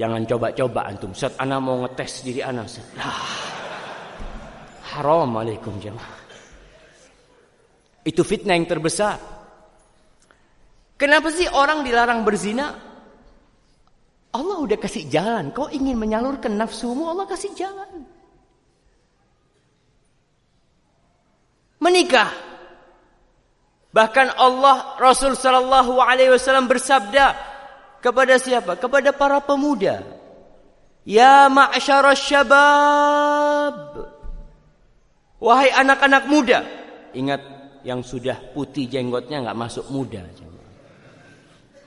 Jangan coba-coba antum. Saat anak mau ngetes diri anak, set. Ah, haram alaikum jemaah. Itu fitnah yang terbesar. Kenapa sih orang dilarang berzina? Allah udah kasih jalan. Kau ingin menyalurkan nafsumu, Allah kasih jalan. Menikah. Bahkan Allah Rasul Shallallahu Alaihi Wasallam bersabda kepada siapa? Kepada para pemuda. Ya ma'asyara syabab. Wahai anak-anak muda. Ingat yang sudah putih jenggotnya nggak masuk muda.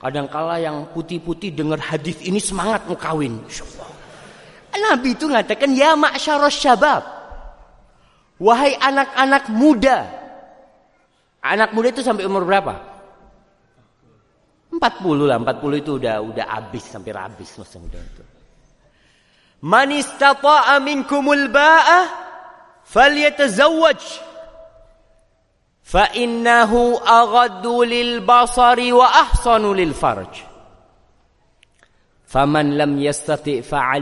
Kadangkala yang putih-putih dengar hadis ini semangat mau kawin. Nabi itu mengatakan ya ma'syaros syabab. Wahai anak-anak muda. Anak muda itu sampai umur berapa? 40 lah, 40 itu udah udah habis sampai habis masa muda itu. Man istata'a minkumul ba'ah falyatazawwaj. Fa innahu aghaddu lil basari wa ahsanu lil farj faman lam yastati fa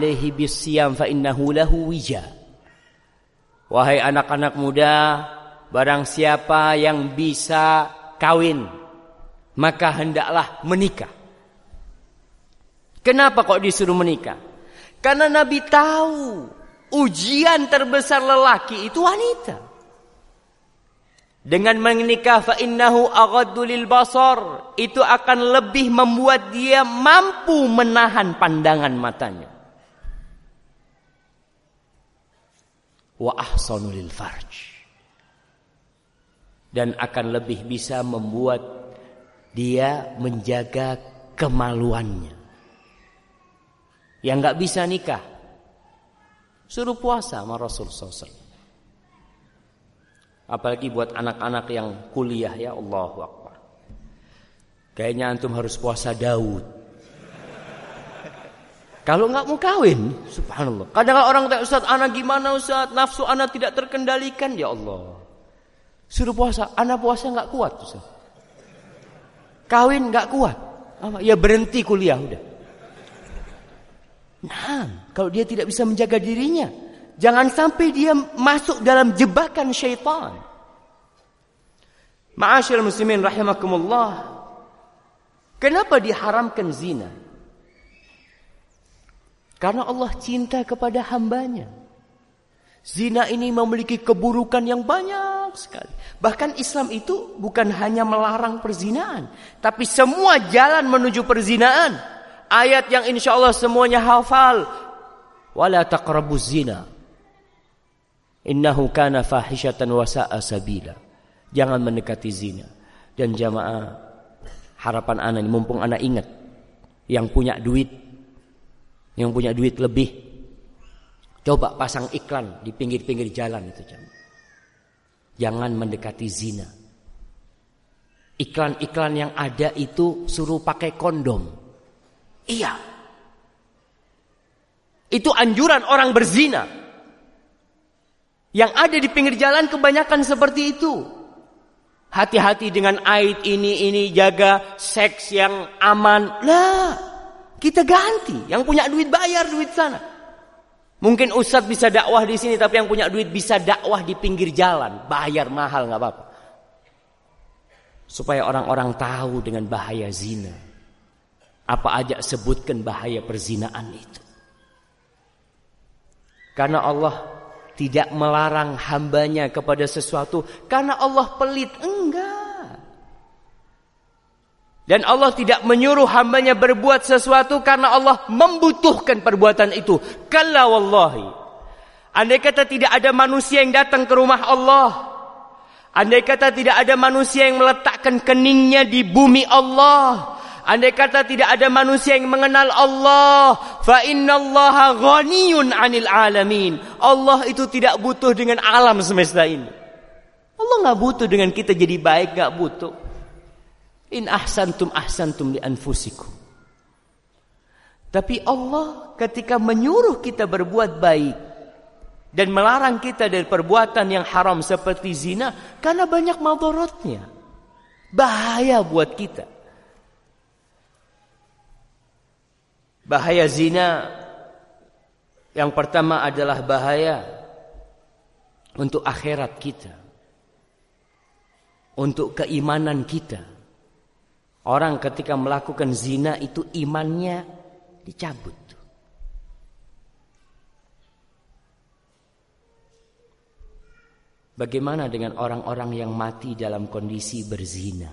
wahai anak-anak muda barang siapa yang bisa kawin maka hendaklah menikah. Kenapa kok disuruh menikah? Karena nabi tahu ujian terbesar lelaki itu wanita dengan menikah fa innahu aghaddu lil basar itu akan lebih membuat dia mampu menahan pandangan matanya. Wa ahsanu lil farj. Dan akan lebih bisa membuat dia menjaga kemaluannya. Yang nggak bisa nikah suruh puasa sama Rasul sallallahu Apalagi buat anak-anak yang kuliah ya Allahu Akbar. Kayaknya antum harus puasa Daud. Kalau nggak mau kawin, subhanallah. Kadang orang tanya Ustaz, anak gimana Ustaz? Nafsu anak tidak terkendalikan ya Allah. Suruh puasa, anak puasa nggak kuat Ustaz. Kawin nggak kuat. Ya berhenti kuliah udah. Nah, kalau dia tidak bisa menjaga dirinya, Jangan sampai dia masuk dalam jebakan syaitan. Ma'asyil muslimin rahimakumullah. Kenapa diharamkan zina? Karena Allah cinta kepada hambanya. Zina ini memiliki keburukan yang banyak sekali. Bahkan Islam itu bukan hanya melarang perzinaan. Tapi semua jalan menuju perzinaan. Ayat yang insya Allah semuanya hafal. Wala taqrabu zina. Innahu kana fahishatan wa sabila. Jangan mendekati zina. Dan jamaah harapan anak ini mumpung anak ingat yang punya duit yang punya duit lebih coba pasang iklan di pinggir-pinggir jalan itu jamaah. Jangan mendekati zina. Iklan-iklan yang ada itu suruh pakai kondom. Iya. Itu anjuran orang berzina. Yang ada di pinggir jalan kebanyakan seperti itu. Hati-hati dengan aid ini, ini jaga seks yang aman. Lah, kita ganti. Yang punya duit bayar duit sana. Mungkin ustadz bisa dakwah di sini, tapi yang punya duit bisa dakwah di pinggir jalan. Bayar mahal nggak apa-apa. Supaya orang-orang tahu dengan bahaya zina. Apa aja sebutkan bahaya perzinaan itu. Karena Allah tidak melarang hambanya kepada sesuatu karena Allah pelit. Enggak. Dan Allah tidak menyuruh hambanya berbuat sesuatu karena Allah membutuhkan perbuatan itu. Kalla wallahi. Andai kata tidak ada manusia yang datang ke rumah Allah. Andai kata tidak ada manusia yang meletakkan keningnya di bumi Allah. Andai kata tidak ada manusia yang mengenal Allah, fa innallaha ghaniyun 'anil alamin. Allah itu tidak butuh dengan alam semesta ini. Allah nggak butuh dengan kita jadi baik, nggak butuh. In ahsantum ahsantum li anfusikum. Tapi Allah ketika menyuruh kita berbuat baik dan melarang kita dari perbuatan yang haram seperti zina karena banyak madaratnya. Bahaya buat kita. Bahaya zina yang pertama adalah bahaya untuk akhirat kita. Untuk keimanan kita. Orang ketika melakukan zina itu imannya dicabut. Bagaimana dengan orang-orang yang mati dalam kondisi berzina?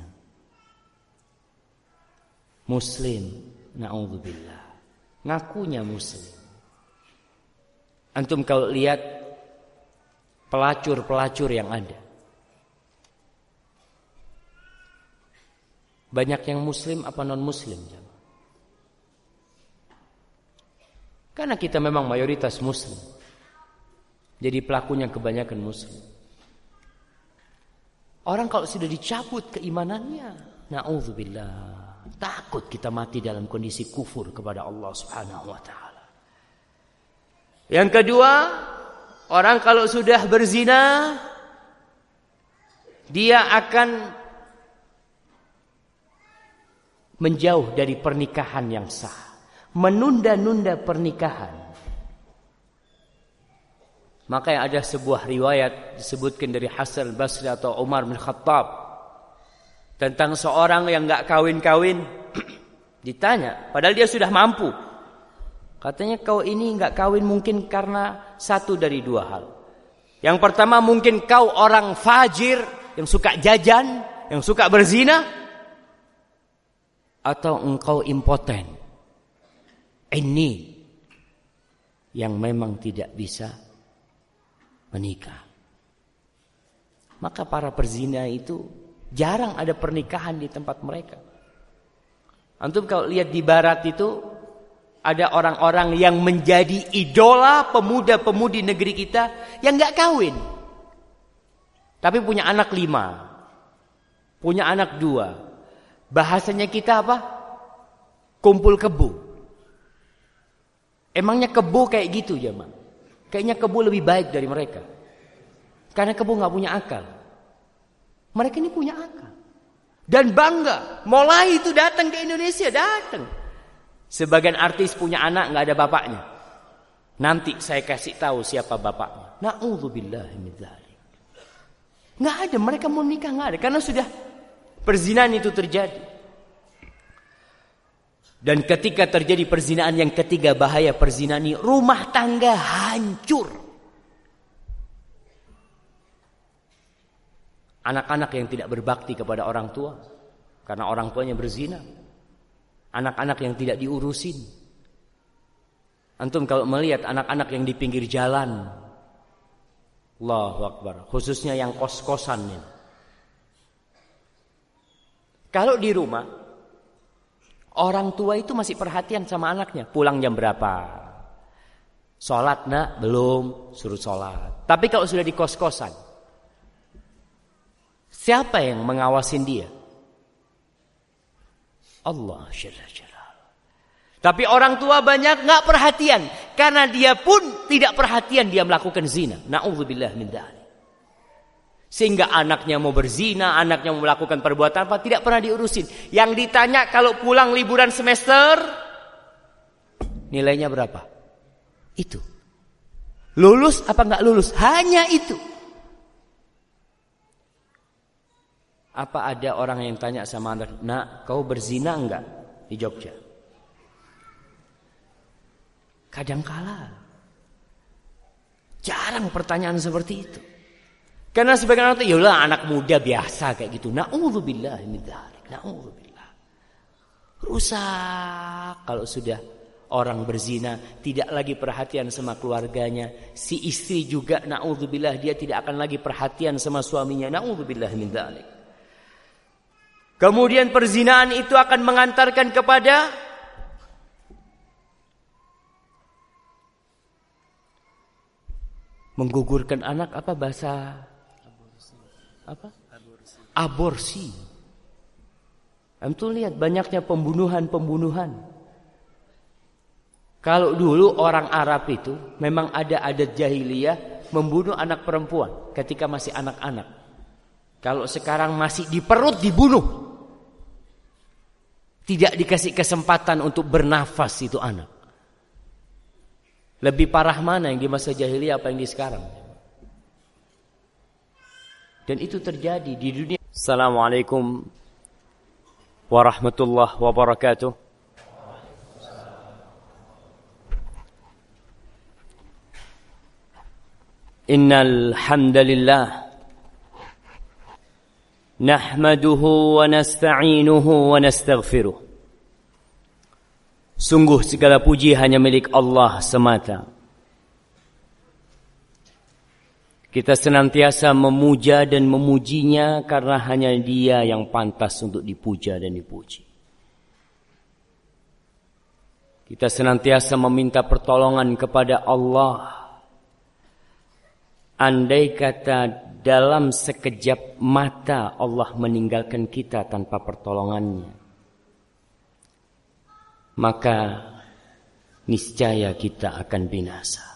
Muslim, naudzubillah ngakunya muslim. Antum kalau lihat pelacur-pelacur yang ada. Banyak yang muslim apa non muslim? Karena kita memang mayoritas muslim. Jadi pelakunya kebanyakan muslim. Orang kalau sudah dicabut keimanannya, naudzubillah Takut kita mati dalam kondisi kufur kepada Allah Subhanahu wa taala. Yang kedua, orang kalau sudah berzina dia akan menjauh dari pernikahan yang sah, menunda-nunda pernikahan. Maka ada sebuah riwayat disebutkan dari Hasan Basri atau Umar bin Khattab tentang seorang yang nggak kawin-kawin (clears throat) ditanya, padahal dia sudah mampu. Katanya kau ini nggak kawin mungkin karena satu dari dua hal. Yang pertama mungkin kau orang fajir yang suka jajan, yang suka berzina, atau engkau impoten. Ini yang memang tidak bisa menikah. Maka para perzina itu jarang ada pernikahan di tempat mereka. Antum kalau lihat di barat itu ada orang-orang yang menjadi idola pemuda-pemudi negeri kita yang nggak kawin. Tapi punya anak lima. Punya anak dua. Bahasanya kita apa? Kumpul kebu. Emangnya kebu kayak gitu ya? Kayaknya kebu lebih baik dari mereka. Karena kebu nggak punya akal. Mereka ini punya akal. Dan bangga. Mulai itu datang ke Indonesia, datang. Sebagian artis punya anak nggak ada bapaknya. Nanti saya kasih tahu siapa bapaknya. Na'udzubillah min Nggak ada, mereka mau nikah nggak ada karena sudah perzinahan itu terjadi. Dan ketika terjadi perzinahan yang ketiga bahaya perzinahan ini rumah tangga hancur. Anak-anak yang tidak berbakti kepada orang tua karena orang tuanya berzina. Anak-anak yang tidak diurusin. Antum kalau melihat anak-anak yang di pinggir jalan Allahu Akbar. Khususnya yang kos-kosan. Kalau di rumah, orang tua itu masih perhatian sama anaknya. Pulang jam berapa? Sholat nak? Belum. Suruh sholat. Tapi kalau sudah di kos-kosan, siapa yang mengawasin dia? Allah tapi orang tua banyak nggak perhatian karena dia pun tidak perhatian dia melakukan zina. Nauzubillah min. Sehingga anaknya mau berzina, anaknya mau melakukan perbuatan apa tidak pernah diurusin. Yang ditanya kalau pulang liburan semester nilainya berapa? Itu. Lulus apa nggak lulus? Hanya itu. Apa ada orang yang tanya sama anak, "Nak, kau berzina enggak di Jogja?" Kadangkala jarang pertanyaan seperti itu. Karena sebagian orang itu ya anak muda biasa kayak gitu. Dzalik. Nauzubillah. Rusak kalau sudah orang berzina tidak lagi perhatian sama keluarganya. Si istri juga naudzubillah dia tidak akan lagi perhatian sama suaminya. Naudzubillah min dzalik. Kemudian perzinahan itu akan mengantarkan kepada menggugurkan anak apa bahasa apa? Aborsi. Antum lihat banyaknya pembunuhan-pembunuhan. Kalau dulu orang Arab itu memang ada adat jahiliyah membunuh anak perempuan ketika masih anak-anak. Kalau sekarang masih di perut dibunuh. Tidak dikasih kesempatan untuk bernafas itu anak. Lebih parah mana yang di masa jahiliyah apa yang di sekarang? Dan itu terjadi di dunia. Assalamualaikum warahmatullahi wabarakatuh. Innal hamdalillah nahmaduhu wa nasta'inuhu. Sungguh segala puji hanya milik Allah semata. Kita senantiasa memuja dan memujinya karena hanya dia yang pantas untuk dipuja dan dipuji. Kita senantiasa meminta pertolongan kepada Allah. Andai kata dalam sekejap mata Allah meninggalkan kita tanpa pertolongannya maka niscaya kita akan binasa.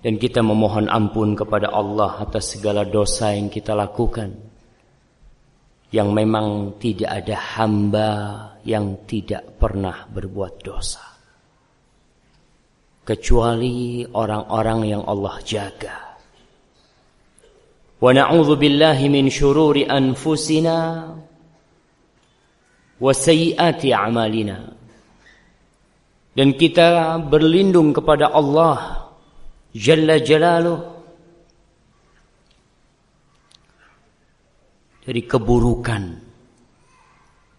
Dan kita memohon ampun kepada Allah atas segala dosa yang kita lakukan. Yang memang tidak ada hamba yang tidak pernah berbuat dosa. Kecuali orang-orang yang Allah jaga. Wa na'udzu billahi min syururi anfusina wa sayyiati a'malina. Dan kita berlindung kepada Allah Jalla Jalaluh dari keburukan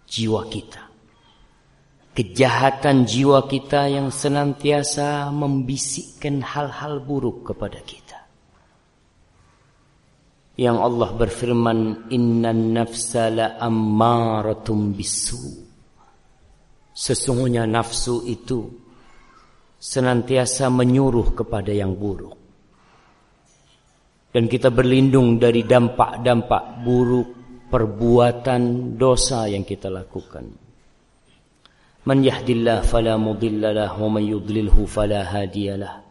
jiwa kita. Kejahatan jiwa kita yang senantiasa membisikkan hal-hal buruk kepada kita. Yang Allah berfirman, Inna nafsa la ammaratum bisu. Sesungguhnya nafsu itu senantiasa menyuruh kepada yang buruk. Dan kita berlindung dari dampak-dampak buruk perbuatan dosa yang kita lakukan. Man yahdillah fala mudhillalah wa man yudlilhu fala hadiyalah.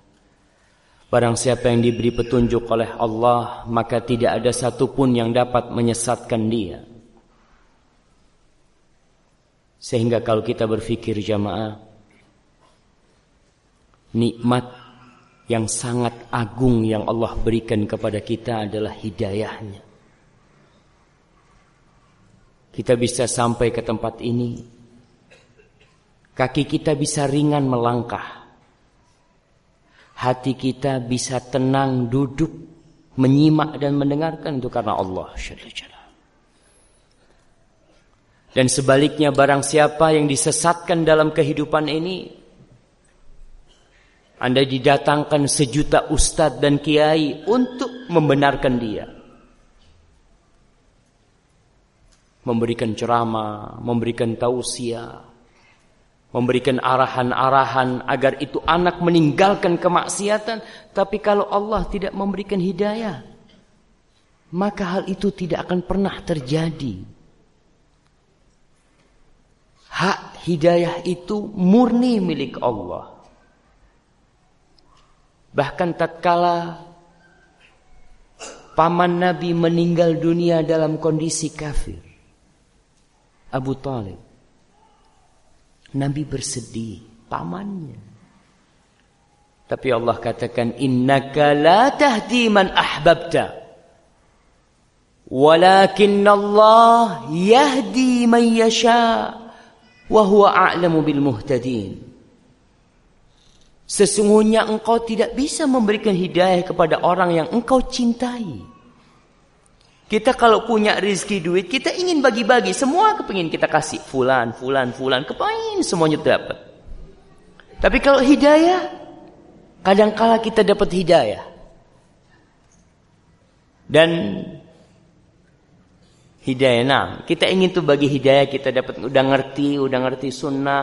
Barang siapa yang diberi petunjuk oleh Allah, maka tidak ada satupun yang dapat menyesatkan dia. Sehingga kalau kita berfikir jamaah, nikmat yang sangat agung yang Allah berikan kepada kita adalah hidayahnya. Kita bisa sampai ke tempat ini. Kaki kita bisa ringan melangkah. Hati kita bisa tenang duduk, menyimak dan mendengarkan itu karena Allah Dan sebaliknya barang siapa yang disesatkan dalam kehidupan ini anda didatangkan sejuta ustadz dan kiai untuk membenarkan dia. Memberikan ceramah, memberikan tausiah, memberikan arahan-arahan agar itu anak meninggalkan kemaksiatan. Tapi kalau Allah tidak memberikan hidayah, maka hal itu tidak akan pernah terjadi. Hak hidayah itu murni milik Allah. Bahkan tatkala paman Nabi meninggal dunia dalam kondisi kafir. Abu Talib. Nabi bersedih, pamannya. Tapi Allah katakan innaka la tahdi man ahbabta. Walakin Allah yahdi man yasha wa huwa a'lamu bil muhtadin. Sesungguhnya engkau tidak bisa memberikan hidayah kepada orang yang engkau cintai. Kita kalau punya rezeki duit, kita ingin bagi-bagi. Semua kepingin kita kasih. Fulan, fulan, fulan. Kepingin semuanya dapat. Tapi kalau hidayah, kadangkala kita dapat hidayah. Dan hidayah, nah kita ingin tuh bagi hidayah kita dapat udah ngerti, udah ngerti sunnah,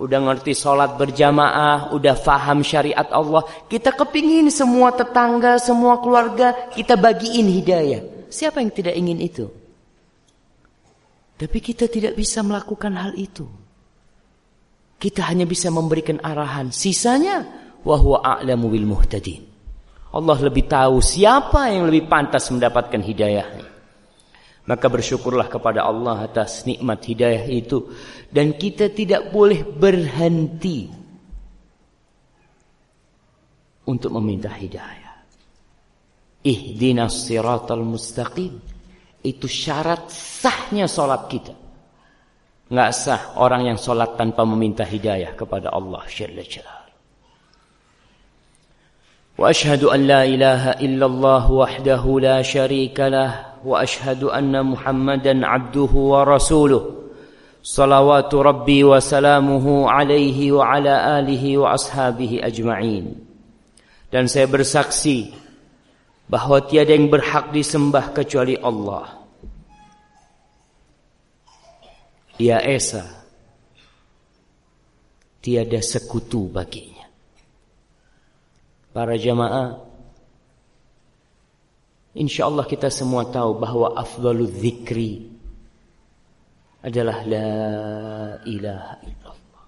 udah ngerti sholat berjamaah, udah faham syariat Allah. Kita kepingin semua tetangga, semua keluarga, kita bagiin hidayah. Siapa yang tidak ingin itu? Tapi kita tidak bisa melakukan hal itu. Kita hanya bisa memberikan arahan. Sisanya, wahwa a'lamu bil muhtadin. Allah lebih tahu siapa yang lebih pantas mendapatkan hidayahnya. Maka bersyukurlah kepada Allah atas nikmat hidayah itu dan kita tidak boleh berhenti untuk meminta hidayah. Ihdinas siratal mustaqim. Itu syarat sahnya solat kita. Nggak sah orang yang solat tanpa meminta hidayah kepada Allah Jalla Jalal. Wa ashhadu an la ilaha illallah wahdahu la syarika lah واشهد ان محمدا عبده ورسوله صلوات ربي وسلامه عليه وعلى اله واصحابه اجمعين dan saya bersaksi bahwa tiada yang berhak disembah kecuali Allah. Ya Esa tiada sekutu baginya. Para jamaah Insyaallah kita semua tahu bahwa afdalu dzikri adalah la ilaha illallah.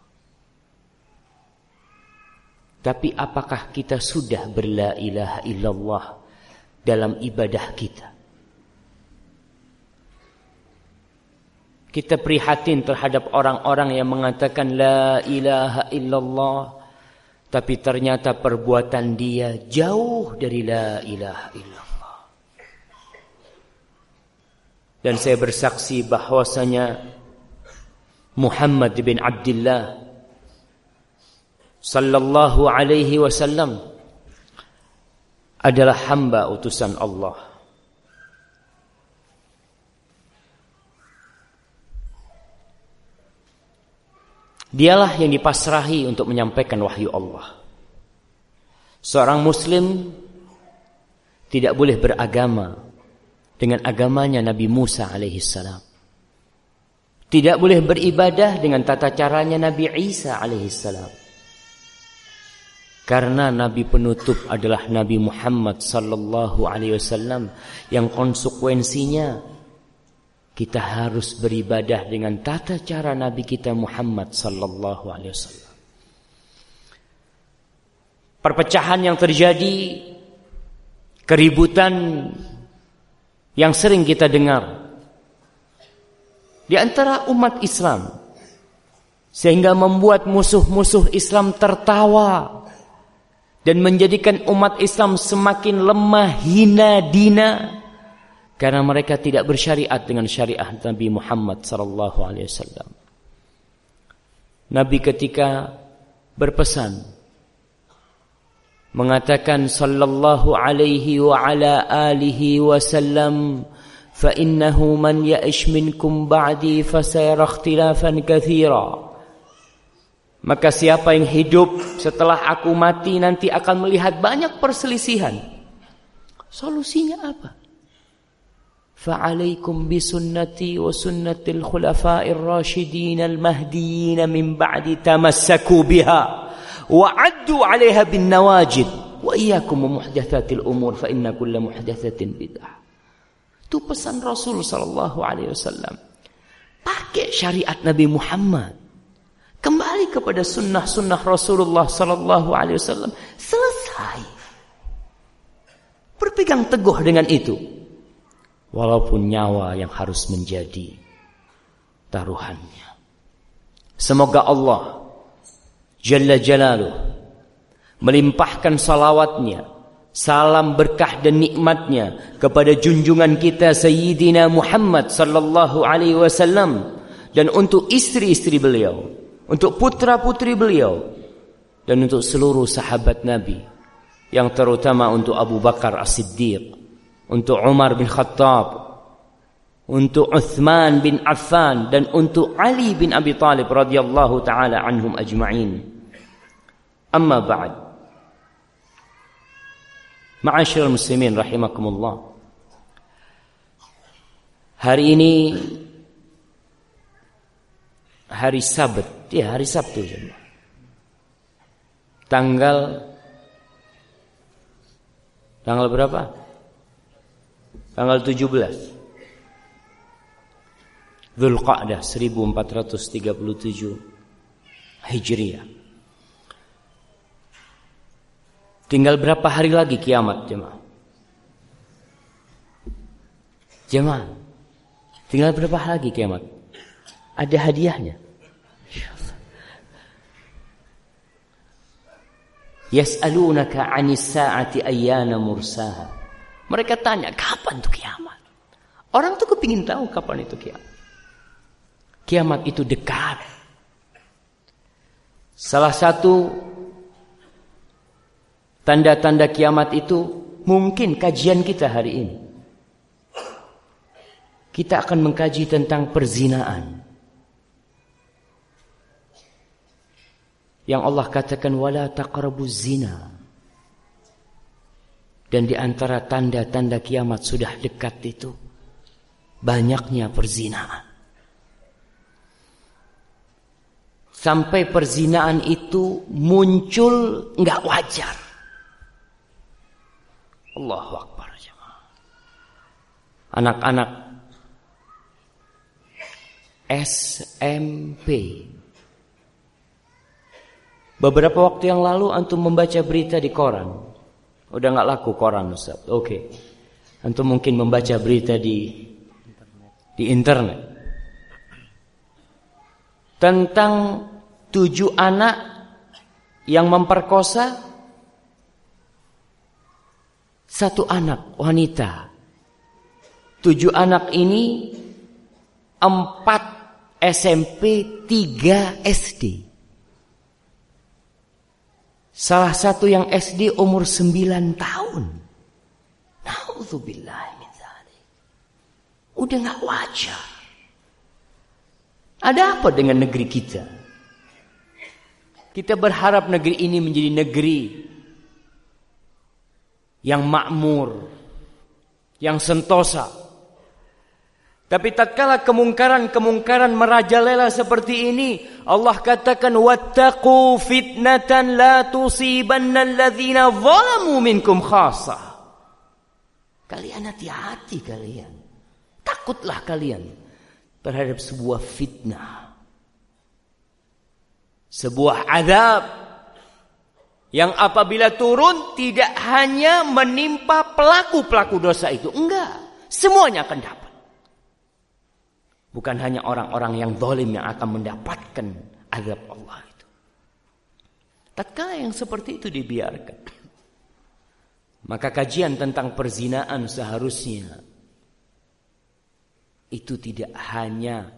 Tapi apakah kita sudah berla ilaha illallah dalam ibadah kita? Kita prihatin terhadap orang-orang yang mengatakan la ilaha illallah tapi ternyata perbuatan dia jauh dari la ilaha illallah. Dan saya bersaksi bahwasanya Muhammad bin Abdullah sallallahu alaihi wasallam adalah hamba utusan Allah. Dialah yang dipasrahi untuk menyampaikan wahyu Allah. Seorang muslim tidak boleh beragama dengan agamanya Nabi Musa alaihissalam. Tidak boleh beribadah dengan tata caranya Nabi Isa alaihissalam. Karena Nabi penutup adalah Nabi Muhammad sallallahu alaihi wasallam yang konsekuensinya kita harus beribadah dengan tata cara Nabi kita Muhammad sallallahu alaihi wasallam. Perpecahan yang terjadi, keributan yang sering kita dengar di antara umat Islam sehingga membuat musuh-musuh Islam tertawa dan menjadikan umat Islam semakin lemah, hina, dina karena mereka tidak bersyariat dengan syariat Nabi Muhammad sallallahu alaihi wasallam. Nabi ketika berpesan mengatakan sallallahu alaihi wa ala alihi wasallam fa innahu man ya'ish minkum ba'di fasayara ikhtilafan katsira maka siapa yang hidup setelah aku mati nanti akan melihat banyak perselisihan. Solusinya apa? Fa'alaikum bisunnati wa sunnatil khulafa'ir rasyidin al-mahdiyin min ba'di tamassaku biha wa 'addu bin nawajid wa iyyakum muhdatsatil umur fa inna kulla muhdatsatin bid'ah. Itu pesan Rasul sallallahu alaihi wasallam. Pakai syariat Nabi Muhammad kembali kepada sunnah-sunnah Rasulullah Sallallahu Alaihi Wasallam. Selesai. Berpegang teguh dengan itu. Walaupun nyawa yang harus menjadi taruhannya. Semoga Allah Jalla Jalaluh melimpahkan salawatnya, salam berkah dan nikmatnya kepada junjungan kita Sayyidina Muhammad sallallahu alaihi wasallam. Dan untuk istri-istri beliau, untuk putra-putri beliau dan untuk seluruh sahabat Nabi yang terutama untuk Abu Bakar As-Siddiq untuk Umar bin Khattab, untuk Uthman bin Affan dan untuk Ali bin Abi Talib radhiyallahu taala anhum ajma'in. Amma ba'd. Ma'asyiral muslimin rahimakumullah. Hari ini hari Sabat, ya hari Sabtu Tanggal tanggal berapa? tanggal 17 Zulqa'dah 1437 Hijriah Tinggal berapa hari lagi kiamat jemaah? Jemaah Tinggal berapa hari lagi kiamat? Ada hadiahnya Yas'alunaka 'anis sa'ati ayyana mursaha mereka tanya, kapan itu kiamat? Orang tuh kepingin tahu kapan itu kiamat. Kiamat itu dekat. Salah satu tanda-tanda kiamat itu mungkin kajian kita hari ini. Kita akan mengkaji tentang perzinaan. Yang Allah katakan wala taqrabuz zina. Dan di antara tanda-tanda kiamat sudah dekat itu banyaknya perzinaan. Sampai perzinaan itu muncul nggak wajar. Allahu Akbar. Anak-anak SMP Beberapa waktu yang lalu antum membaca berita di koran. Udah nggak laku koran Ustaz. Oke. Okay. Antum mungkin membaca berita di di internet. Tentang tujuh anak yang memperkosa satu anak wanita. Tujuh anak ini empat SMP, tiga SD. Salah satu yang SD umur 9 tahun. Nauzubillah min Udah gak wajar. Ada apa dengan negeri kita? Kita berharap negeri ini menjadi negeri yang makmur, yang sentosa, tapi tatkala kemungkaran-kemungkaran merajalela seperti ini, Allah katakan wattaqu fitnatan la tusibanna alladhina zalamu minkum khassa. Kalian hati-hati kalian. Takutlah kalian terhadap sebuah fitnah. Sebuah azab yang apabila turun tidak hanya menimpa pelaku-pelaku dosa itu, enggak, semuanya akan dapat. Bukan hanya orang-orang yang zalim yang akan mendapatkan azab Allah itu. Tatkala yang seperti itu dibiarkan. (coughs) Maka kajian tentang perzinaan seharusnya itu tidak hanya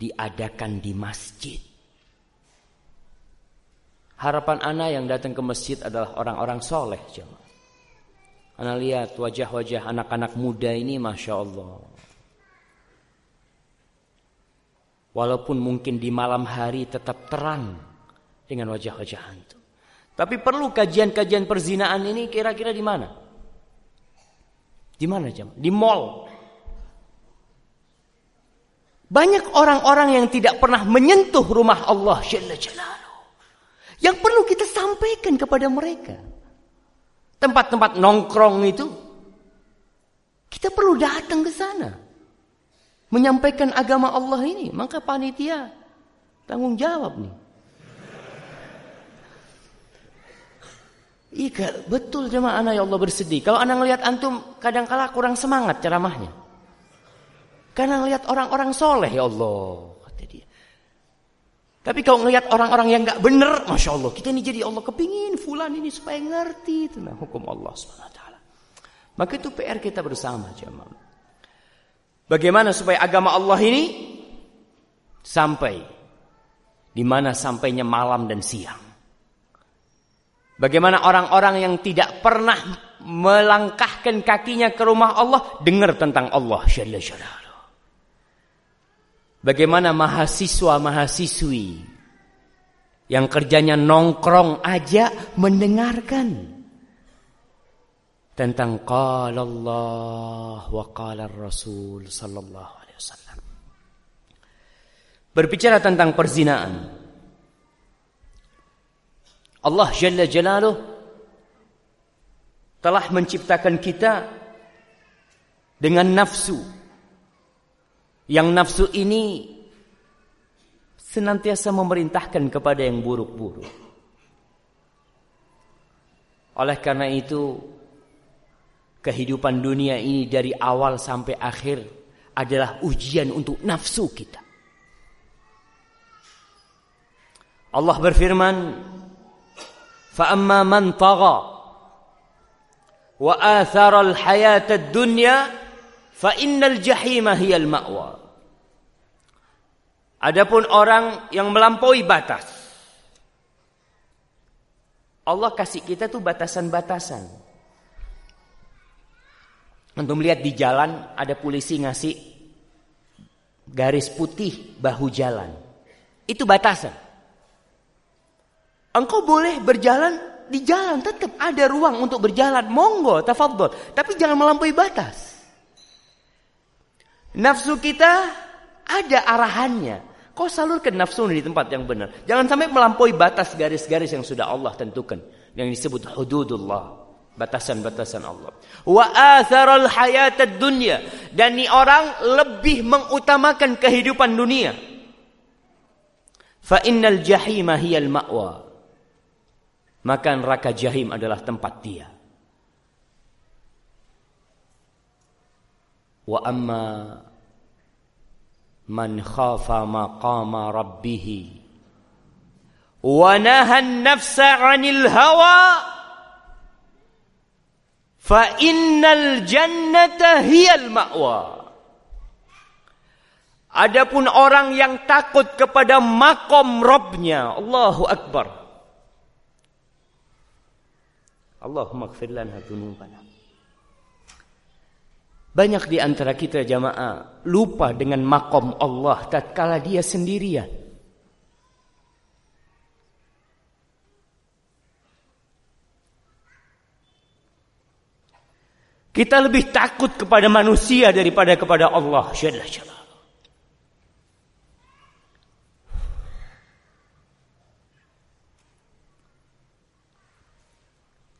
diadakan di masjid. Harapan anak yang datang ke masjid adalah orang-orang soleh. Anak lihat wajah-wajah anak-anak muda ini Masya Allah. Walaupun mungkin di malam hari tetap terang dengan wajah-wajah hantu. Tapi perlu kajian-kajian perzinaan ini kira-kira di mana? Di mana jam? Di mall. Banyak orang-orang yang tidak pernah menyentuh rumah Allah Yang perlu kita sampaikan kepada mereka. Tempat-tempat nongkrong itu kita perlu datang ke sana menyampaikan agama Allah ini, maka panitia tanggung jawab nih. Iya betul jemaah anak ya Allah bersedih. Kalau anak ngelihat antum kadang kala kurang semangat ceramahnya. Karena ngelihat orang-orang soleh ya Allah kata dia. Tapi kalau ngelihat orang-orang yang nggak benar, masya Allah kita ini jadi Allah kepingin fulan ini supaya ngerti tentang hukum Allah swt. Maka itu PR kita bersama jemaah. Bagaimana supaya agama Allah ini sampai di mana sampainya malam dan siang. Bagaimana orang-orang yang tidak pernah melangkahkan kakinya ke rumah Allah dengar tentang Allah Bagaimana mahasiswa-mahasiswi yang kerjanya nongkrong aja mendengarkan tentang qala Allah wa qala Rasul sallallahu alaihi wasallam. Berbicara tentang perzinaan. Allah Jalla Jalaluh telah menciptakan kita dengan nafsu. Yang nafsu ini senantiasa memerintahkan kepada yang buruk-buruk. Oleh karena itu kehidupan dunia ini dari awal sampai akhir adalah ujian untuk nafsu kita. Allah berfirman, "Fa'amma man tagha wa athara al-hayat ad-dunya fa innal jahima hiyal ma'wa." Adapun orang yang melampaui batas. Allah kasih kita tuh batasan-batasan. Untuk melihat di jalan ada polisi ngasih garis putih bahu jalan. Itu batasan. Engkau boleh berjalan di jalan tetap ada ruang untuk berjalan. Monggo, tafadhol. Tapi jangan melampaui batas. Nafsu kita ada arahannya. Kau salurkan nafsu di tempat yang benar. Jangan sampai melampaui batas garis-garis yang sudah Allah tentukan. Yang disebut hududullah batasan-batasan Allah. Wa atharal hayatad dunya dan ni orang lebih mengutamakan kehidupan dunia. Fa innal jahima hiyal ma'wa. Maka neraka jahim adalah tempat dia. Wa amma man khafa maqama rabbih wa nahan nafsa 'anil hawa fa innal jannata hiyal ma'wa. Adapun orang yang takut kepada makom Robnya, Allahu Akbar. Allahumma gfir lana dzunubana. Banyak di antara kita jamaah lupa dengan makom Allah tatkala dia sendirian. Kita lebih takut kepada manusia daripada kepada Allah.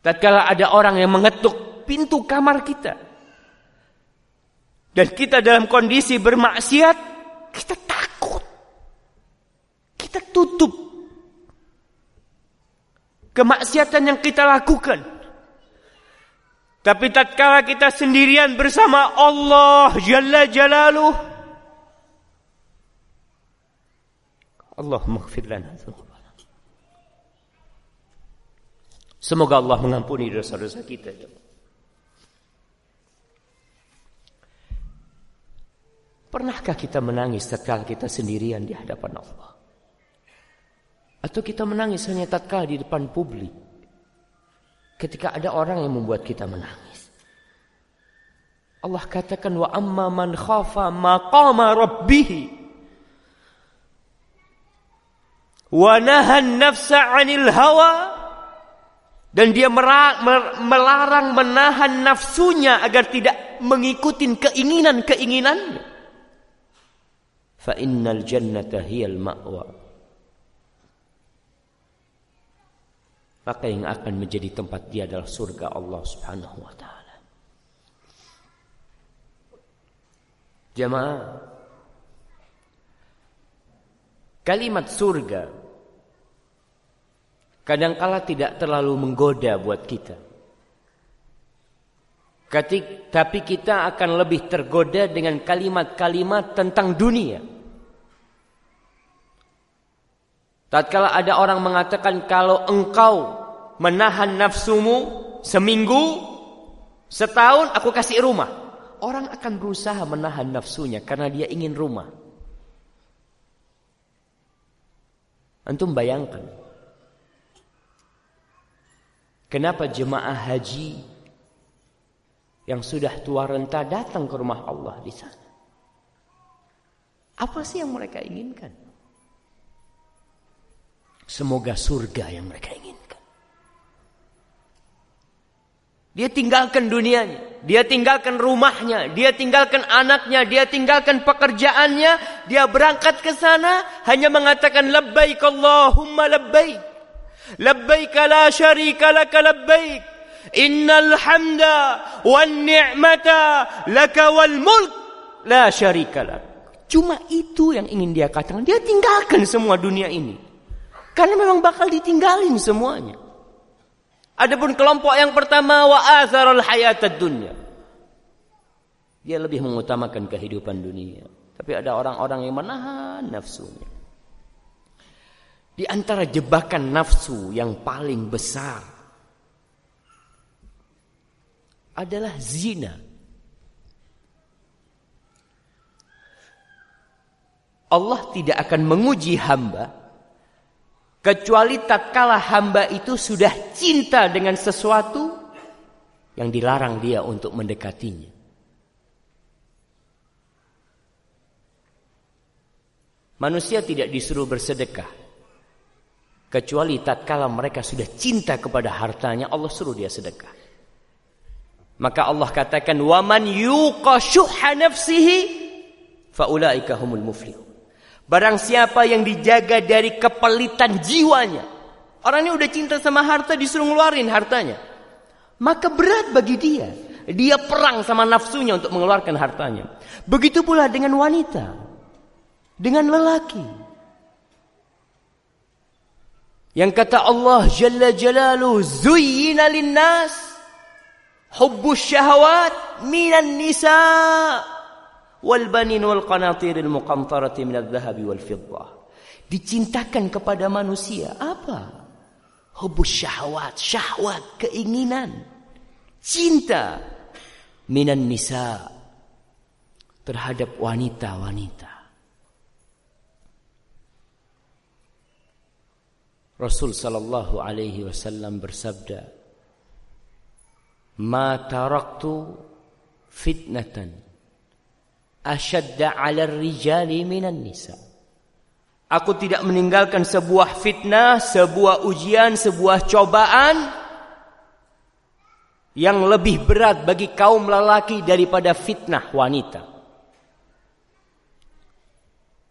Tatkala ada orang yang mengetuk pintu kamar kita. Dan kita dalam kondisi bermaksiat, kita takut. Kita tutup kemaksiatan yang kita lakukan. Tapi tatkala kita sendirian bersama Allah Jalla Jalaluh, Allah maghfir lana Semoga Allah mengampuni dosa-dosa kita. Pernahkah kita menangis tatkala kita sendirian di hadapan Allah? Atau kita menangis hanya tatkala di depan publik? Ketika ada orang yang membuat kita menangis. Allah katakan wa amma man khafa maqama rabbih wa nahan nafsa 'anil hawa dan dia melarang menahan nafsunya agar tidak mengikuti keinginan-keinginannya. Fa innal jannata hiyal ma'wa. Maka yang akan menjadi tempat dia adalah surga Allah Subhanahu wa taala. Jemaah Kalimat surga kadangkala tidak terlalu menggoda buat kita. Ketik, tapi kita akan lebih tergoda dengan kalimat-kalimat tentang dunia. Tatkala ada orang mengatakan kalau engkau menahan nafsumu seminggu, setahun aku kasih rumah. Orang akan berusaha menahan nafsunya karena dia ingin rumah. Antum bayangkan Kenapa jemaah haji yang sudah tua renta datang ke rumah Allah di sana? Apa sih yang mereka inginkan? Semoga surga yang mereka inginkan. Dia tinggalkan dunianya, dia tinggalkan rumahnya, dia tinggalkan anaknya, dia tinggalkan pekerjaannya, dia berangkat ke sana hanya mengatakan labbaik Allahumma labbaik. Labbaik la syarika lak labbaik. Innal hamda wan ni'mata laka wal mulk la syarika lak. Cuma itu yang ingin dia katakan. Dia tinggalkan semua dunia ini. Karena memang bakal ditinggalin semuanya. Adapun kelompok yang pertama wa atharul hayatad dunya. Dia lebih mengutamakan kehidupan dunia. Tapi ada orang-orang yang menahan nafsunya. Di antara jebakan nafsu yang paling besar adalah zina. Allah tidak akan menguji hamba kecuali tatkala hamba itu sudah cinta dengan sesuatu yang dilarang dia untuk mendekatinya. Manusia tidak disuruh bersedekah Kecuali tatkala mereka sudah cinta kepada hartanya, Allah suruh dia sedekah. Maka Allah katakan, "Waman yuqa nafsihi faulaika humul muflihun." Barang siapa yang dijaga dari kepelitan jiwanya. Orang ini udah cinta sama harta disuruh ngeluarin hartanya. Maka berat bagi dia. Dia perang sama nafsunya untuk mengeluarkan hartanya. Begitu pula dengan wanita. Dengan lelaki. Yang kata Allah Jalla Jalalu zuyyina linnas hubbus syahawat minan nisa al muqantarati min adh-dhahab wal fiddah. Dicintakan kepada manusia apa? Hubbus syahwat, syahwat, keinginan, cinta minan nisa terhadap wanita-wanita. Rasul sallallahu alaihi wasallam bersabda, "Ma taraktu fitnatan ashadda 'ala ar-rijali minan nisa." Aku tidak meninggalkan sebuah fitnah, sebuah ujian, sebuah cobaan yang lebih berat bagi kaum lelaki daripada fitnah wanita.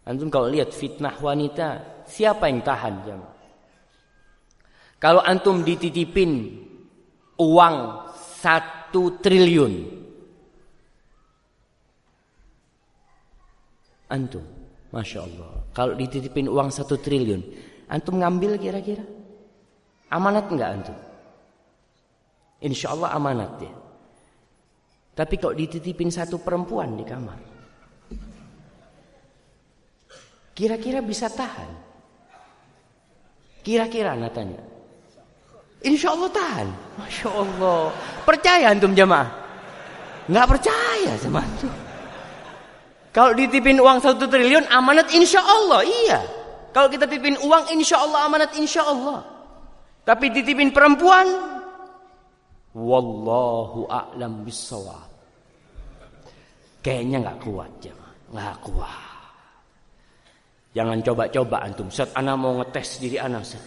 Antum kalau lihat fitnah wanita, siapa yang tahan jemaah? Kalau antum dititipin uang satu triliun. Antum, Masya Allah. Kalau dititipin uang satu triliun. Antum ngambil kira-kira? Amanat enggak antum? Insya Allah amanat ya. Tapi kalau dititipin satu perempuan di kamar. Kira-kira bisa tahan? Kira-kira anak tanya. Insya Allah tahan. Masya Allah. Percaya antum jemaah? Nggak percaya sama antum. Kalau ditipin uang satu triliun amanat insya Allah iya. Kalau kita tipin uang insya Allah amanat insya Allah. Tapi ditipin perempuan, wallahu a'lam bisawab. Kayaknya nggak kuat jemaah, nggak kuat. Jangan coba-coba antum. Saat anak mau ngetes diri anak, set.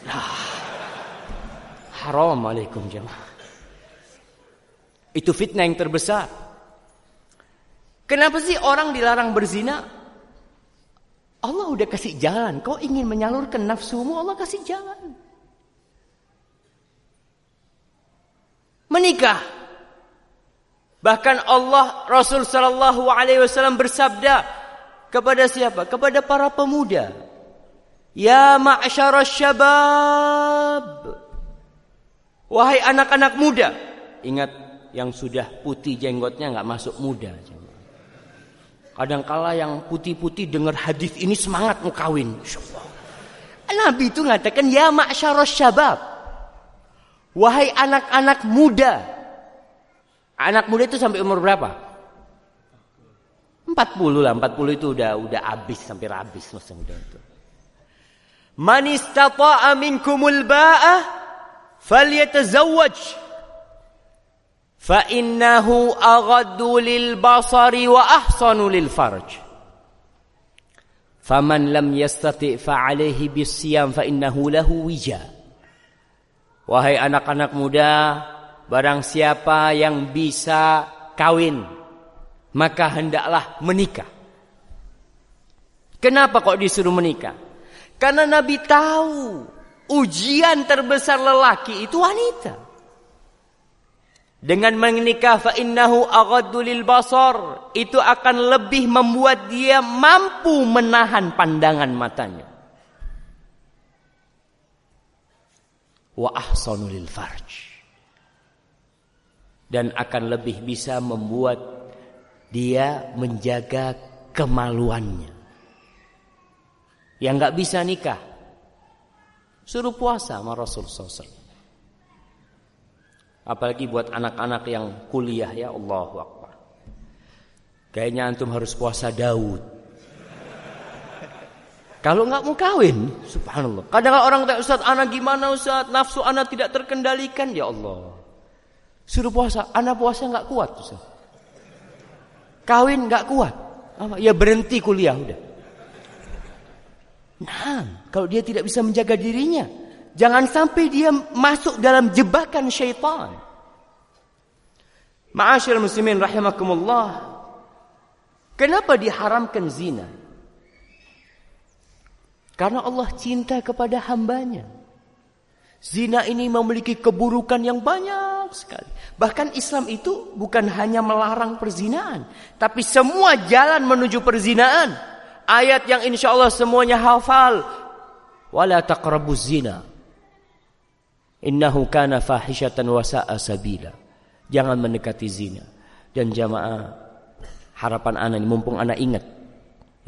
Haram alaikum jemaah. Itu fitnah yang terbesar. Kenapa sih orang dilarang berzina? Allah udah kasih jalan. Kau ingin menyalurkan nafsumu, Allah kasih jalan. Menikah. Bahkan Allah Rasul Shallallahu Alaihi Wasallam bersabda kepada siapa? Kepada para pemuda. Ya ma'asyara syabab. Wahai anak-anak muda, ingat yang sudah putih jenggotnya nggak masuk muda. Kadangkala yang putih-putih dengar hadis ini semangat mau kawin. Nabi itu mengatakan ya ma'syaros syabab. Wahai anak-anak muda. Anak muda itu sampai umur berapa? 40 lah, 40 itu udah udah habis sampai habis masa muda itu. Man istata'a minkumul fa innahu aghaddu lil basari wa ahsanu lil farj faman lam yastati fa wahai anak-anak muda barang siapa yang bisa kawin maka hendaklah menikah. Kenapa kok disuruh menikah? Karena nabi tahu ujian terbesar lelaki itu wanita. Dengan menikah fa innahu aghaddu lil basar, itu akan lebih membuat dia mampu menahan pandangan matanya. Wa ahsanu lil farj. Dan akan lebih bisa membuat dia menjaga kemaluannya. Yang nggak bisa nikah Suruh puasa sama Rasul SAW. Apalagi buat anak-anak yang kuliah ya Allah Akbar. Kayaknya antum harus puasa Daud. Kalau nggak mau kawin, subhanallah. Kadang orang tak Ustaz, anak gimana Ustaz? Nafsu anak tidak terkendalikan ya Allah. Suruh puasa, anak puasa nggak kuat Ustaz. Kawin nggak kuat. Ya berhenti kuliah udah. Nah, kalau dia tidak bisa menjaga dirinya, jangan sampai dia masuk dalam jebakan syaitan. Ma'asyiral muslimin rahimakumullah. Kenapa diharamkan zina? Karena Allah cinta kepada hambanya. Zina ini memiliki keburukan yang banyak sekali. Bahkan Islam itu bukan hanya melarang perzinaan. Tapi semua jalan menuju perzinaan Ayat yang insya Allah semuanya hafal. Wala taqrabuz zina. Innahu kana fahishatan wa sa'a sabila. Jangan mendekati zina. Dan jamaah harapan anak ini mumpung anak ingat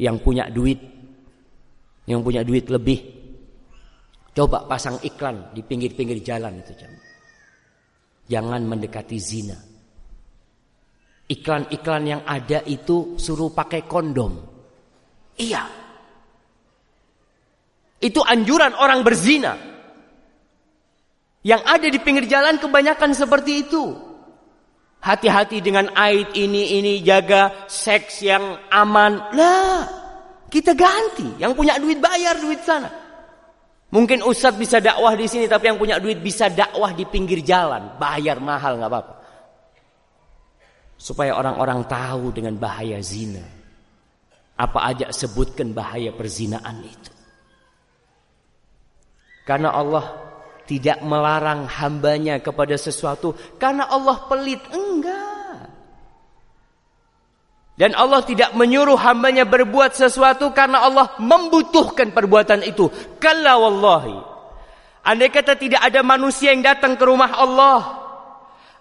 yang punya duit yang punya duit lebih coba pasang iklan di pinggir-pinggir jalan itu jamaah. Jangan mendekati zina. Iklan-iklan yang ada itu suruh pakai kondom. Iya. Itu anjuran orang berzina. Yang ada di pinggir jalan kebanyakan seperti itu. Hati-hati dengan aid ini, ini jaga seks yang aman. Lah, kita ganti. Yang punya duit bayar duit sana. Mungkin ustadz bisa dakwah di sini, tapi yang punya duit bisa dakwah di pinggir jalan. Bayar mahal nggak apa-apa. Supaya orang-orang tahu dengan bahaya zina. Apa aja sebutkan bahaya perzinaan itu. Karena Allah tidak melarang hambanya kepada sesuatu karena Allah pelit. Enggak. Dan Allah tidak menyuruh hambanya berbuat sesuatu karena Allah membutuhkan perbuatan itu. Kalla wallahi. Andai kata tidak ada manusia yang datang ke rumah Allah.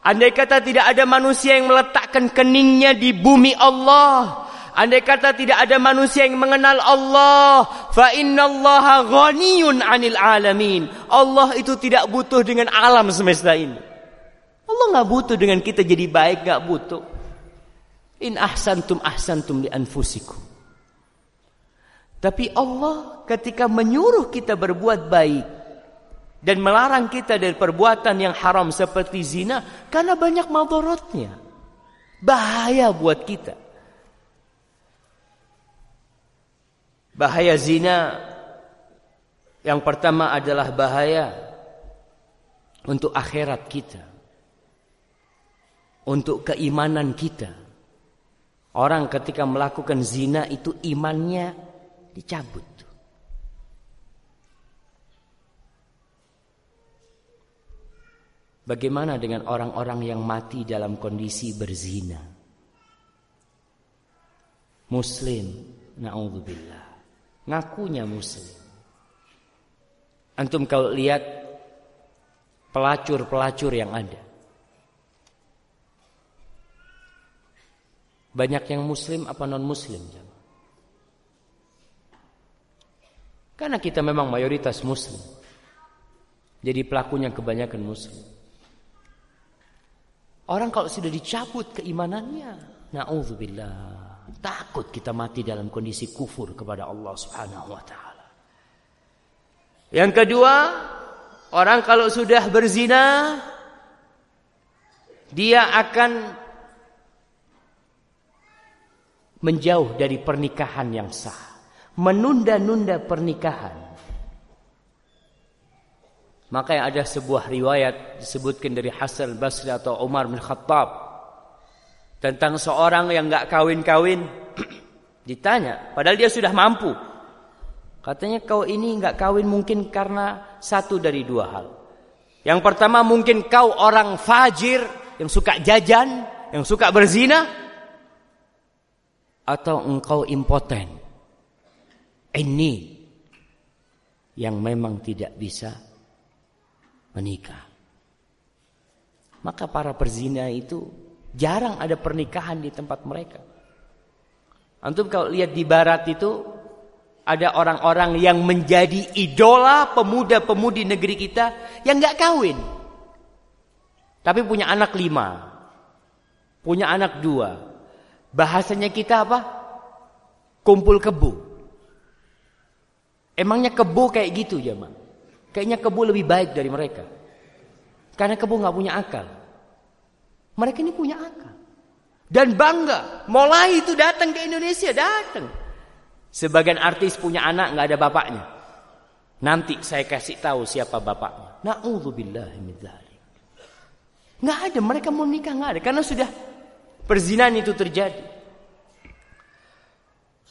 Andai kata tidak ada manusia yang meletakkan keningnya di bumi Allah. Andai kata tidak ada manusia yang mengenal Allah, fa innallaha ghaniyun 'anil alamin. Allah itu tidak butuh dengan alam semesta ini. Allah nggak butuh dengan kita jadi baik, nggak butuh. In ahsantum ahsantum li anfusikum. Tapi Allah ketika menyuruh kita berbuat baik dan melarang kita dari perbuatan yang haram seperti zina karena banyak madaratnya. Bahaya buat kita. Bahaya zina yang pertama adalah bahaya untuk akhirat kita. Untuk keimanan kita. Orang ketika melakukan zina itu imannya dicabut. Bagaimana dengan orang-orang yang mati dalam kondisi berzina? Muslim, na'udzubillah ngakunya muslim. Antum kalau lihat pelacur-pelacur yang ada. Banyak yang muslim apa non muslim? Karena kita memang mayoritas muslim. Jadi pelakunya kebanyakan muslim. Orang kalau sudah dicabut keimanannya, naudzubillah Takut kita mati dalam kondisi kufur kepada Allah Subhanahu wa taala. Yang kedua, orang kalau sudah berzina dia akan menjauh dari pernikahan yang sah, menunda-nunda pernikahan. Maka ada sebuah riwayat disebutkan dari Hasan Basri atau Umar bin Khattab tentang seorang yang nggak kawin-kawin. (clears throat) Ditanya padahal dia sudah mampu. Katanya kau ini nggak kawin mungkin karena satu dari dua hal. Yang pertama mungkin kau orang fajir yang suka jajan yang suka berzina atau engkau impoten. Ini yang memang tidak bisa menikah. Maka para perzina itu Jarang ada pernikahan di tempat mereka. Antum kalau lihat di barat itu ada orang-orang yang menjadi idola pemuda-pemudi negeri kita yang nggak kawin. Tapi punya anak lima. Punya anak dua. Bahasanya kita apa? Kumpul kebu. Emangnya kebu kayak gitu ya, Kayaknya kebu lebih baik dari mereka. Karena kebu nggak punya akal. Mereka ini punya akal. Dan bangga. Mulai itu datang ke Indonesia. Datang. Sebagian artis punya anak nggak ada bapaknya. Nanti saya kasih tahu siapa bapaknya. Na'udzubillah min ada. Mereka mau nikah nggak ada. Karena sudah perzinahan itu terjadi.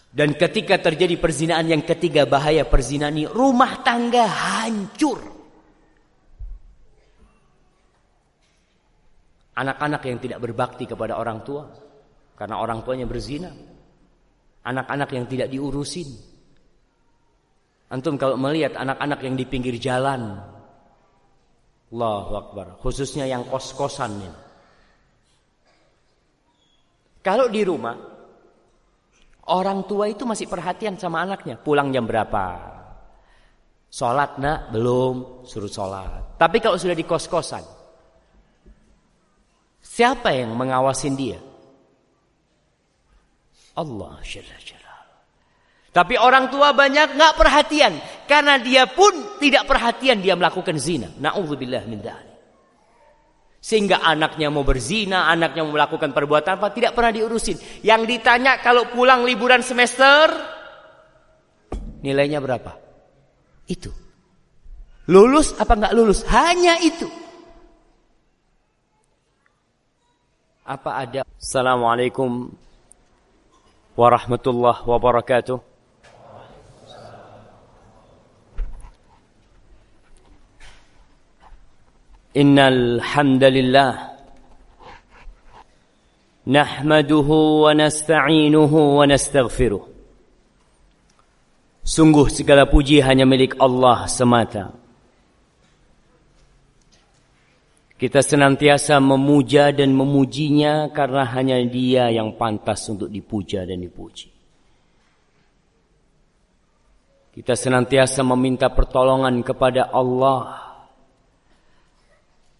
Dan ketika terjadi perzinaan yang ketiga bahaya perzinahan ini rumah tangga hancur. Anak-anak yang tidak berbakti kepada orang tua karena orang tuanya berzina. Anak-anak yang tidak diurusin. Antum kalau melihat anak-anak yang di pinggir jalan Allahu Akbar. Khususnya yang kos-kosan. Kalau di rumah, orang tua itu masih perhatian sama anaknya. Pulang jam berapa? Sholat nak? Belum. Suruh sholat. Tapi kalau sudah di kos-kosan. Siapa yang mengawasin dia? Allah Tapi orang tua banyak nggak perhatian karena dia pun tidak perhatian dia melakukan zina. Nauzubillah min Sehingga anaknya mau berzina, anaknya mau melakukan perbuatan apa tidak pernah diurusin. Yang ditanya kalau pulang liburan semester nilainya berapa? Itu. Lulus apa nggak lulus? Hanya itu. Apa ada? Assalamualaikum warahmatullahi wabarakatuh. إن الحمد لله نحمده ونستعينه ونستغفره Sungguh segala puji hanya milik Allah semata. Kita senantiasa memuja dan memujinya karena hanya dia yang pantas untuk dipuja dan dipuji. Kita senantiasa meminta pertolongan kepada Allah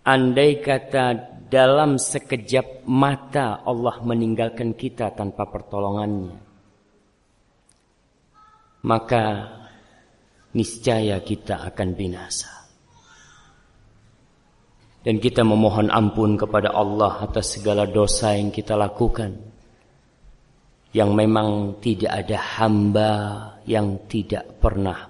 Andai kata dalam sekejap mata Allah meninggalkan kita tanpa pertolongannya. Maka niscaya kita akan binasa. Dan kita memohon ampun kepada Allah atas segala dosa yang kita lakukan. Yang memang tidak ada hamba yang tidak pernah